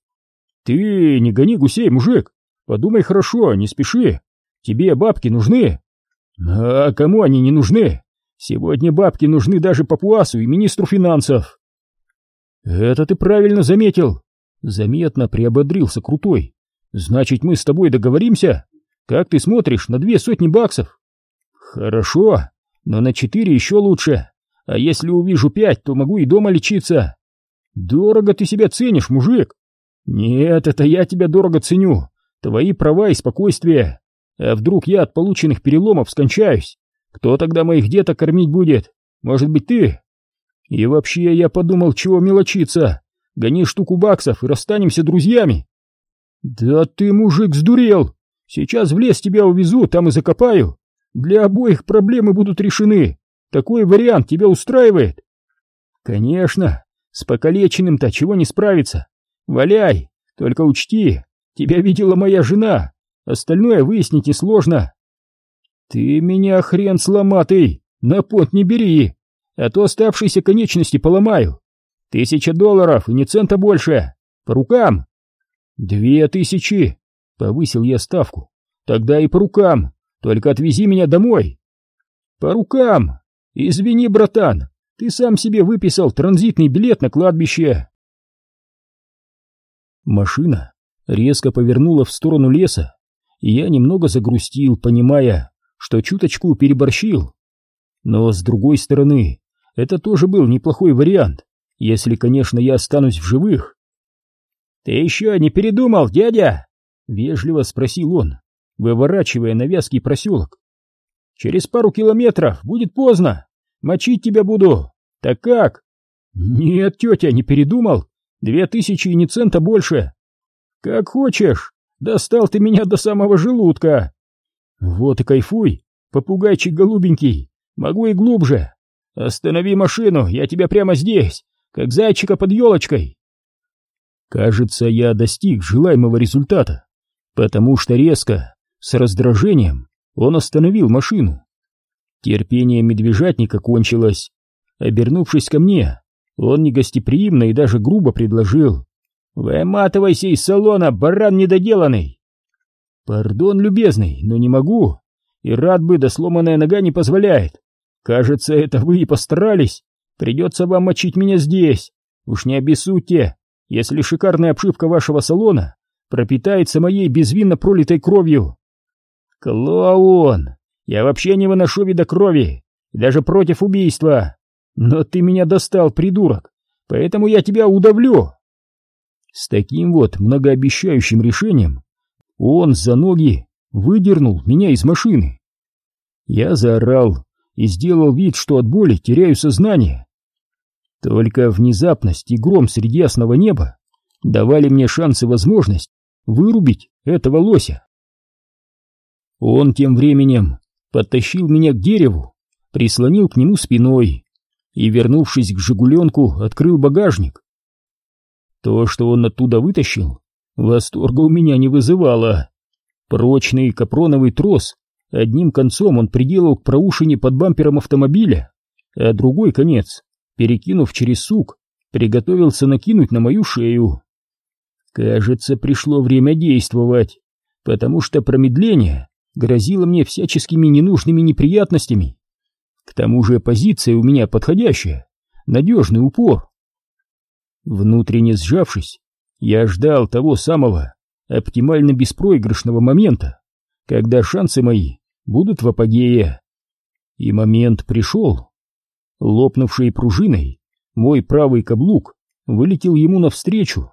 Ты не гони гусей, мужик. Подумай хорошо, не спеши. Тебе бабки нужны. А кому они не нужны? Сегодня бабки нужны даже папуасу и министру финансов. Это ты правильно заметил. Заметно приободрился Крутой. Значит, мы с тобой договоримся? Как ты смотришь на две сотни баксов? Хорошо, но на четыре еще лучше. А если увижу пять, то могу и дома лечиться. Дорого ты себя ценишь, мужик. Нет, это я тебя дорого ценю. Твои права и спокойствие. А вдруг я от полученных переломов скончаюсь? Кто тогда моих деток кормить будет? Может быть, ты? И вообще я подумал, чего мелочиться. Гони штуку баксов и расстанемся друзьями. Да ты, мужик, сдурел. Сейчас в лес тебя увезу, там и закопаю. Для обоих проблемы будут решены. Такой вариант тебя устраивает? Конечно. С покалеченным-то чего не справиться. Валяй, только учти, тебя видела моя жена. Остальное выяснить несложно. Ты меня хрен сломатый, на пот не бери, а то оставшиеся конечности поломаю. Тысяча долларов и ни цента больше. По рукам. Две тысячи. Повысил я ставку. Тогда и по рукам. Только отвези меня домой. По рукам. Извини, братан, ты сам себе выписал транзитный билет на кладбище. Машина резко повернула в сторону леса, и я немного загрустил, понимая, что чуточку переборщил. Но, с другой стороны, это тоже был неплохой вариант, если, конечно, я останусь в живых. «Ты еще не передумал, дядя?» — вежливо спросил он, выворачивая на вязкий проселок. «Через пару километров будет поздно. Мочить тебя буду. Так как?» «Нет, тетя, не передумал. Две тысячи и ни цента больше. Как хочешь, достал ты меня до самого желудка. Вот и кайфуй, попугайчик голубенький, могу и глубже. Останови машину, я тебя прямо здесь, как зайчика под елочкой. Кажется, я достиг желаемого результата, потому что резко, с раздражением, он остановил машину. Терпение медвежатника кончилось. Обернувшись ко мне, он негостеприимно и даже грубо предложил. «Выматывайся из салона, баран недоделанный!» «Пардон, любезный, но не могу, и рад бы, да сломанная нога не позволяет. Кажется, это вы и постарались. Придется вам мочить меня здесь. Уж не обессудьте, если шикарная обшивка вашего салона пропитается моей безвинно пролитой кровью». «Клоун! Я вообще не выношу вида крови, даже против убийства!» Но ты меня достал, придурок, поэтому я тебя удавлю. С таким вот многообещающим решением он за ноги выдернул меня из машины. Я заорал и сделал вид, что от боли теряю сознание. Только внезапность и гром среди ясного неба давали мне шанс и возможность вырубить этого лося. Он тем временем подтащил меня к дереву, прислонил к нему спиной и, вернувшись к «Жигуленку», открыл багажник. То, что он оттуда вытащил, восторга у меня не вызывало. Прочный капроновый трос, одним концом он приделал к проушине под бампером автомобиля, а другой конец, перекинув через сук, приготовился накинуть на мою шею. Кажется, пришло время действовать, потому что промедление грозило мне всяческими ненужными неприятностями. К тому же позиция у меня подходящая, надежный упор. Внутренне сжавшись, я ждал того самого оптимально беспроигрышного момента, когда шансы мои будут в апогее. И момент пришел. Лопнувшей пружиной мой правый каблук вылетел ему навстречу.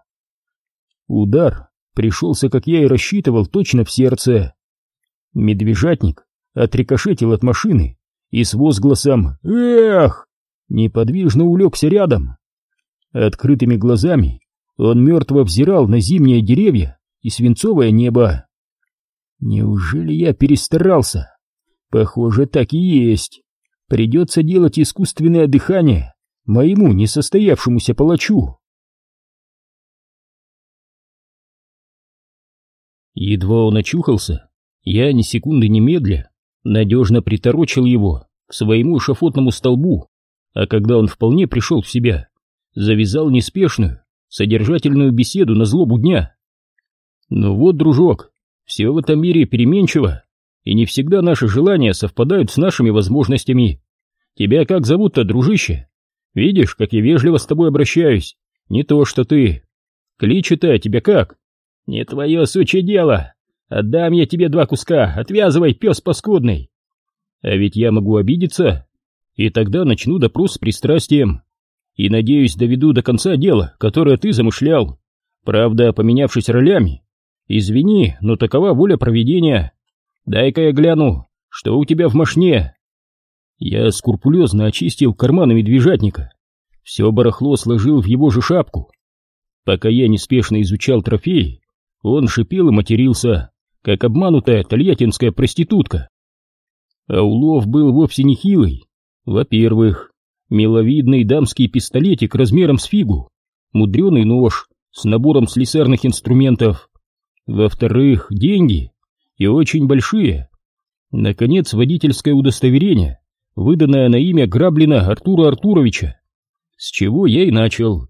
Удар пришелся, как я и рассчитывал, точно в сердце. Медвежатник отрикошетил от машины и с возгласом «Эх!» неподвижно улегся рядом. Открытыми глазами он мертво взирал на зимние деревья и свинцовое небо. Неужели я перестарался? Похоже, так и есть. Придется делать искусственное дыхание моему несостоявшемуся палачу. Едва он очухался, я ни секунды не медля надежно приторочил его к своему шафотному столбу, а когда он вполне пришел в себя, завязал неспешную, содержательную беседу на злобу дня. «Ну вот, дружок, все в этом мире переменчиво. и не всегда наши желания совпадают с нашими возможностями. Тебя как зовут-то, дружище? Видишь, как я вежливо с тобой обращаюсь, не то что ты. Кличу-то тебя как? Не твое сучье дело. Отдам я тебе два куска, отвязывай, пес паскудный. А ведь я могу обидеться, и тогда начну допрос с пристрастием. И, надеюсь, доведу до конца дело, которое ты замышлял. Правда, поменявшись ролями. Извини, но такова воля проведения. Дай-ка я гляну, что у тебя в мошне. Я скрупулезно очистил карманы медвежатника. Все барахло сложил в его же шапку. Пока я неспешно изучал трофеи, он шипел и матерился, как обманутая тольяттинская проститутка. А улов был вовсе не хилый. Во-первых, миловидный дамский пистолетик размером с фигу, мудреный нож с набором слесарных инструментов. Во-вторых, деньги, и очень большие. Наконец, водительское удостоверение, выданное на имя Граблина Артура Артуровича. С чего я и начал.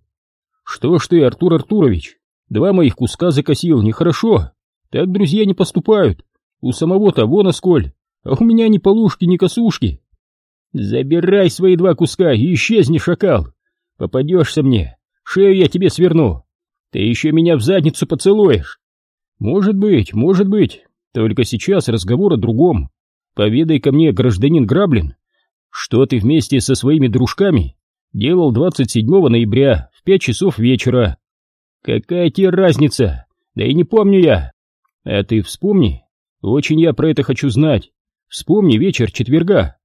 Что ж ты, Артур Артурович, два моих куска закосил, нехорошо. Так друзья не поступают. У самого-то вон осколь, а у меня ни полушки, ни косушки. Забирай свои два куска и исчезни, шакал. Попадешься мне, шею я тебе сверну. Ты еще меня в задницу поцелуешь. Может быть, может быть, только сейчас разговор о другом. Поведай-ка мне, гражданин Граблин, что ты вместе со своими дружками делал 27 ноября в 5 часов вечера. Какая тебе разница? Да и не помню я. А ты вспомни. Очень я про это хочу знать. Вспомни вечер четверга.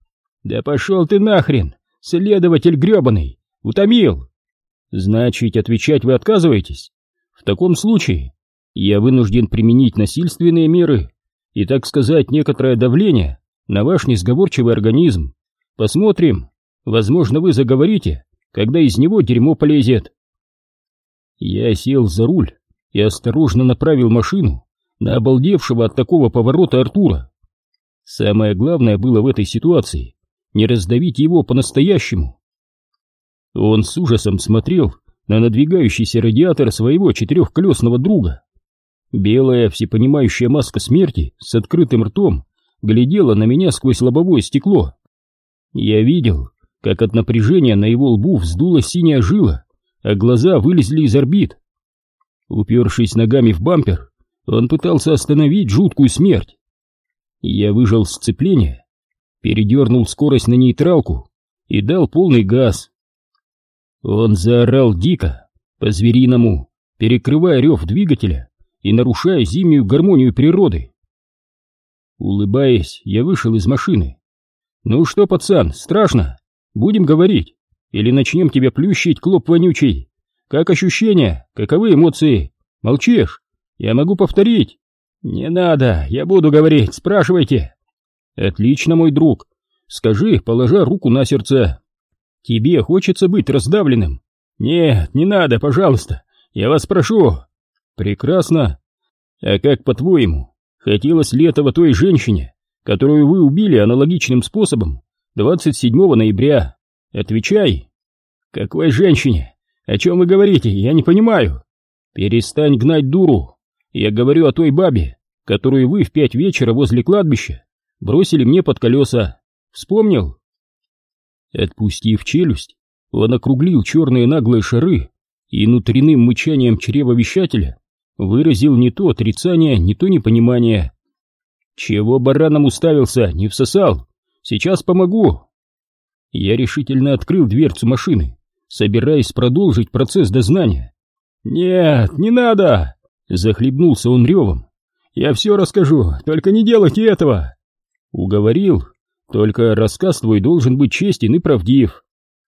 Да пошел ты нахрен, следователь гребаный. Утомил. Значит, отвечать вы отказываетесь? В таком случае я вынужден применить насильственные меры и, так сказать, некоторое давление на ваш несговорчивый организм. Посмотрим, возможно, вы заговорите, когда из него дерьмо полезет. Я сел за руль и осторожно направил машину на обалдевшего от такого поворота Артура. Самое главное было в этой ситуации не раздавить его по-настоящему. Он с ужасом смотрел на надвигающийся радиатор своего четырехколесного друга. Белая всепонимающая маска смерти с открытым ртом глядела на меня сквозь лобовое стекло. Я видел, как от напряжения на его лбу вздулась синяя жила, а глаза вылезли из орбит. Упершись ногами в бампер, он пытался остановить жуткую смерть. Я выжал сцепление, передернул скорость на нейтралку и дал полный газ. Он заорал дико, по-звериному, перекрывая рев двигателя и нарушая зимнюю гармонию природы. Улыбаясь, я вышел из машины. «Ну что, пацан, страшно? Будем говорить? Или начнем тебя плющить, клоп вонючий? Как ощущения? Каковы эмоции? Молчишь? Я могу повторить?» «Не надо, я буду говорить, спрашивайте». «Отлично, мой друг. Скажи, положа руку на сердце. Тебе хочется быть раздавленным?» «Нет, не надо, пожалуйста. Я вас прошу». «Прекрасно. А как, по-твоему, хотелось ли этого той женщине, которую вы убили аналогичным способом 27 ноября? Отвечай!» «Какой женщине? О чем вы говорите? Я не понимаю!» «Перестань гнать дуру! Я говорю о той бабе, которую вы в пять вечера возле кладбища бросили мне под колеса. Вспомнил?» Отпустив челюсть, он округлил черные наглые шары и внутренним мычанием чревовещателя выразил не то отрицание, не то непонимание. «Чего бараном уставился, не всосал? Сейчас помогу!» Я решительно открыл дверцу машины, собираясь продолжить процесс дознания. «Нет, не надо!» — захлебнулся он ревом. «Я все расскажу, только не делайте этого!» «Уговорил, только рассказ твой должен быть честен и правдив».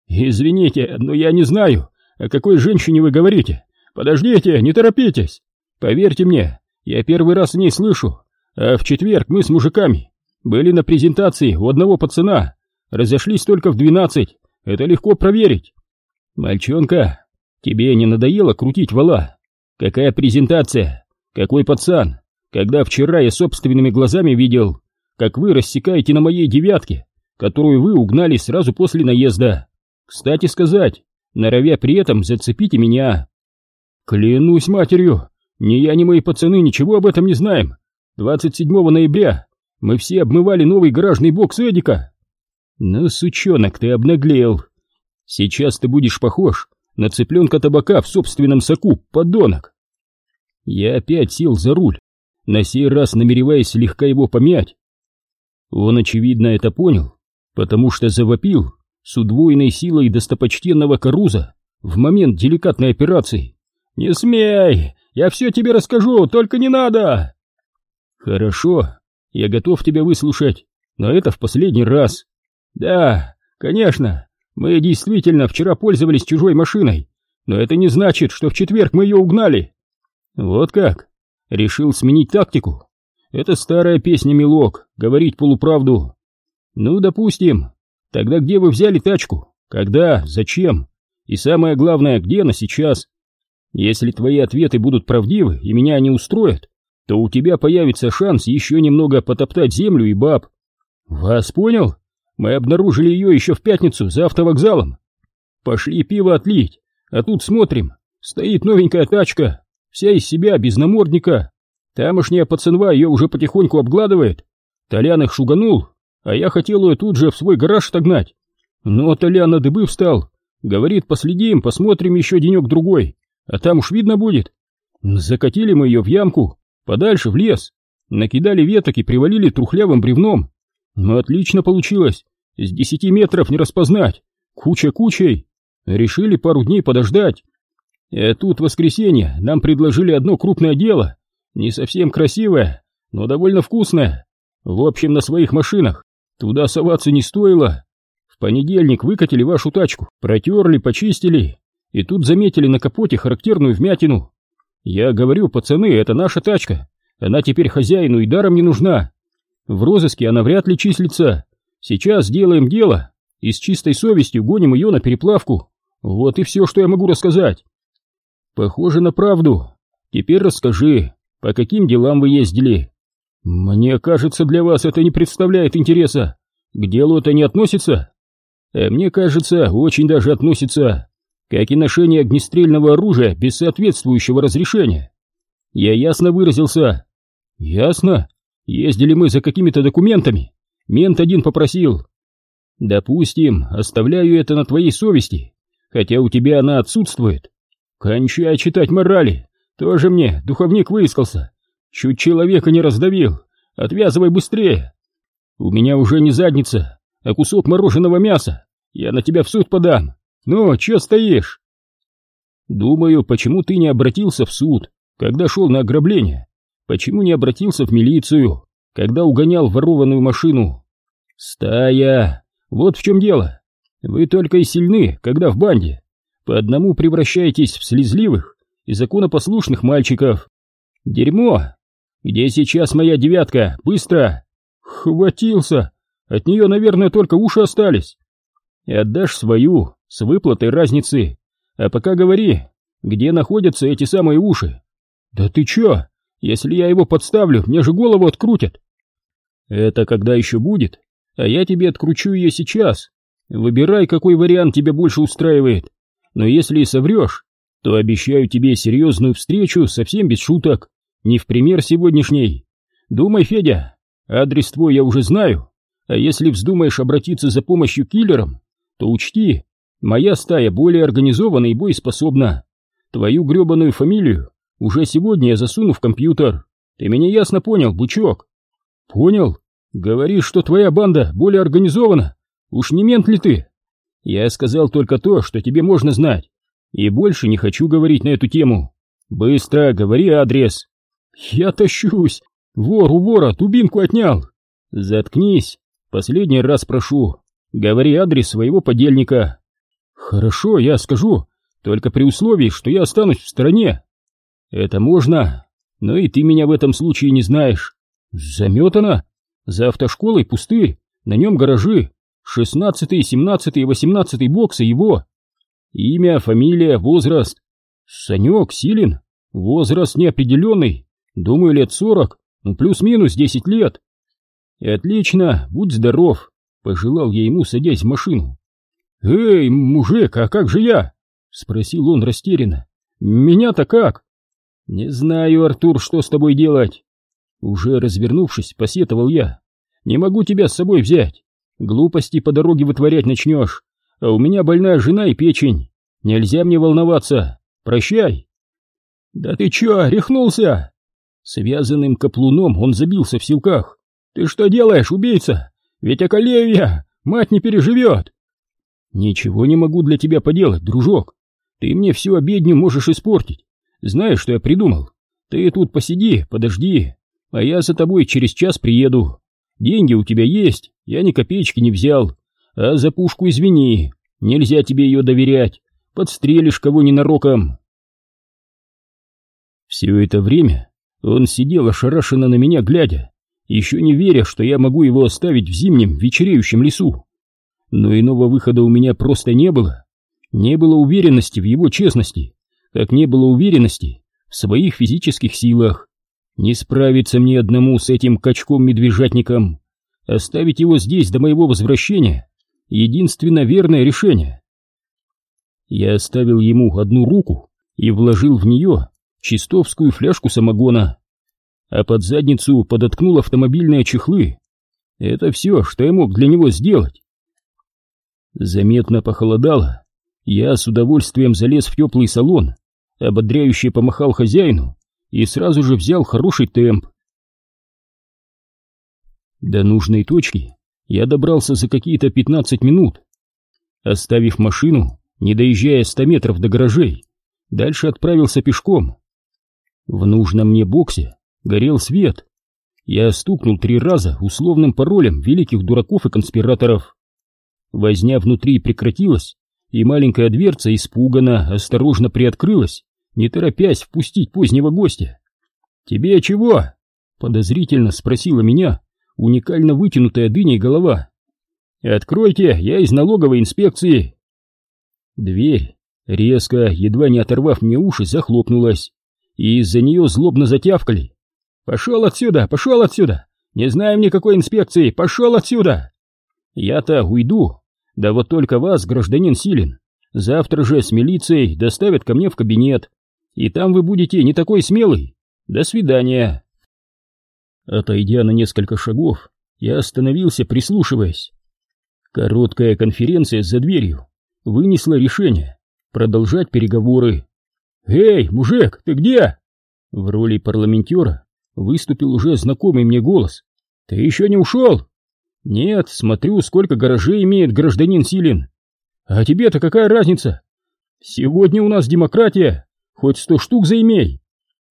«Извините, но я не знаю, о какой женщине вы говорите. Подождите, не торопитесь!» Поверьте мне, я первый раз о ней слышу, а в четверг мы с мужиками были на презентации у одного пацана, разошлись только в двенадцать, это легко проверить. Мальчонка, тебе не надоело крутить вала? Какая презентация? Какой пацан? Когда вчера я собственными глазами видел, как вы рассекаете на моей девятке, которую вы угнали сразу после наезда. Кстати сказать, норовя при этом зацепите меня. Клянусь матерью, ни я, ни мои пацаны ничего об этом не знаем. 27 ноября Мы все обмывали новый гаражный бокс Эдика. Ну, сучонок, ты обнаглел. Сейчас ты будешь похож на цыпленка табака в собственном соку, подонок. Я опять сел за руль, на сей раз намереваясь слегка его помять. Он, очевидно, это понял, потому что завопил с удвоенной силой достопочтенного Каруза в момент деликатной операции. «Не смей! Я все тебе расскажу, только не надо!» «Хорошо, я готов тебя выслушать, но это в последний раз». «Да, конечно, мы действительно вчера пользовались чужой машиной, но это не значит, что в четверг мы ее угнали». «Вот как? Решил сменить тактику? Это старая песня, милок, говорить полуправду». «Ну, допустим. Тогда где вы взяли тачку? Когда? Зачем? И самое главное, где она сейчас?» Если твои ответы будут правдивы и меня не устроят, то у тебя появится шанс еще немного потоптать землю и баб. Вас понял? Мы обнаружили ее еще в пятницу за автовокзалом. Пошли пиво отлить, а тут смотрим, стоит новенькая тачка, вся из себя, без намордника. Тамошняя пацанва ее уже потихоньку обгладывает. Толян их шуганул, а я хотел ее тут же в свой гараж отогнать. Но Толян на дыбы встал, говорит, последим, посмотрим еще денек-другой а там уж видно будет. Закатили мы ее в ямку, подальше в лес, накидали веток и привалили трухлявым бревном. Ну, отлично получилось, с десяти метров не распознать, куча кучей. Решили пару дней подождать. И тут в воскресенье нам предложили одно крупное дело, не совсем красивое, но довольно вкусное. В общем, на своих машинах туда соваться не стоило. В понедельник выкатили вашу тачку, протерли, почистили, и тут заметили на капоте характерную вмятину. Я говорю, пацаны, это наша тачка, она теперь хозяину и даром не нужна. В розыске она вряд ли числится. Сейчас делаем дело и с чистой совестью гоним ее на переплавку. Вот и все, что я могу рассказать. Похоже на правду. Теперь расскажи, по каким делам вы ездили? Мне кажется, для вас это не представляет интереса. К делу это не относится? А мне кажется, очень даже относится как и ношение огнестрельного оружия без соответствующего разрешения. Я ясно выразился. Ясно. Ездили мы за какими-то документами. Мент один попросил. Допустим, оставляю это на твоей совести, хотя у тебя она отсутствует. Кончай читать морали. Тоже мне духовник выискался. Чуть человека не раздавил. Отвязывай быстрее. У меня уже не задница, а кусок мороженого мяса. Я на тебя в суд подам. «Ну, чё стоишь?» «Думаю, почему ты не обратился в суд, когда шел на ограбление? Почему не обратился в милицию, когда угонял ворованную машину?» «Стая! Вот в чем дело. Вы только и сильны, когда в банде. По одному превращаетесь в слезливых и законопослушных мальчиков. Дерьмо! Где сейчас моя девятка? Быстро!» «Хватился! От нее, наверное, только уши остались!» И «Отдашь свою, с выплатой разницы. А пока говори, где находятся эти самые уши? Да ты чё? Если я его подставлю, мне же голову открутят. Это когда еще будет? А я тебе откручу ее сейчас. Выбирай, какой вариант тебя больше устраивает. Но если и соврешь, то обещаю тебе серьезную встречу совсем без шуток. Не в пример сегодняшней. Думай, Федя, адрес твой я уже знаю. А если вздумаешь обратиться за помощью киллерам, то учти, Моя стая более организована и боеспособна. Твою гребаную фамилию уже сегодня я засуну в компьютер. Ты меня ясно понял, бучок? Понял. Говоришь, что твоя банда более организована? Уж не мент ли ты? Я сказал только то, что тебе можно знать. И больше не хочу говорить на эту тему. Быстро говори адрес. Я тащусь. Вор у вора тубинку отнял. Заткнись. Последний раз прошу. Говори адрес своего подельника. Хорошо, я скажу, только при условии, что я останусь в стороне. Это можно, но и ты меня в этом случае не знаешь. Заметано. За автошколой пустырь, на нем гаражи. Шестнадцатый, семнадцатый и восемнадцатый боксы его. Имя, фамилия, возраст. Санек, Силин. Возраст неопределенный. Думаю, лет сорок, ну плюс-минус десять лет. Отлично, будь здоров, пожелал я ему, садясь в машину. «Эй, мужик, а как же я?» — спросил он растерянно. «Меня-то как?» «Не знаю, Артур, что с тобой делать». Уже развернувшись, посетовал я. Не могу тебя с собой взять. Глупости по дороге вытворять начнешь. А у меня больная жена и печень. Нельзя мне волноваться. Прощай. Да ты чё, рехнулся? Связанным каплуном он забился в силках. Ты что делаешь, убийца? Ведь околею я, мать не переживет. Ничего не могу для тебя поделать, дружок. Ты мне всю обедню можешь испортить. Знаешь, что я придумал? Ты тут посиди, подожди, а я за тобой через час приеду. Деньги у тебя есть, я ни копеечки не взял. А за пушку извини, нельзя тебе ее доверять. Подстрелишь кого ненароком. Все это время он сидел ошарашенно на меня глядя, еще не веря, что я могу его оставить в зимнем вечереющем лесу. Но иного выхода у меня просто не было. Не было уверенности в его честности, как не было уверенности в своих физических силах. Не справиться мне одному с этим качком-медвежатником. Оставить его здесь до моего возвращения — единственно верное решение. Я оставил ему одну руку и вложил в нее чистовскую фляжку самогона, а под задницу подоткнул автомобильные чехлы. Это все, что я мог для него сделать. Заметно похолодало. Я с удовольствием залез в теплый салон, ободряюще помахал хозяину и сразу же взял хороший темп. До нужной точки я добрался за какие-то 15 минут. Оставив машину, не доезжая 100 метров до гаражей, дальше отправился пешком. В нужном мне боксе горел свет. Я стукнул три раза условным паролем великих дураков и конспираторов. Возня внутри прекратилась, и маленькая дверца испуганно, осторожно приоткрылась, не торопясь впустить позднего гостя. «Тебе чего?» — подозрительно спросила меня уникально вытянутая дыней голова. «Откройте, я из налоговой инспекции». Дверь, резко, едва не оторвав мне уши, захлопнулась, и из-за нее злобно затявкали. «Пошел отсюда, пошел отсюда! Не знаем никакой инспекции, пошел отсюда!» «Я-то уйду, да вот только вас, гражданин Силин, завтра же с милицией доставят ко мне в кабинет, и там вы будете не такой смелый. До свидания. Отойдя на несколько шагов, я остановился, прислушиваясь. Короткая конференция за дверью вынесла решение продолжать переговоры. «Эй, мужик, ты где?» В роли парламентера выступил уже знакомый мне голос. «Ты еще не ушел?» «Нет, смотрю, сколько гаражей имеет гражданин Силин». «А тебе-то какая разница?» «Сегодня у нас демократия, Хоть сто штук заимей.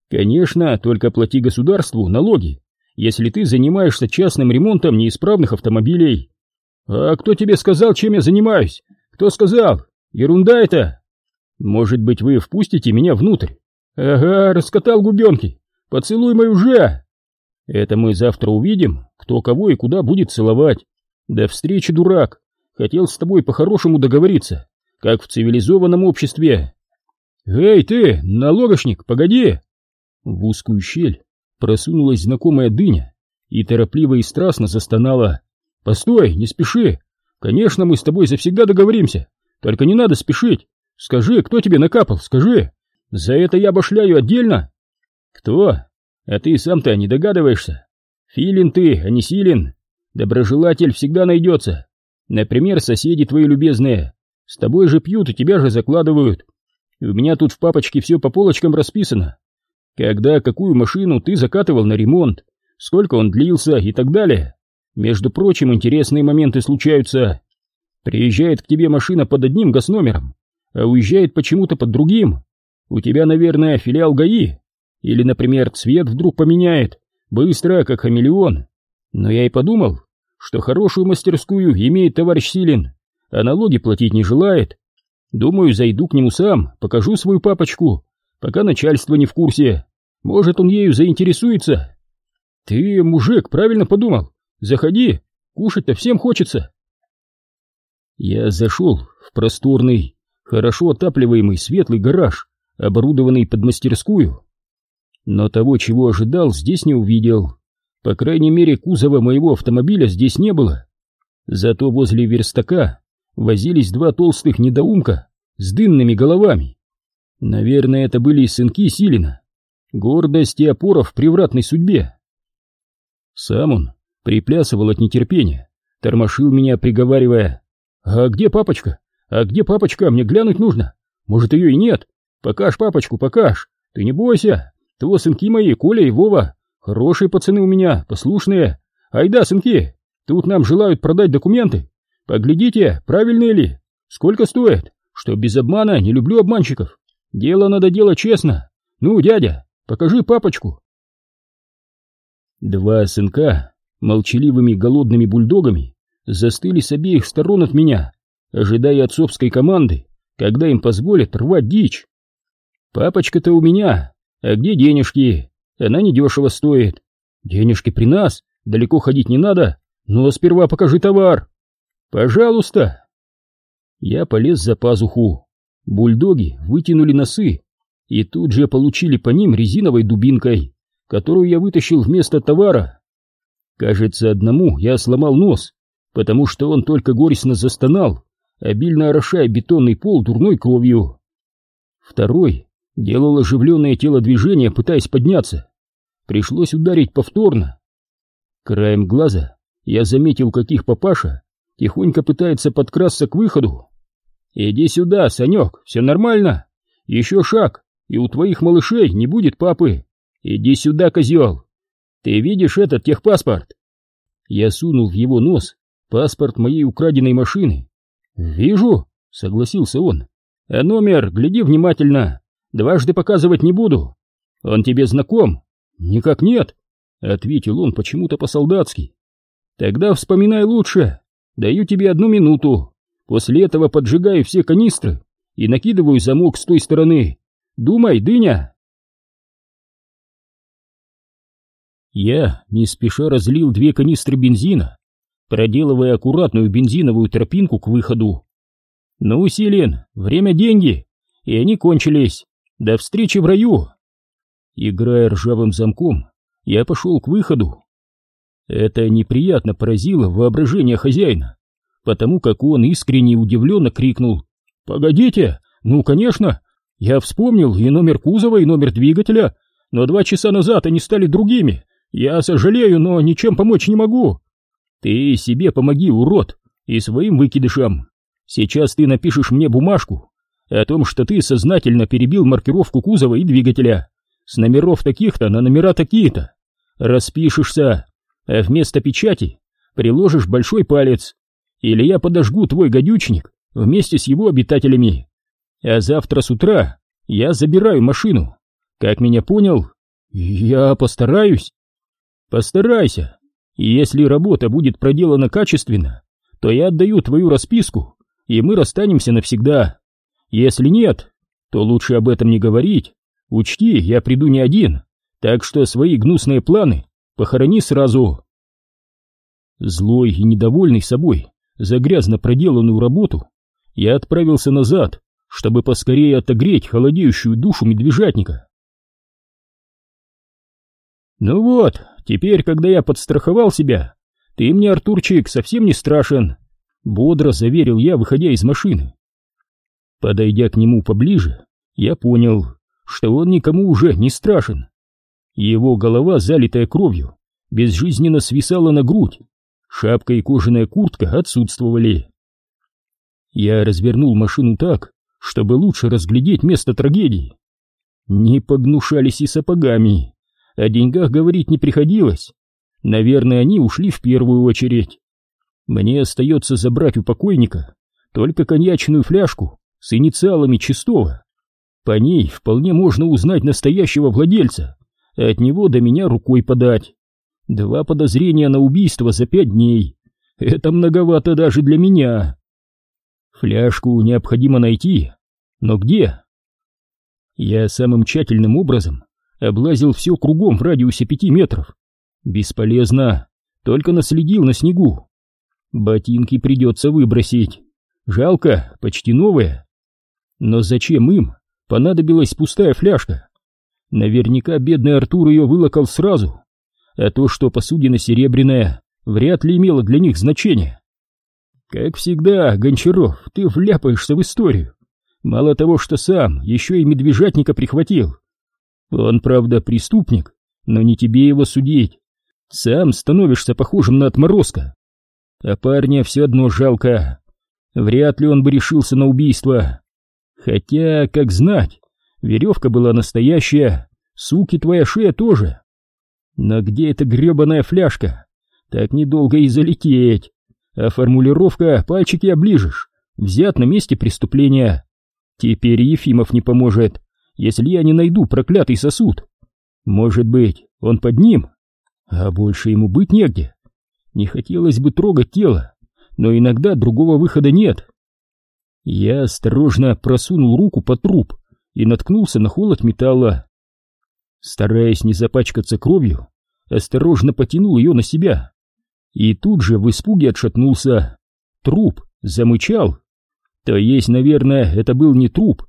Конечно, только плати государству налоги, если ты занимаешься частным ремонтом неисправных автомобилей. А кто тебе сказал, чем я занимаюсь? Кто сказал? Ерунда это. Может быть, вы впустите меня внутрь? Ага, раскатал губенки. Поцелуй мою же. Это мы завтра увидим, кто кого и куда будет целовать. До встречи, дурак. Хотел с тобой по-хорошему договориться, как в цивилизованном обществе. «Эй ты, налогошник, погоди!» В узкую щель просунулась знакомая дыня и торопливо и страстно застонала. «Постой, не спеши! Конечно, мы с тобой завсегда договоримся, только не надо спешить! Скажи, кто тебе накапал, скажи! За это я башляю отдельно!» «Кто? А ты сам-то не догадываешься? Филин ты, а не Силин! Доброжелатель всегда найдется! Например, соседи твои любезные, с тобой же пьют и тебя же закладывают!» У меня тут в папочке все по полочкам расписано. Когда какую машину ты закатывал на ремонт, сколько он длился и так далее. Между прочим, интересные моменты случаются. Приезжает к тебе машина под одним госномером, а уезжает почему-то под другим. У тебя, наверное, филиал ГАИ. Или, например, цвет вдруг поменяет, быстро, как хамелеон. Но я и подумал, что хорошую мастерскую имеет товарищ Силин, а налоги платить не желает. Думаю, зайду к нему сам, покажу свою папочку, пока начальство не в курсе. Может, он ею заинтересуется. Ты, мужик, правильно подумал. Заходи, кушать-то всем хочется. Я зашел в просторный, хорошо отапливаемый светлый гараж, оборудованный под мастерскую. Но того, чего ожидал, здесь не увидел. По крайней мере, кузова моего автомобиля здесь не было. Зато возле верстака возились два толстых недоумка с дынными головами. Наверное, это были сынки Силина, гордость и опора в превратной судьбе. Сам он приплясывал от нетерпения, тормошил меня, приговаривая. «А где папочка? А где папочка? Мне глянуть нужно. Может, ее и нет? Покаж папочку, покаж. Ты не бойся. То сынки мои, Коля и Вова. Хорошие пацаны у меня, послушные. Айда, сынки, тут нам желают продать документы. Поглядите, правильные ли? Сколько стоит? Что без обмана, не люблю обманщиков. Дело надо делать честно. Ну, дядя, покажи папочку. Два сынка, молчаливыми голодными бульдогами, застыли с обеих сторон от меня, ожидая отцовской команды, когда им позволят рвать дичь. Папочка-то у меня, а где денежки? Она недешево стоит. Денежки при нас, далеко ходить не надо, но сперва покажи товар. Пожалуйста. Я полез за пазуху. Бульдоги вытянули носы и тут же получили по ним резиновой дубинкой, которую я вытащил вместо товара. Кажется, одному я сломал нос, потому что он только горестно застонал, обильно орошая бетонный пол дурной кровью. Второй делал оживленное телодвижение, пытаясь подняться. Пришлось ударить повторно. Краем глаза я заметил, каких папаша тихонько пытается подкрасться к выходу. «Иди сюда, Санек, все нормально. Еще шаг, и у твоих малышей не будет папы. Иди сюда, козел. Ты видишь этот техпаспорт?» Я сунул в его нос паспорт моей украденной машины. «Вижу», — согласился он. «А номер, гляди внимательно. Дважды показывать не буду. Он тебе знаком?» «Никак нет», — ответил он почему-то по-солдатски. «Тогда вспоминай лучше. Даю тебе одну минуту. После этого поджигаю все канистры и накидываю замок с той стороны. Думай, дыня!» Я не спеша разлил две канистры бензина, проделывая аккуратную бензиновую тропинку к выходу. «Ну, Селен, время деньги, и они кончились. До встречи в раю!» Играя ржавым замком, я пошел к выходу. Это неприятно поразило воображение хозяина, потому как он искренне и удивленно крикнул «Погодите! Ну, конечно! Я вспомнил и номер кузова, и номер двигателя, но два часа назад они стали другими. Я сожалею, но ничем помочь не могу. Ты себе помоги, урод, и своим выкидышам. Сейчас ты напишешь мне бумажку о том, что ты сознательно перебил маркировку кузова и двигателя с номеров таких-то на номера такие-то. Распишешься, а вместо печати приложишь большой палец, или я подожгу твой гадючник вместе с его обитателями. А завтра с утра я забираю машину. Как меня понял? Я постараюсь. Постарайся. И если работа будет проделана качественно, то я отдаю твою расписку, и мы расстанемся навсегда. Если нет, то лучше об этом не говорить. Учти, я приду не один, так что свои гнусные планы похорони сразу. Злой и недовольный собой за грязно проделанную работу, я отправился назад, чтобы поскорее отогреть холодеющую душу медвежатника. Ну вот, теперь, когда я подстраховал себя, ты мне, Артурчик, совсем не страшен, бодро заверил я, выходя из машины. Подойдя к нему поближе, я понял, что он никому уже не страшен. Его голова, залитая кровью, безжизненно свисала на грудь, шапка и кожаная куртка отсутствовали. Я развернул машину так, чтобы лучше разглядеть место трагедии. Не погнушались и сапогами, о деньгах говорить не приходилось. Наверное, они ушли в первую очередь. Мне остается забрать у покойника только коньячную фляжку с инициалами чистого. По ней вполне можно узнать настоящего владельца, от него до меня рукой подать. Два подозрения на убийство за пять дней. Это многовато даже для меня. Фляжку необходимо найти. Но где? Я самым тщательным образом облазил все кругом в радиусе пяти метров. Бесполезно, только наследил на снегу. Ботинки придется выбросить. Жалко, почти новые. Но зачем им понадобилась пустая фляжка. Наверняка бедный Артур ее вылокал сразу, а то, что посудина серебряная, вряд ли имело для них значение. Как всегда, Гончаров, ты вляпаешься в историю. Мало того, что сам, еще и медвежатника прихватил. Он, правда, преступник, но не тебе его судить. сам становишься похожим на отморозка. А парня все одно жалко. Вряд ли он бы решился на убийство. Хотя, как знать, веревка была настоящая, суки твоя шея тоже. Но где эта гребаная фляжка? Так недолго и залететь. А формулировка «пальчики оближешь» взят на месте преступления. Теперь Ефимов не поможет, если я не найду проклятый сосуд. Может быть, он под ним? А больше ему быть негде. Не хотелось бы трогать тело, но иногда другого выхода нет. Я осторожно просунул руку под труп и наткнулся на холод металла. Стараясь не запачкаться кровью, осторожно потянул ее на себя. И тут же в испуге отшатнулся. Труп замычал. То есть, наверное, это был не труп,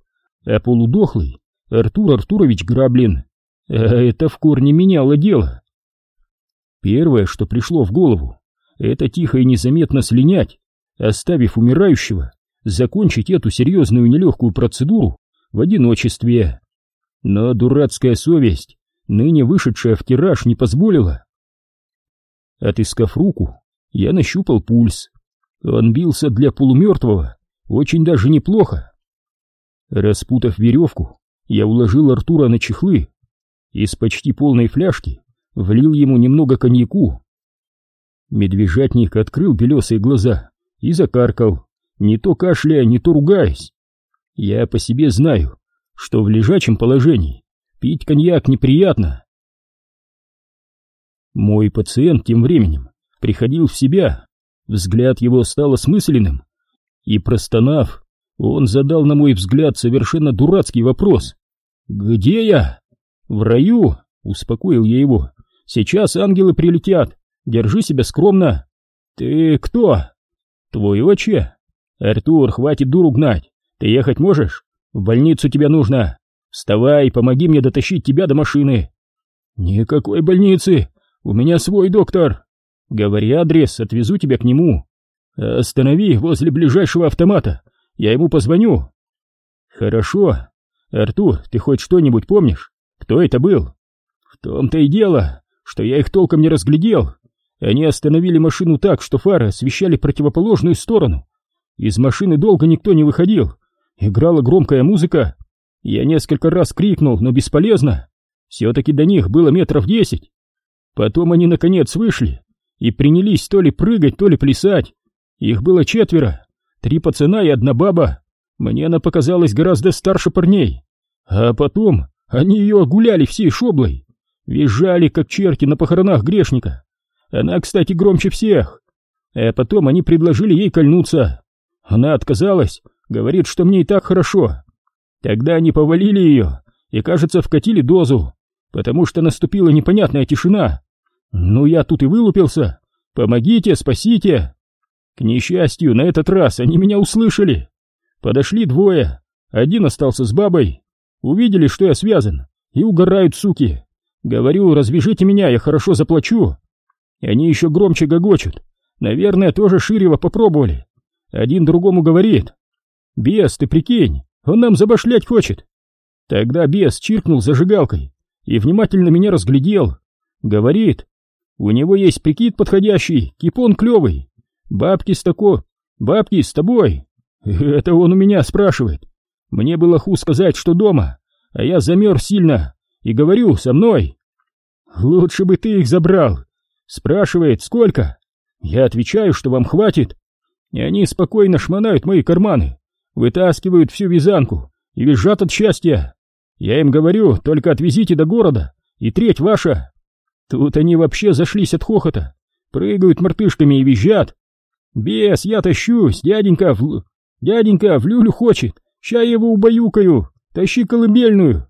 а полудохлый Артур Артурович Граблин. А это в корне меняло дело. Первое, что пришло в голову, это тихо и незаметно слинять, оставив умирающего закончить эту серьезную нелегкую процедуру в одиночестве. Но дурацкая совесть, ныне вышедшая в тираж, не позволила. Отыскав руку, я нащупал пульс. Он бился для полумертвого очень даже неплохо. Распутав веревку, я уложил Артура на чехлы. Из почти полной фляжки влил ему немного коньяку. Медвежатник открыл белесые глаза и закаркал, не то кашляя, не то ругаясь. Я по себе знаю, что в лежачем положении пить коньяк неприятно. Мой пациент тем временем приходил в себя, взгляд его стал осмысленным, и простонав, он задал, на мой взгляд, совершенно дурацкий вопрос. «Где я?» «В раю», — успокоил я его. «Сейчас ангелы прилетят. Держи себя скромно». «Ты кто?» «Твой отче». «Артур, хватит дуру гнать. Ты ехать можешь? В больницу тебе нужно. Вставай, помоги мне дотащить тебя до машины». «Никакой больницы. У меня свой доктор». «Говори адрес, отвезу тебя к нему». «Останови возле ближайшего автомата. Я ему позвоню». «Хорошо. Артур, ты хоть что-нибудь помнишь? Кто это был?» «В том-то и дело, что я их толком не разглядел. Они остановили машину так, что фары освещали противоположную сторону. Из машины долго никто не выходил. Играла громкая музыка. Я несколько раз крикнул, но бесполезно. Все-таки до них было метров десять. Потом они наконец вышли и принялись то ли прыгать, то ли плясать. Их было четверо, три пацана и одна баба. Мне она показалась гораздо старше парней. А потом они ее гуляли всей шоблой. Визжали, как черти на похоронах грешника. Она, кстати, громче всех. А потом они предложили ей кольнуться. Она отказалась, говорит, что мне и так хорошо. Тогда они повалили ее и, кажется, вкатили дозу, потому что наступила непонятная тишина. Ну, я тут и вылупился. Помогите, спасите. К несчастью, на этот раз они меня услышали. Подошли двое, один остался с бабой. Увидели, что я связан, и угорают, суки. Говорю, развяжите меня, я хорошо заплачу. И они еще громче гогочут. Наверное, тоже Ширева попробовали. Один другому говорит. «Бес, ты прикинь, он нам забашлять хочет». Тогда бес чиркнул зажигалкой и внимательно меня разглядел. Говорит, у него есть прикид подходящий, кипон клевый. Бабки с тако... Бабки с тобой. [LAUGHS] Это он у меня спрашивает. Мне было ху сказать, что дома, а я замерз сильно и говорю, со мной. Лучше бы ты их забрал. Спрашивает, сколько? Я отвечаю, что вам хватит. И они спокойно шмонают мои карманы, вытаскивают всю вязанку и визжат от счастья. Я им говорю, только отвезите до города, и треть ваша. Тут они вообще зашлись от хохота, прыгают мартышками и визжат. Бес, я тащусь, дяденька в... Дяденька в люлю хочет, ща я его убаюкаю, тащи колыбельную.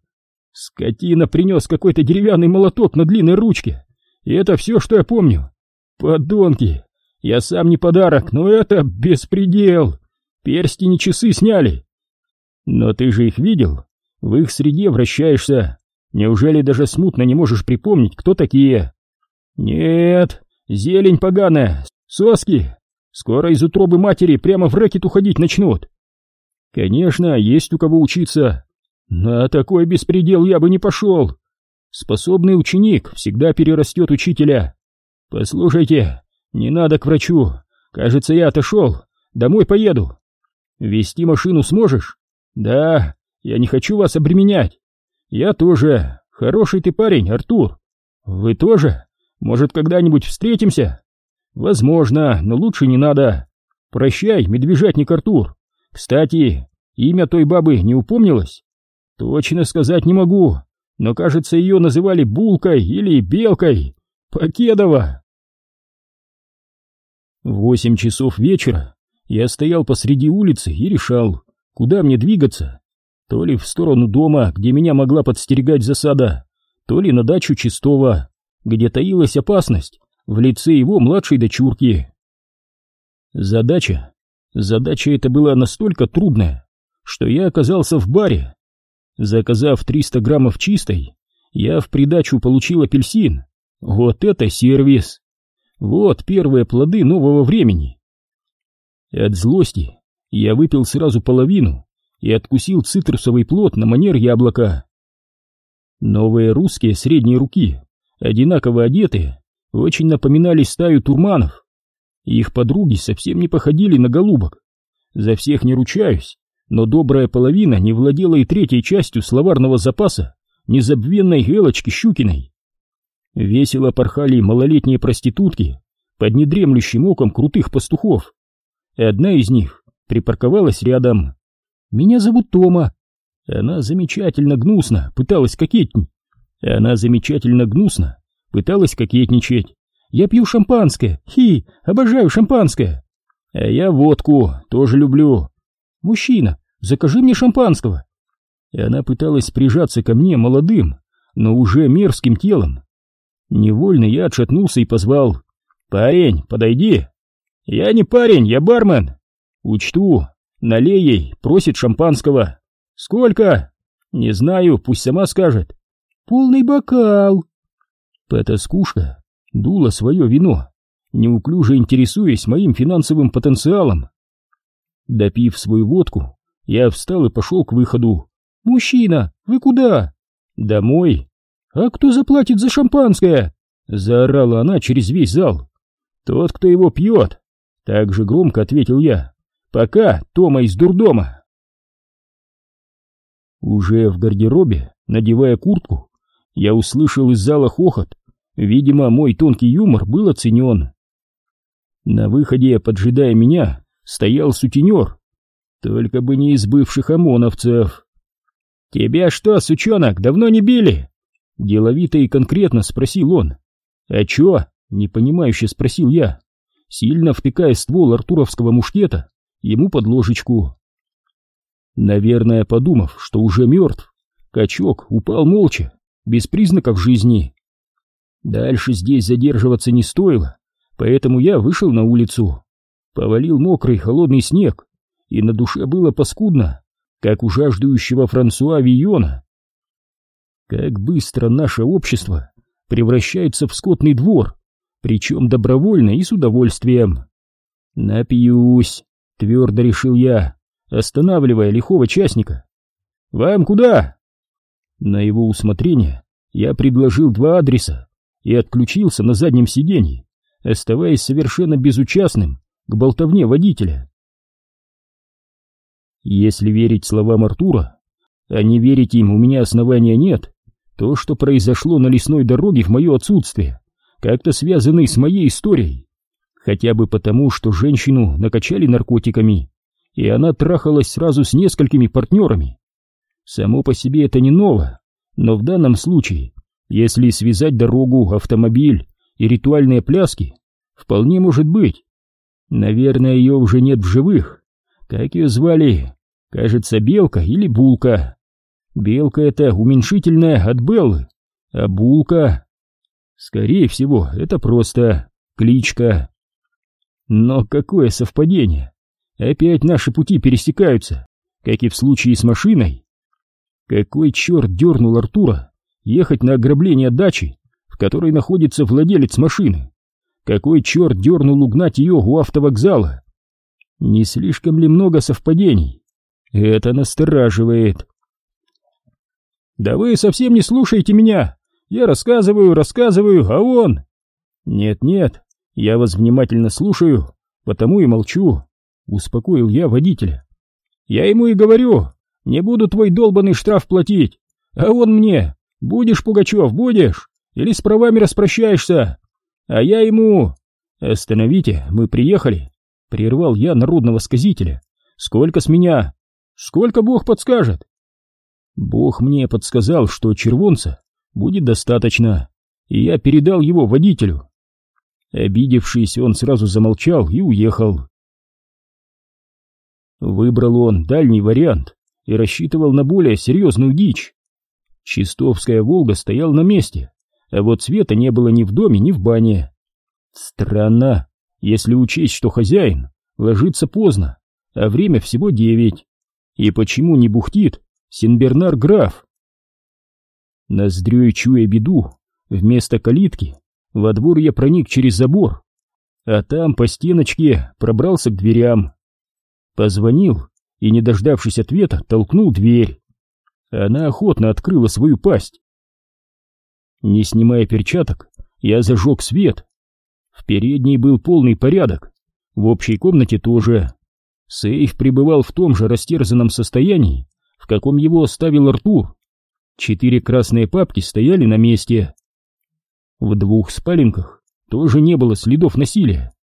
Скотина принес какой-то деревянный молоток на длинной ручке, и это все, что я помню. Подонки, я сам не подарок, но это беспредел. Перстень и часы сняли. Но ты же их видел? В их среде вращаешься. Неужели даже смутно не можешь припомнить, кто такие? Нет, зелень поганая, соски. Скоро из утробы матери прямо в рэкет уходить начнут. Конечно, есть у кого учиться. На такой беспредел я бы не пошел. Способный ученик всегда перерастет учителя. Послушайте, не надо к врачу. Кажется, я отошел. Домой поеду. Вести машину сможешь? Да, я не хочу вас обременять. Я тоже. Хороший ты парень, Артур. Вы тоже? Может, когда-нибудь встретимся? Возможно, но лучше не надо. Прощай, медвежатник Артур. Кстати, имя той бабы не упомнилось? Точно сказать не могу, но, кажется, ее называли Булкой или Белкой. Покедова. В восемь часов вечера я стоял посреди улицы и решал, куда мне двигаться. То ли в сторону дома, где меня могла подстерегать засада, то ли на дачу Чистого, где таилась опасность в лице его младшей дочурки. Задача, задача эта была настолько трудная, что я оказался в баре. Заказав 300 граммов чистой, я в придачу получил апельсин. Вот это сервис! Вот первые плоды нового времени. От злости я выпил сразу половину и откусил цитрусовый плод на манер яблока. Новые русские средней руки, одинаково одетые, очень напоминали стаю турманов. Их подруги совсем не походили на голубок. За всех не ручаюсь, но добрая половина не владела и третьей частью словарного запаса незабвенной Элочки Щукиной. Весело порхали малолетние проститутки под недремлющим оком крутых пастухов. Одна из них припарковалась рядом. «Меня зовут Тома». Она замечательно гнусно пыталась кокетничать. Она замечательно гнусно пыталась кокетничать. «Я пью шампанское, хи, обожаю шампанское». «А я водку тоже люблю». «Мужчина, закажи мне шампанского». Она пыталась прижаться ко мне молодым, но уже мерзким телом. Невольно я отшатнулся и позвал. «Парень, подойди!» «Я не парень, я бармен!» «Учту, налей ей, просит шампанского!» «Сколько?» «Не знаю, пусть сама скажет!» «Полный бокал!» Потаскушка дула свое вино, неуклюже интересуясь моим финансовым потенциалом. Допив свою водку, я встал и пошел к выходу. «Мужчина, вы куда?» «Домой». «А кто заплатит за шампанское?» Заорала она через весь зал. «Тот, кто его пьет», — так же громко ответил я. «Пока, Тома из дурдома». Уже в гардеробе, надевая куртку, я услышал из зала хохот. Видимо, мой тонкий юмор был оценен. На выходе, поджидая меня, стоял сутенер. Только бы не из бывших ОМОНовцев. «Тебя что, сучонок, давно не били?» Деловито и конкретно спросил он. «А чё?» — непонимающе спросил я, сильно втыкая ствол артуровского мушкета ему под ложечку. Наверное, подумав, что уже мертв, качок упал молча, без признаков жизни. Дальше здесь задерживаться не стоило, поэтому я вышел на улицу. Повалил мокрый холодный снег, и на душе было паскудно, как у жаждущего Франсуа Вийона. Как быстро наше общество превращается в скотный двор, причем добровольно и с удовольствием. «Напьюсь», — твердо решил я, останавливая лихого частника. «Вам куда?» На его усмотрение я предложил два адреса и отключился на заднем сиденье, оставаясь совершенно безучастным к болтовне водителя. Если верить словам Артура, а не верить им у меня основания нет, то, что произошло на лесной дороге в мое отсутствие, как-то связано с моей историей. Хотя бы потому, что женщину накачали наркотиками, и она трахалась сразу с несколькими партнерами. Само по себе это не ново, но в данном случае, если связать дорогу, автомобиль и ритуальные пляски, вполне может быть. Наверное, ее уже нет в живых. Как ее звали? Кажется, Белка или Булка. Белка — это уменьшительная от Беллы, а Булка... Скорее всего, это просто кличка. Но какое совпадение! Опять наши пути пересекаются, как и в случае с машиной. Какой черт дернул Артура ехать на ограбление дачи, в которой находится владелец машины? Какой черт дернул угнать ее у автовокзала? Не слишком ли много совпадений? Это настораживает. «Да вы совсем не слушаете меня! Я рассказываю, рассказываю, а он...» Нет-нет, я вас внимательно слушаю, потому и молчу, успокоил я водителя. Я ему и говорю, не буду твой долбанный штраф платить, а он мне, будешь, Пугачев, будешь, или с правами распрощаешься, а я ему... Остановите, мы приехали, прервал я народного сказителя. Сколько с меня? Сколько Бог подскажет? Бог мне подсказал, что червонца будет достаточно, и я передал его водителю. Обидевшись, он сразу замолчал и уехал. Выбрал он дальний вариант и рассчитывал на более серьезную дичь. Чистовская «Волга» стоял на месте, а вот света не было ни в доме, ни в бане. Странно, если учесть, что хозяин ложится поздно, а время всего девять. И почему не бухтит Синбернар граф? Ноздрёй чуя беду, вместо калитки во двор я проник через забор, а там по стеночке пробрался к дверям. Позвонил и, не дождавшись ответа, толкнул дверь. Она охотно открыла свою пасть. Не снимая перчаток, я зажег свет. В передней был полный порядок, в общей комнате тоже. Сейф пребывал в том же растерзанном состоянии, в каком его оставил Артур. Четыре красные папки стояли на месте. В двух спаленках тоже не было следов насилия,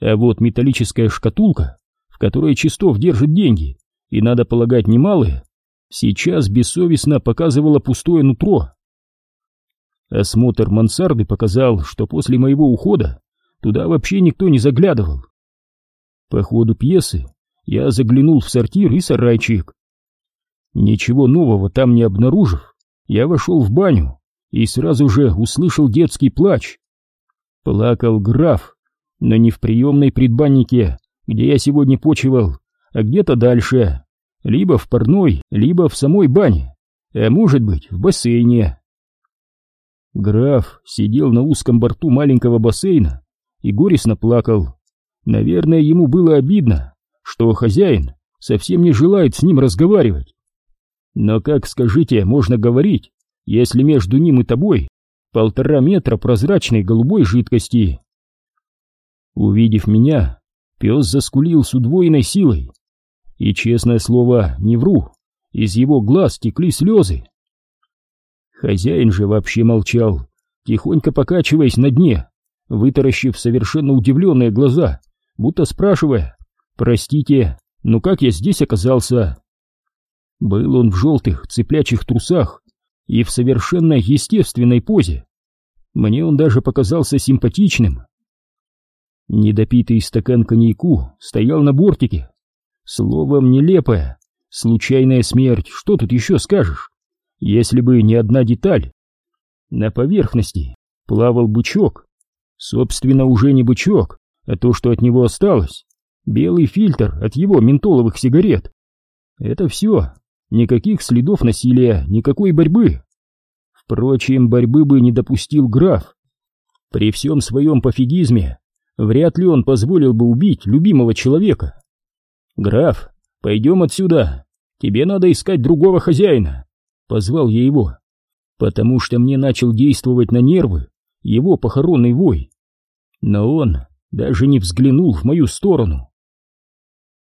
а вот металлическая шкатулка, в которой Чистов держит деньги, и, надо полагать, немалые, сейчас бессовестно показывала пустое нутро. Осмотр мансарды показал, что после моего ухода туда вообще никто не заглядывал. По ходу пьесы я заглянул в сортир и сарайчик. Ничего нового там не обнаружив, я вошел в баню и сразу же услышал детский плач. Плакал граф, но не в приемной предбаннике, где я сегодня почивал, а где-то дальше, либо в парной, либо в самой бане, а может быть в бассейне. Граф сидел на узком борту маленького бассейна и горестно плакал. Наверное, ему было обидно, что хозяин совсем не желает с ним разговаривать. Но как, скажите, можно говорить, если между ним и тобой полтора метра прозрачной голубой жидкости? Увидев меня, пес заскулил с удвоенной силой. И, честное слово, не вру, из его глаз текли слезы. Хозяин же вообще молчал, тихонько покачиваясь на дне, вытаращив совершенно удивленные глаза, будто спрашивая, «Простите, ну как я здесь оказался?» Был он в желтых цеплячих трусах и в совершенно естественной позе. Мне он даже показался симпатичным. Недопитый стакан коньяку стоял на бортике. Словом, нелепая, случайная смерть, что тут еще скажешь? Если бы не одна деталь. На поверхности плавал бычок. Собственно, уже не бычок, а то, что от него осталось. Белый фильтр от его ментоловых сигарет. Это все. Никаких следов насилия, никакой борьбы. Впрочем, борьбы бы не допустил граф. При всем своем пофигизме вряд ли он позволил бы убить любимого человека. «Граф, пойдем отсюда, тебе надо искать другого хозяина», Позвал я его, потому что мне начал действовать на нервы его похоронный вой. Но он даже не взглянул в мою сторону.